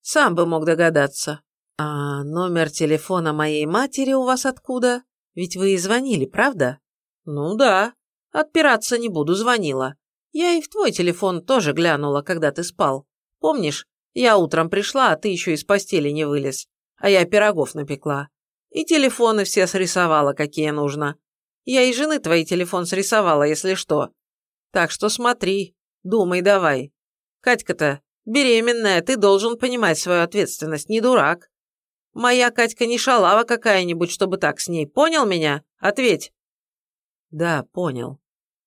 Сам бы мог догадаться. А номер телефона моей матери у вас откуда? Ведь вы и звонили, правда? Ну да. Отпираться не буду, звонила. Я и в твой телефон тоже глянула, когда ты спал. Помнишь, я утром пришла, а ты еще из постели не вылез. А я пирогов напекла. И телефоны все срисовала, какие нужно. Я и жены твои телефон срисовала, если что. Так что смотри, думай давай. Катька-то беременная, ты должен понимать свою ответственность, не дурак. Моя Катька не шалава какая-нибудь, чтобы так с ней. Понял меня? Ответь. Да, понял.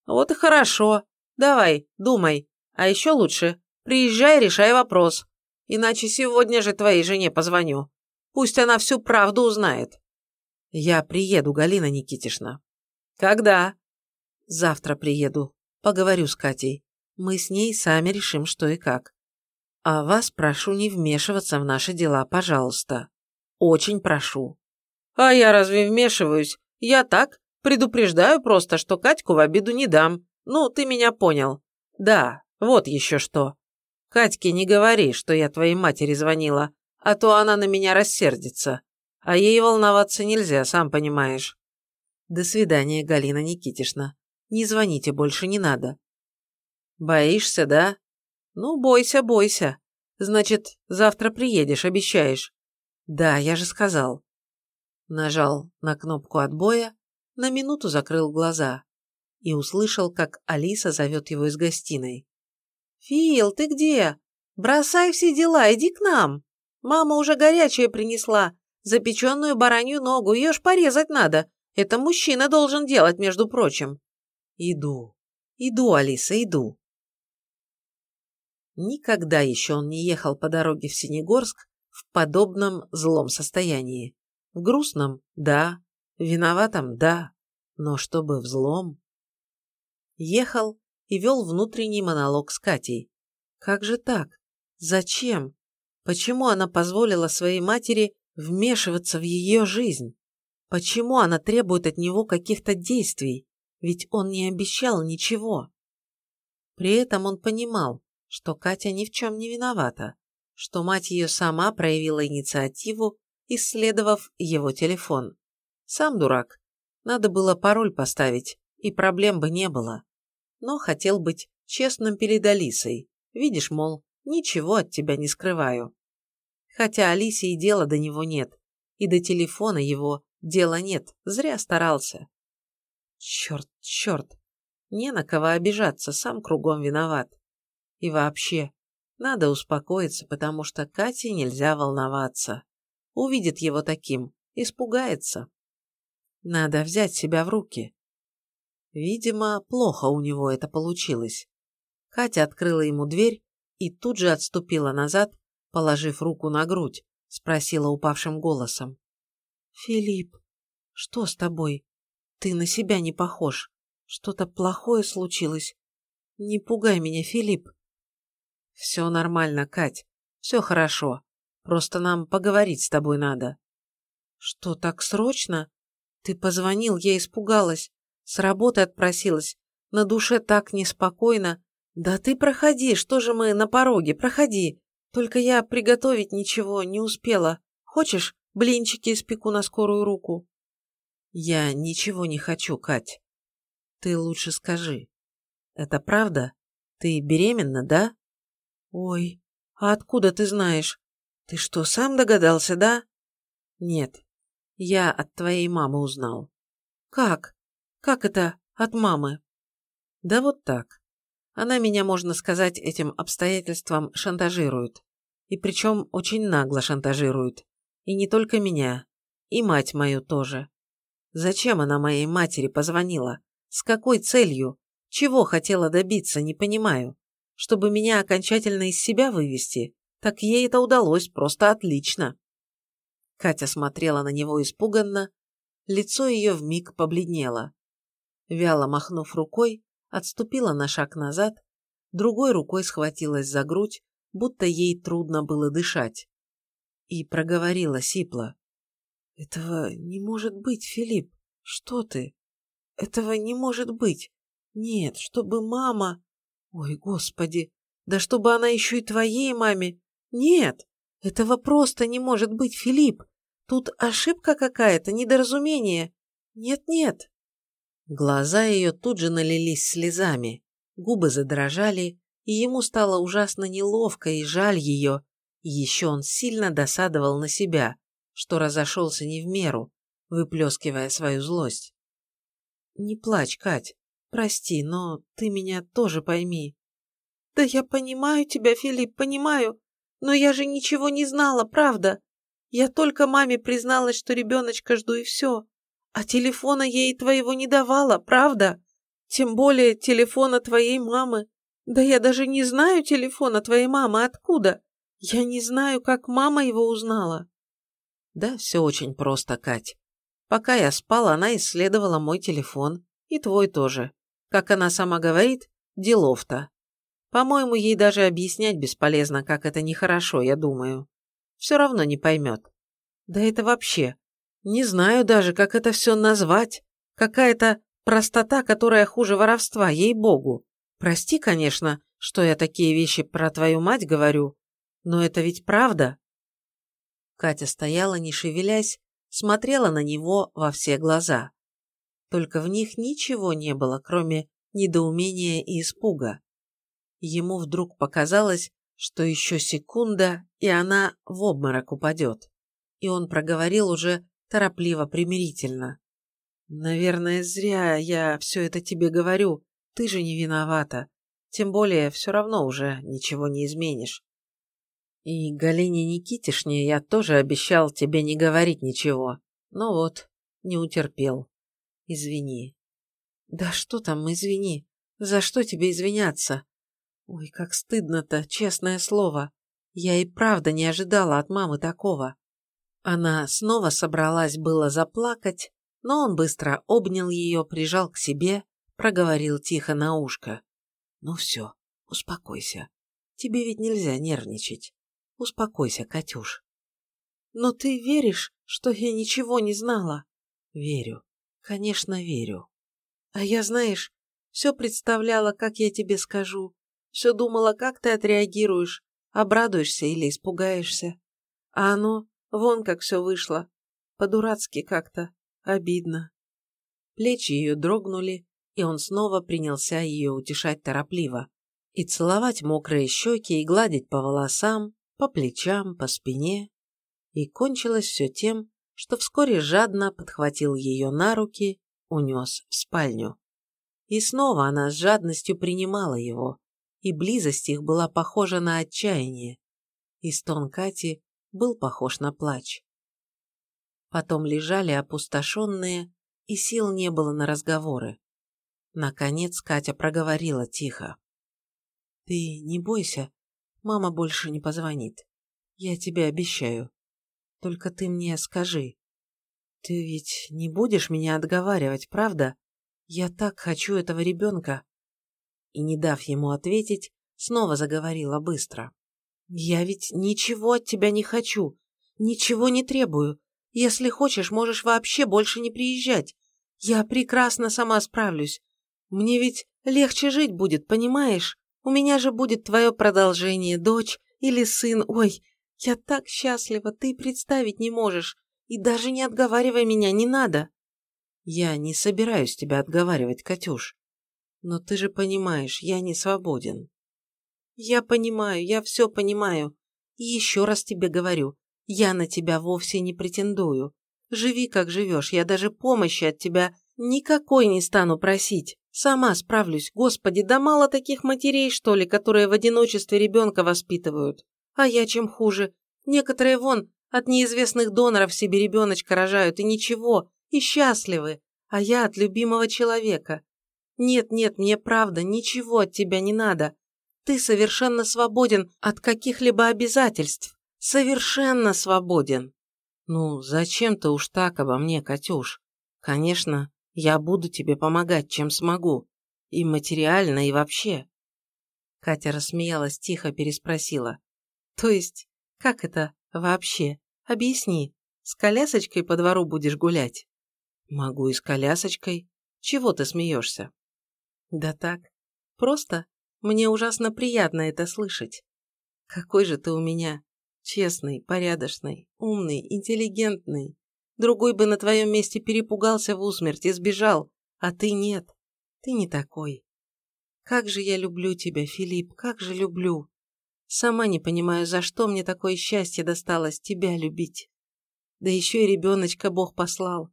Вот и хорошо. Давай, думай. А еще лучше, приезжай, решай вопрос. Иначе сегодня же твоей жене позвоню. Пусть она всю правду узнает. Я приеду, Галина Никитишна. Когда? Завтра приеду. Поговорю с Катей. Мы с ней сами решим, что и как. А вас прошу не вмешиваться в наши дела, пожалуйста. Очень прошу. А я разве вмешиваюсь? Я так, предупреждаю просто, что Катьку в обиду не дам. Ну, ты меня понял. Да, вот еще что. Катьке не говори, что я твоей матери звонила, а то она на меня рассердится. А ей волноваться нельзя, сам понимаешь. До свидания, Галина Никитишна. Не звоните больше, не надо. Боишься, да? Ну, бойся, бойся. Значит, завтра приедешь, обещаешь? Да, я же сказал. Нажал на кнопку отбоя, на минуту закрыл глаза и услышал, как Алиса зовет его из гостиной. «Фил, ты где? Бросай все дела, иди к нам. Мама уже горячее принесла, запеченную баранью ногу, ее ж порезать надо. Это мужчина должен делать, между прочим». «Иду, иду, Алиса, иду». Никогда еще он не ехал по дороге в Синегорск в подобном злом состоянии. В грустном – да, виноватом – да, но чтобы в злом. Ехал и вел внутренний монолог с Катей. Как же так? Зачем? Почему она позволила своей матери вмешиваться в ее жизнь? Почему она требует от него каких-то действий? Ведь он не обещал ничего. При этом он понимал, что Катя ни в чем не виновата, что мать ее сама проявила инициативу, исследовав его телефон. Сам дурак. Надо было пароль поставить, и проблем бы не было. Но хотел быть честным перед Алисой. Видишь, мол, ничего от тебя не скрываю. Хотя Алисе и дела до него нет, и до телефона его дела нет, зря старался. Черт, черт, не на кого обижаться, сам кругом виноват. И вообще, надо успокоиться, потому что Кате нельзя волноваться. Увидит его таким, испугается. Надо взять себя в руки. Видимо, плохо у него это получилось. Катя открыла ему дверь и тут же отступила назад, положив руку на грудь, спросила упавшим голосом. «Филипп, что с тобой? Ты на себя не похож. Что-то плохое случилось. Не пугай меня, Филипп». «Все нормально, Кать. Все хорошо. Просто нам поговорить с тобой надо». «Что, так срочно? Ты позвонил, я испугалась. С работы отпросилась. На душе так неспокойно. Да ты проходи, что же мы на пороге, проходи. Только я приготовить ничего не успела. Хочешь, блинчики испеку на скорую руку?» «Я ничего не хочу, Кать. Ты лучше скажи. Это правда? Ты беременна, да?» «Ой, а откуда ты знаешь? Ты что, сам догадался, да?» «Нет, я от твоей мамы узнал». «Как? Как это от мамы?» «Да вот так. Она меня, можно сказать, этим обстоятельством шантажирует. И причем очень нагло шантажирует. И не только меня, и мать мою тоже. Зачем она моей матери позвонила? С какой целью? Чего хотела добиться, не понимаю чтобы меня окончательно из себя вывести, так ей это удалось просто отлично. Катя смотрела на него испуганно, лицо ее вмиг побледнело. Вяло махнув рукой, отступила на шаг назад, другой рукой схватилась за грудь, будто ей трудно было дышать. И проговорила сипло. «Этого не может быть, Филипп. Что ты? Этого не может быть. Нет, чтобы мама...» Ой, господи, да чтобы она еще и твоей маме. Нет, этого просто не может быть, Филипп. Тут ошибка какая-то, недоразумение. Нет-нет. Глаза ее тут же налились слезами, губы задрожали, и ему стало ужасно неловко и жаль ее, еще он сильно досадовал на себя, что разошелся не в меру, выплескивая свою злость. «Не плачь, Кать. Прости, но ты меня тоже пойми. Да я понимаю тебя, Филипп, понимаю. Но я же ничего не знала, правда. Я только маме призналась, что ребеночка жду и все. А телефона ей твоего не давала, правда? Тем более телефона твоей мамы. Да я даже не знаю телефона твоей мамы, откуда? Я не знаю, как мама его узнала. Да, все очень просто, Кать. Пока я спал, она исследовала мой телефон. И твой тоже. Как она сама говорит, делов-то. По-моему, ей даже объяснять бесполезно, как это нехорошо, я думаю. Все равно не поймет. Да это вообще. Не знаю даже, как это все назвать. Какая-то простота, которая хуже воровства, ей-богу. Прости, конечно, что я такие вещи про твою мать говорю, но это ведь правда. Катя стояла, не шевелясь, смотрела на него во все глаза. Только в них ничего не было, кроме недоумения и испуга. Ему вдруг показалось, что еще секунда, и она в обморок упадет. И он проговорил уже торопливо-примирительно. «Наверное, зря я все это тебе говорю. Ты же не виновата. Тем более, все равно уже ничего не изменишь. И Галине Никитишне я тоже обещал тебе не говорить ничего. Но вот, не утерпел. Извини. Да что там, извини. За что тебе извиняться? Ой, как стыдно-то, честное слово. Я и правда не ожидала от мамы такого. Она снова собралась было заплакать, но он быстро обнял ее, прижал к себе, проговорил тихо на ушко. «Ну все, успокойся. Тебе ведь нельзя нервничать. Успокойся, Катюш». «Но ты веришь, что я ничего не знала?» «Верю. Конечно, верю. А я, знаешь, все представляла, как я тебе скажу. Все думала, как ты отреагируешь, обрадуешься или испугаешься. А оно, вон как все вышло. По-дурацки как-то. Обидно. Плечи ее дрогнули, и он снова принялся ее утешать торопливо. И целовать мокрые щеки, и гладить по волосам, по плечам, по спине. И кончилось все тем, что вскоре жадно подхватил ее на руки, унес в спальню. И снова она с жадностью принимала его, и близость их была похожа на отчаяние, и стон Кати был похож на плач потом лежали опустошенные, и сил не было на разговоры. Наконец Катя проговорила тихо. «Ты не бойся, мама больше не позвонит. Я тебе обещаю. Только ты мне скажи. Ты ведь не будешь меня отговаривать, правда? Я так хочу этого ребенка». И, не дав ему ответить, снова заговорила быстро. «Я ведь ничего от тебя не хочу, ничего не требую. Если хочешь, можешь вообще больше не приезжать. Я прекрасно сама справлюсь. Мне ведь легче жить будет, понимаешь? У меня же будет твое продолжение, дочь или сын. Ой, я так счастлива, ты представить не можешь. И даже не отговаривай меня, не надо. Я не собираюсь тебя отговаривать, Катюш. Но ты же понимаешь, я не свободен. Я понимаю, я все понимаю. И еще раз тебе говорю, я на тебя вовсе не претендую. Живи, как живешь, я даже помощи от тебя никакой не стану просить. Сама справлюсь, господи, да мало таких матерей, что ли, которые в одиночестве ребенка воспитывают. А я чем хуже. Некоторые вон от неизвестных доноров себе ребеночка рожают, и ничего, и счастливы. А я от любимого человека. Нет, нет, мне правда, ничего от тебя не надо. Ты совершенно свободен от каких-либо обязательств. Совершенно свободен. Ну, зачем ты уж так обо мне, Катюш? Конечно, я буду тебе помогать, чем смогу. И материально, и вообще. Катя рассмеялась тихо, переспросила. То есть, как это вообще? Объясни. С колясочкой по двору будешь гулять? Могу и с колясочкой. Чего ты смеешься? Да так. Просто мне ужасно приятно это слышать. Какой же ты у меня Честный, порядочный, умный, интеллигентный. Другой бы на твоем месте перепугался в усмерть и сбежал, а ты нет. Ты не такой. Как же я люблю тебя, Филипп, как же люблю. Сама не понимаю, за что мне такое счастье досталось тебя любить. Да еще и ребеночка Бог послал.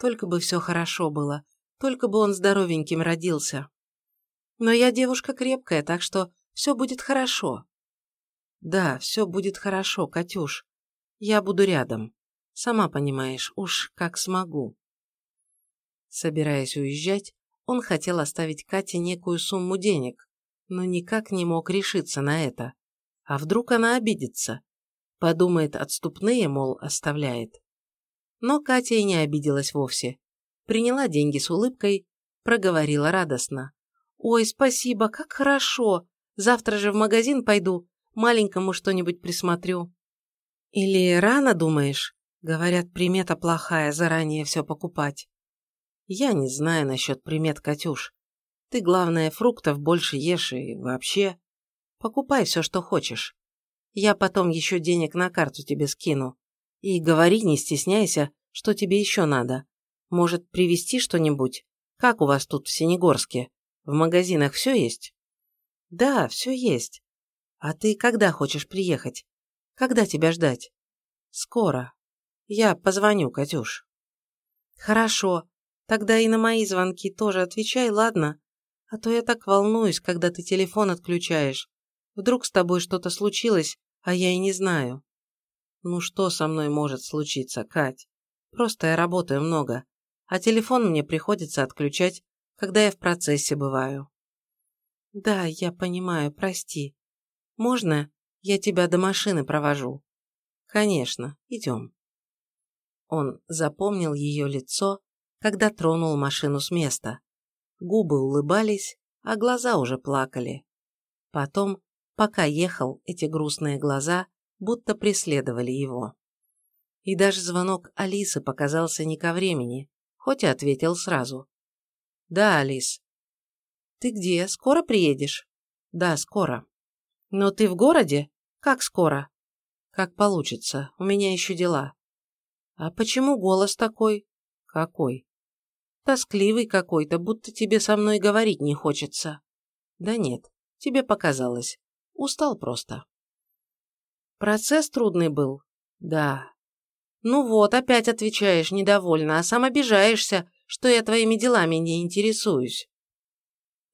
Только бы все хорошо было, только бы он здоровеньким родился. Но я девушка крепкая, так что все будет хорошо. Да, все будет хорошо, Катюш. Я буду рядом. Сама понимаешь, уж как смогу. Собираясь уезжать, он хотел оставить Кате некую сумму денег, но никак не мог решиться на это. А вдруг она обидится? Подумает, отступные, мол, оставляет. Но Катя и не обиделась вовсе. Приняла деньги с улыбкой, проговорила радостно. «Ой, спасибо, как хорошо! Завтра же в магазин пойду, маленькому что-нибудь присмотрю. Или рано думаешь? Говорят, примета плохая, заранее все покупать. Я не знаю насчет примет, Катюш. Ты, главное, фруктов больше ешь и вообще. Покупай все, что хочешь. Я потом еще денег на карту тебе скину. И говори, не стесняйся, что тебе еще надо. Может, привезти что-нибудь? Как у вас тут в Синегорске? В магазинах все есть? Да, все есть. А ты когда хочешь приехать? Когда тебя ждать? Скоро. Я позвоню, Катюш. Хорошо. Тогда и на мои звонки тоже отвечай, ладно? А то я так волнуюсь, когда ты телефон отключаешь. Вдруг с тобой что-то случилось, а я и не знаю. Ну что со мной может случиться, Кать? Просто я работаю много, а телефон мне приходится отключать, когда я в процессе бываю. Да, я понимаю, прости. Можно я тебя до машины провожу? Конечно, идем. Он запомнил ее лицо, когда тронул машину с места. Губы улыбались, а глаза уже плакали. Потом, пока ехал, эти грустные глаза будто преследовали его. И даже звонок Алисы показался не ко времени, хоть и ответил сразу. «Да, Алис». «Ты где? Скоро приедешь?» «Да, скоро». «Но ты в городе? Как скоро?» «Как получится. У меня еще дела». «А почему голос такой?» «Какой?» «Тоскливый какой-то, будто тебе со мной говорить не хочется». «Да нет, тебе показалось. Устал просто». «Процесс трудный был?» «Да». «Ну вот, опять отвечаешь недовольно, а сам обижаешься, что я твоими делами не интересуюсь».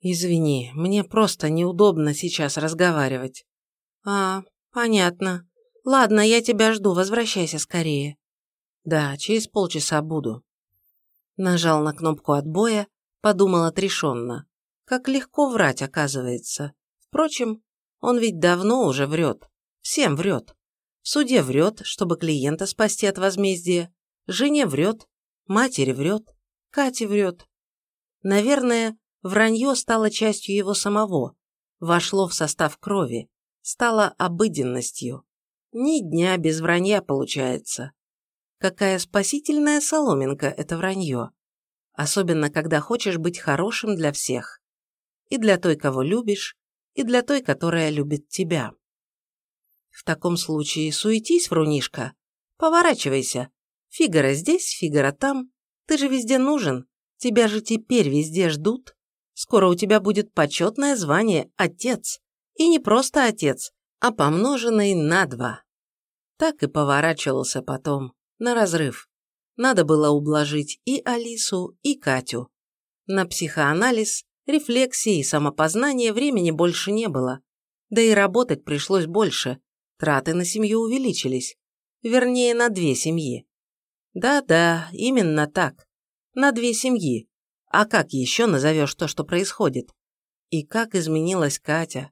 «Извини, мне просто неудобно сейчас разговаривать». «А, понятно. Ладно, я тебя жду, возвращайся скорее». «Да, через полчаса буду». Нажал на кнопку отбоя, подумал отрешенно. Как легко врать, оказывается. Впрочем, он ведь давно уже врет. Всем врет. В суде врет, чтобы клиента спасти от возмездия. Жене врет. Матери врет. Кате врет. Наверное, вранье стало частью его самого. Вошло в состав крови. Стало обыденностью. Ни дня без вранья получается. Какая спасительная соломинка это вранье. Особенно, когда хочешь быть хорошим для всех. И для той, кого любишь, и для той, которая любит тебя. В таком случае суетись, врунишка. Поворачивайся. Фигара здесь, Фигара там. Ты же везде нужен. Тебя же теперь везде ждут. Скоро у тебя будет почетное звание «отец». И не просто отец, а помноженный на два. Так и поворачивался потом на разрыв. Надо было ублажить и Алису, и Катю. На психоанализ, рефлексии и самопознание времени больше не было. Да и работать пришлось больше. Траты на семью увеличились. Вернее, на две семьи. Да-да, именно так. На две семьи. А как еще назовешь то, что происходит? И как изменилась Катя?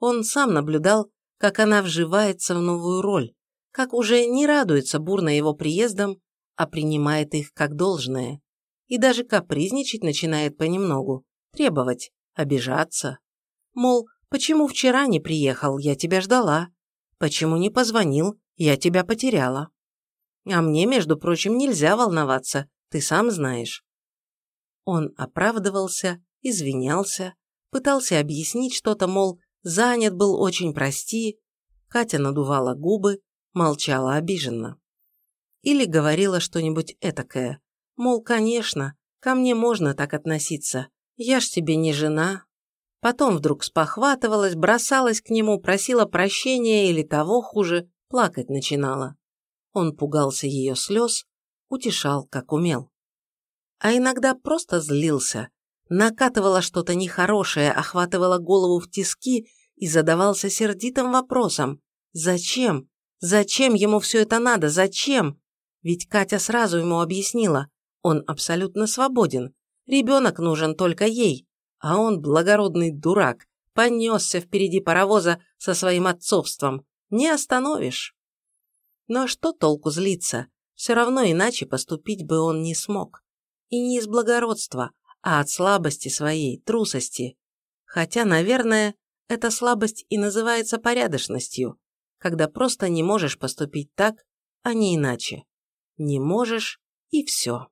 Он сам наблюдал, как она вживается в новую роль, как уже не радуется бурно его приездом, а принимает их как должное. И даже капризничать начинает понемногу, требовать, обижаться. Мол, почему вчера не приехал, я тебя ждала. Почему не позвонил, я тебя потеряла. А мне, между прочим, нельзя волноваться, ты сам знаешь. Он оправдывался, извинялся, пытался объяснить что-то, мол, занят был, очень прости. Катя надувала губы, молчала обиженно. Или говорила что-нибудь этакое. Мол, конечно, ко мне можно так относиться. Я ж тебе не жена. Потом вдруг спохватывалась, бросалась к нему, просила прощения или того хуже, плакать начинала. Он пугался ее слез, утешал, как умел. А иногда просто злился, накатывало что-то нехорошее, охватывало голову в тиски и задавался сердитым вопросом «Зачем? Зачем ему все это надо? Зачем? Ведь Катя сразу ему объяснила, он абсолютно свободен, ребенок нужен только ей, а он, благородный дурак, понесся впереди паровоза со своим отцовством. Не остановишь. Но что толку злиться? Все равно иначе поступить бы он не смог. И не из благородства, а от слабости своей, трусости. Хотя, наверное, эта слабость и называется порядочностью когда просто не можешь поступить так, а не иначе. Не можешь, и все.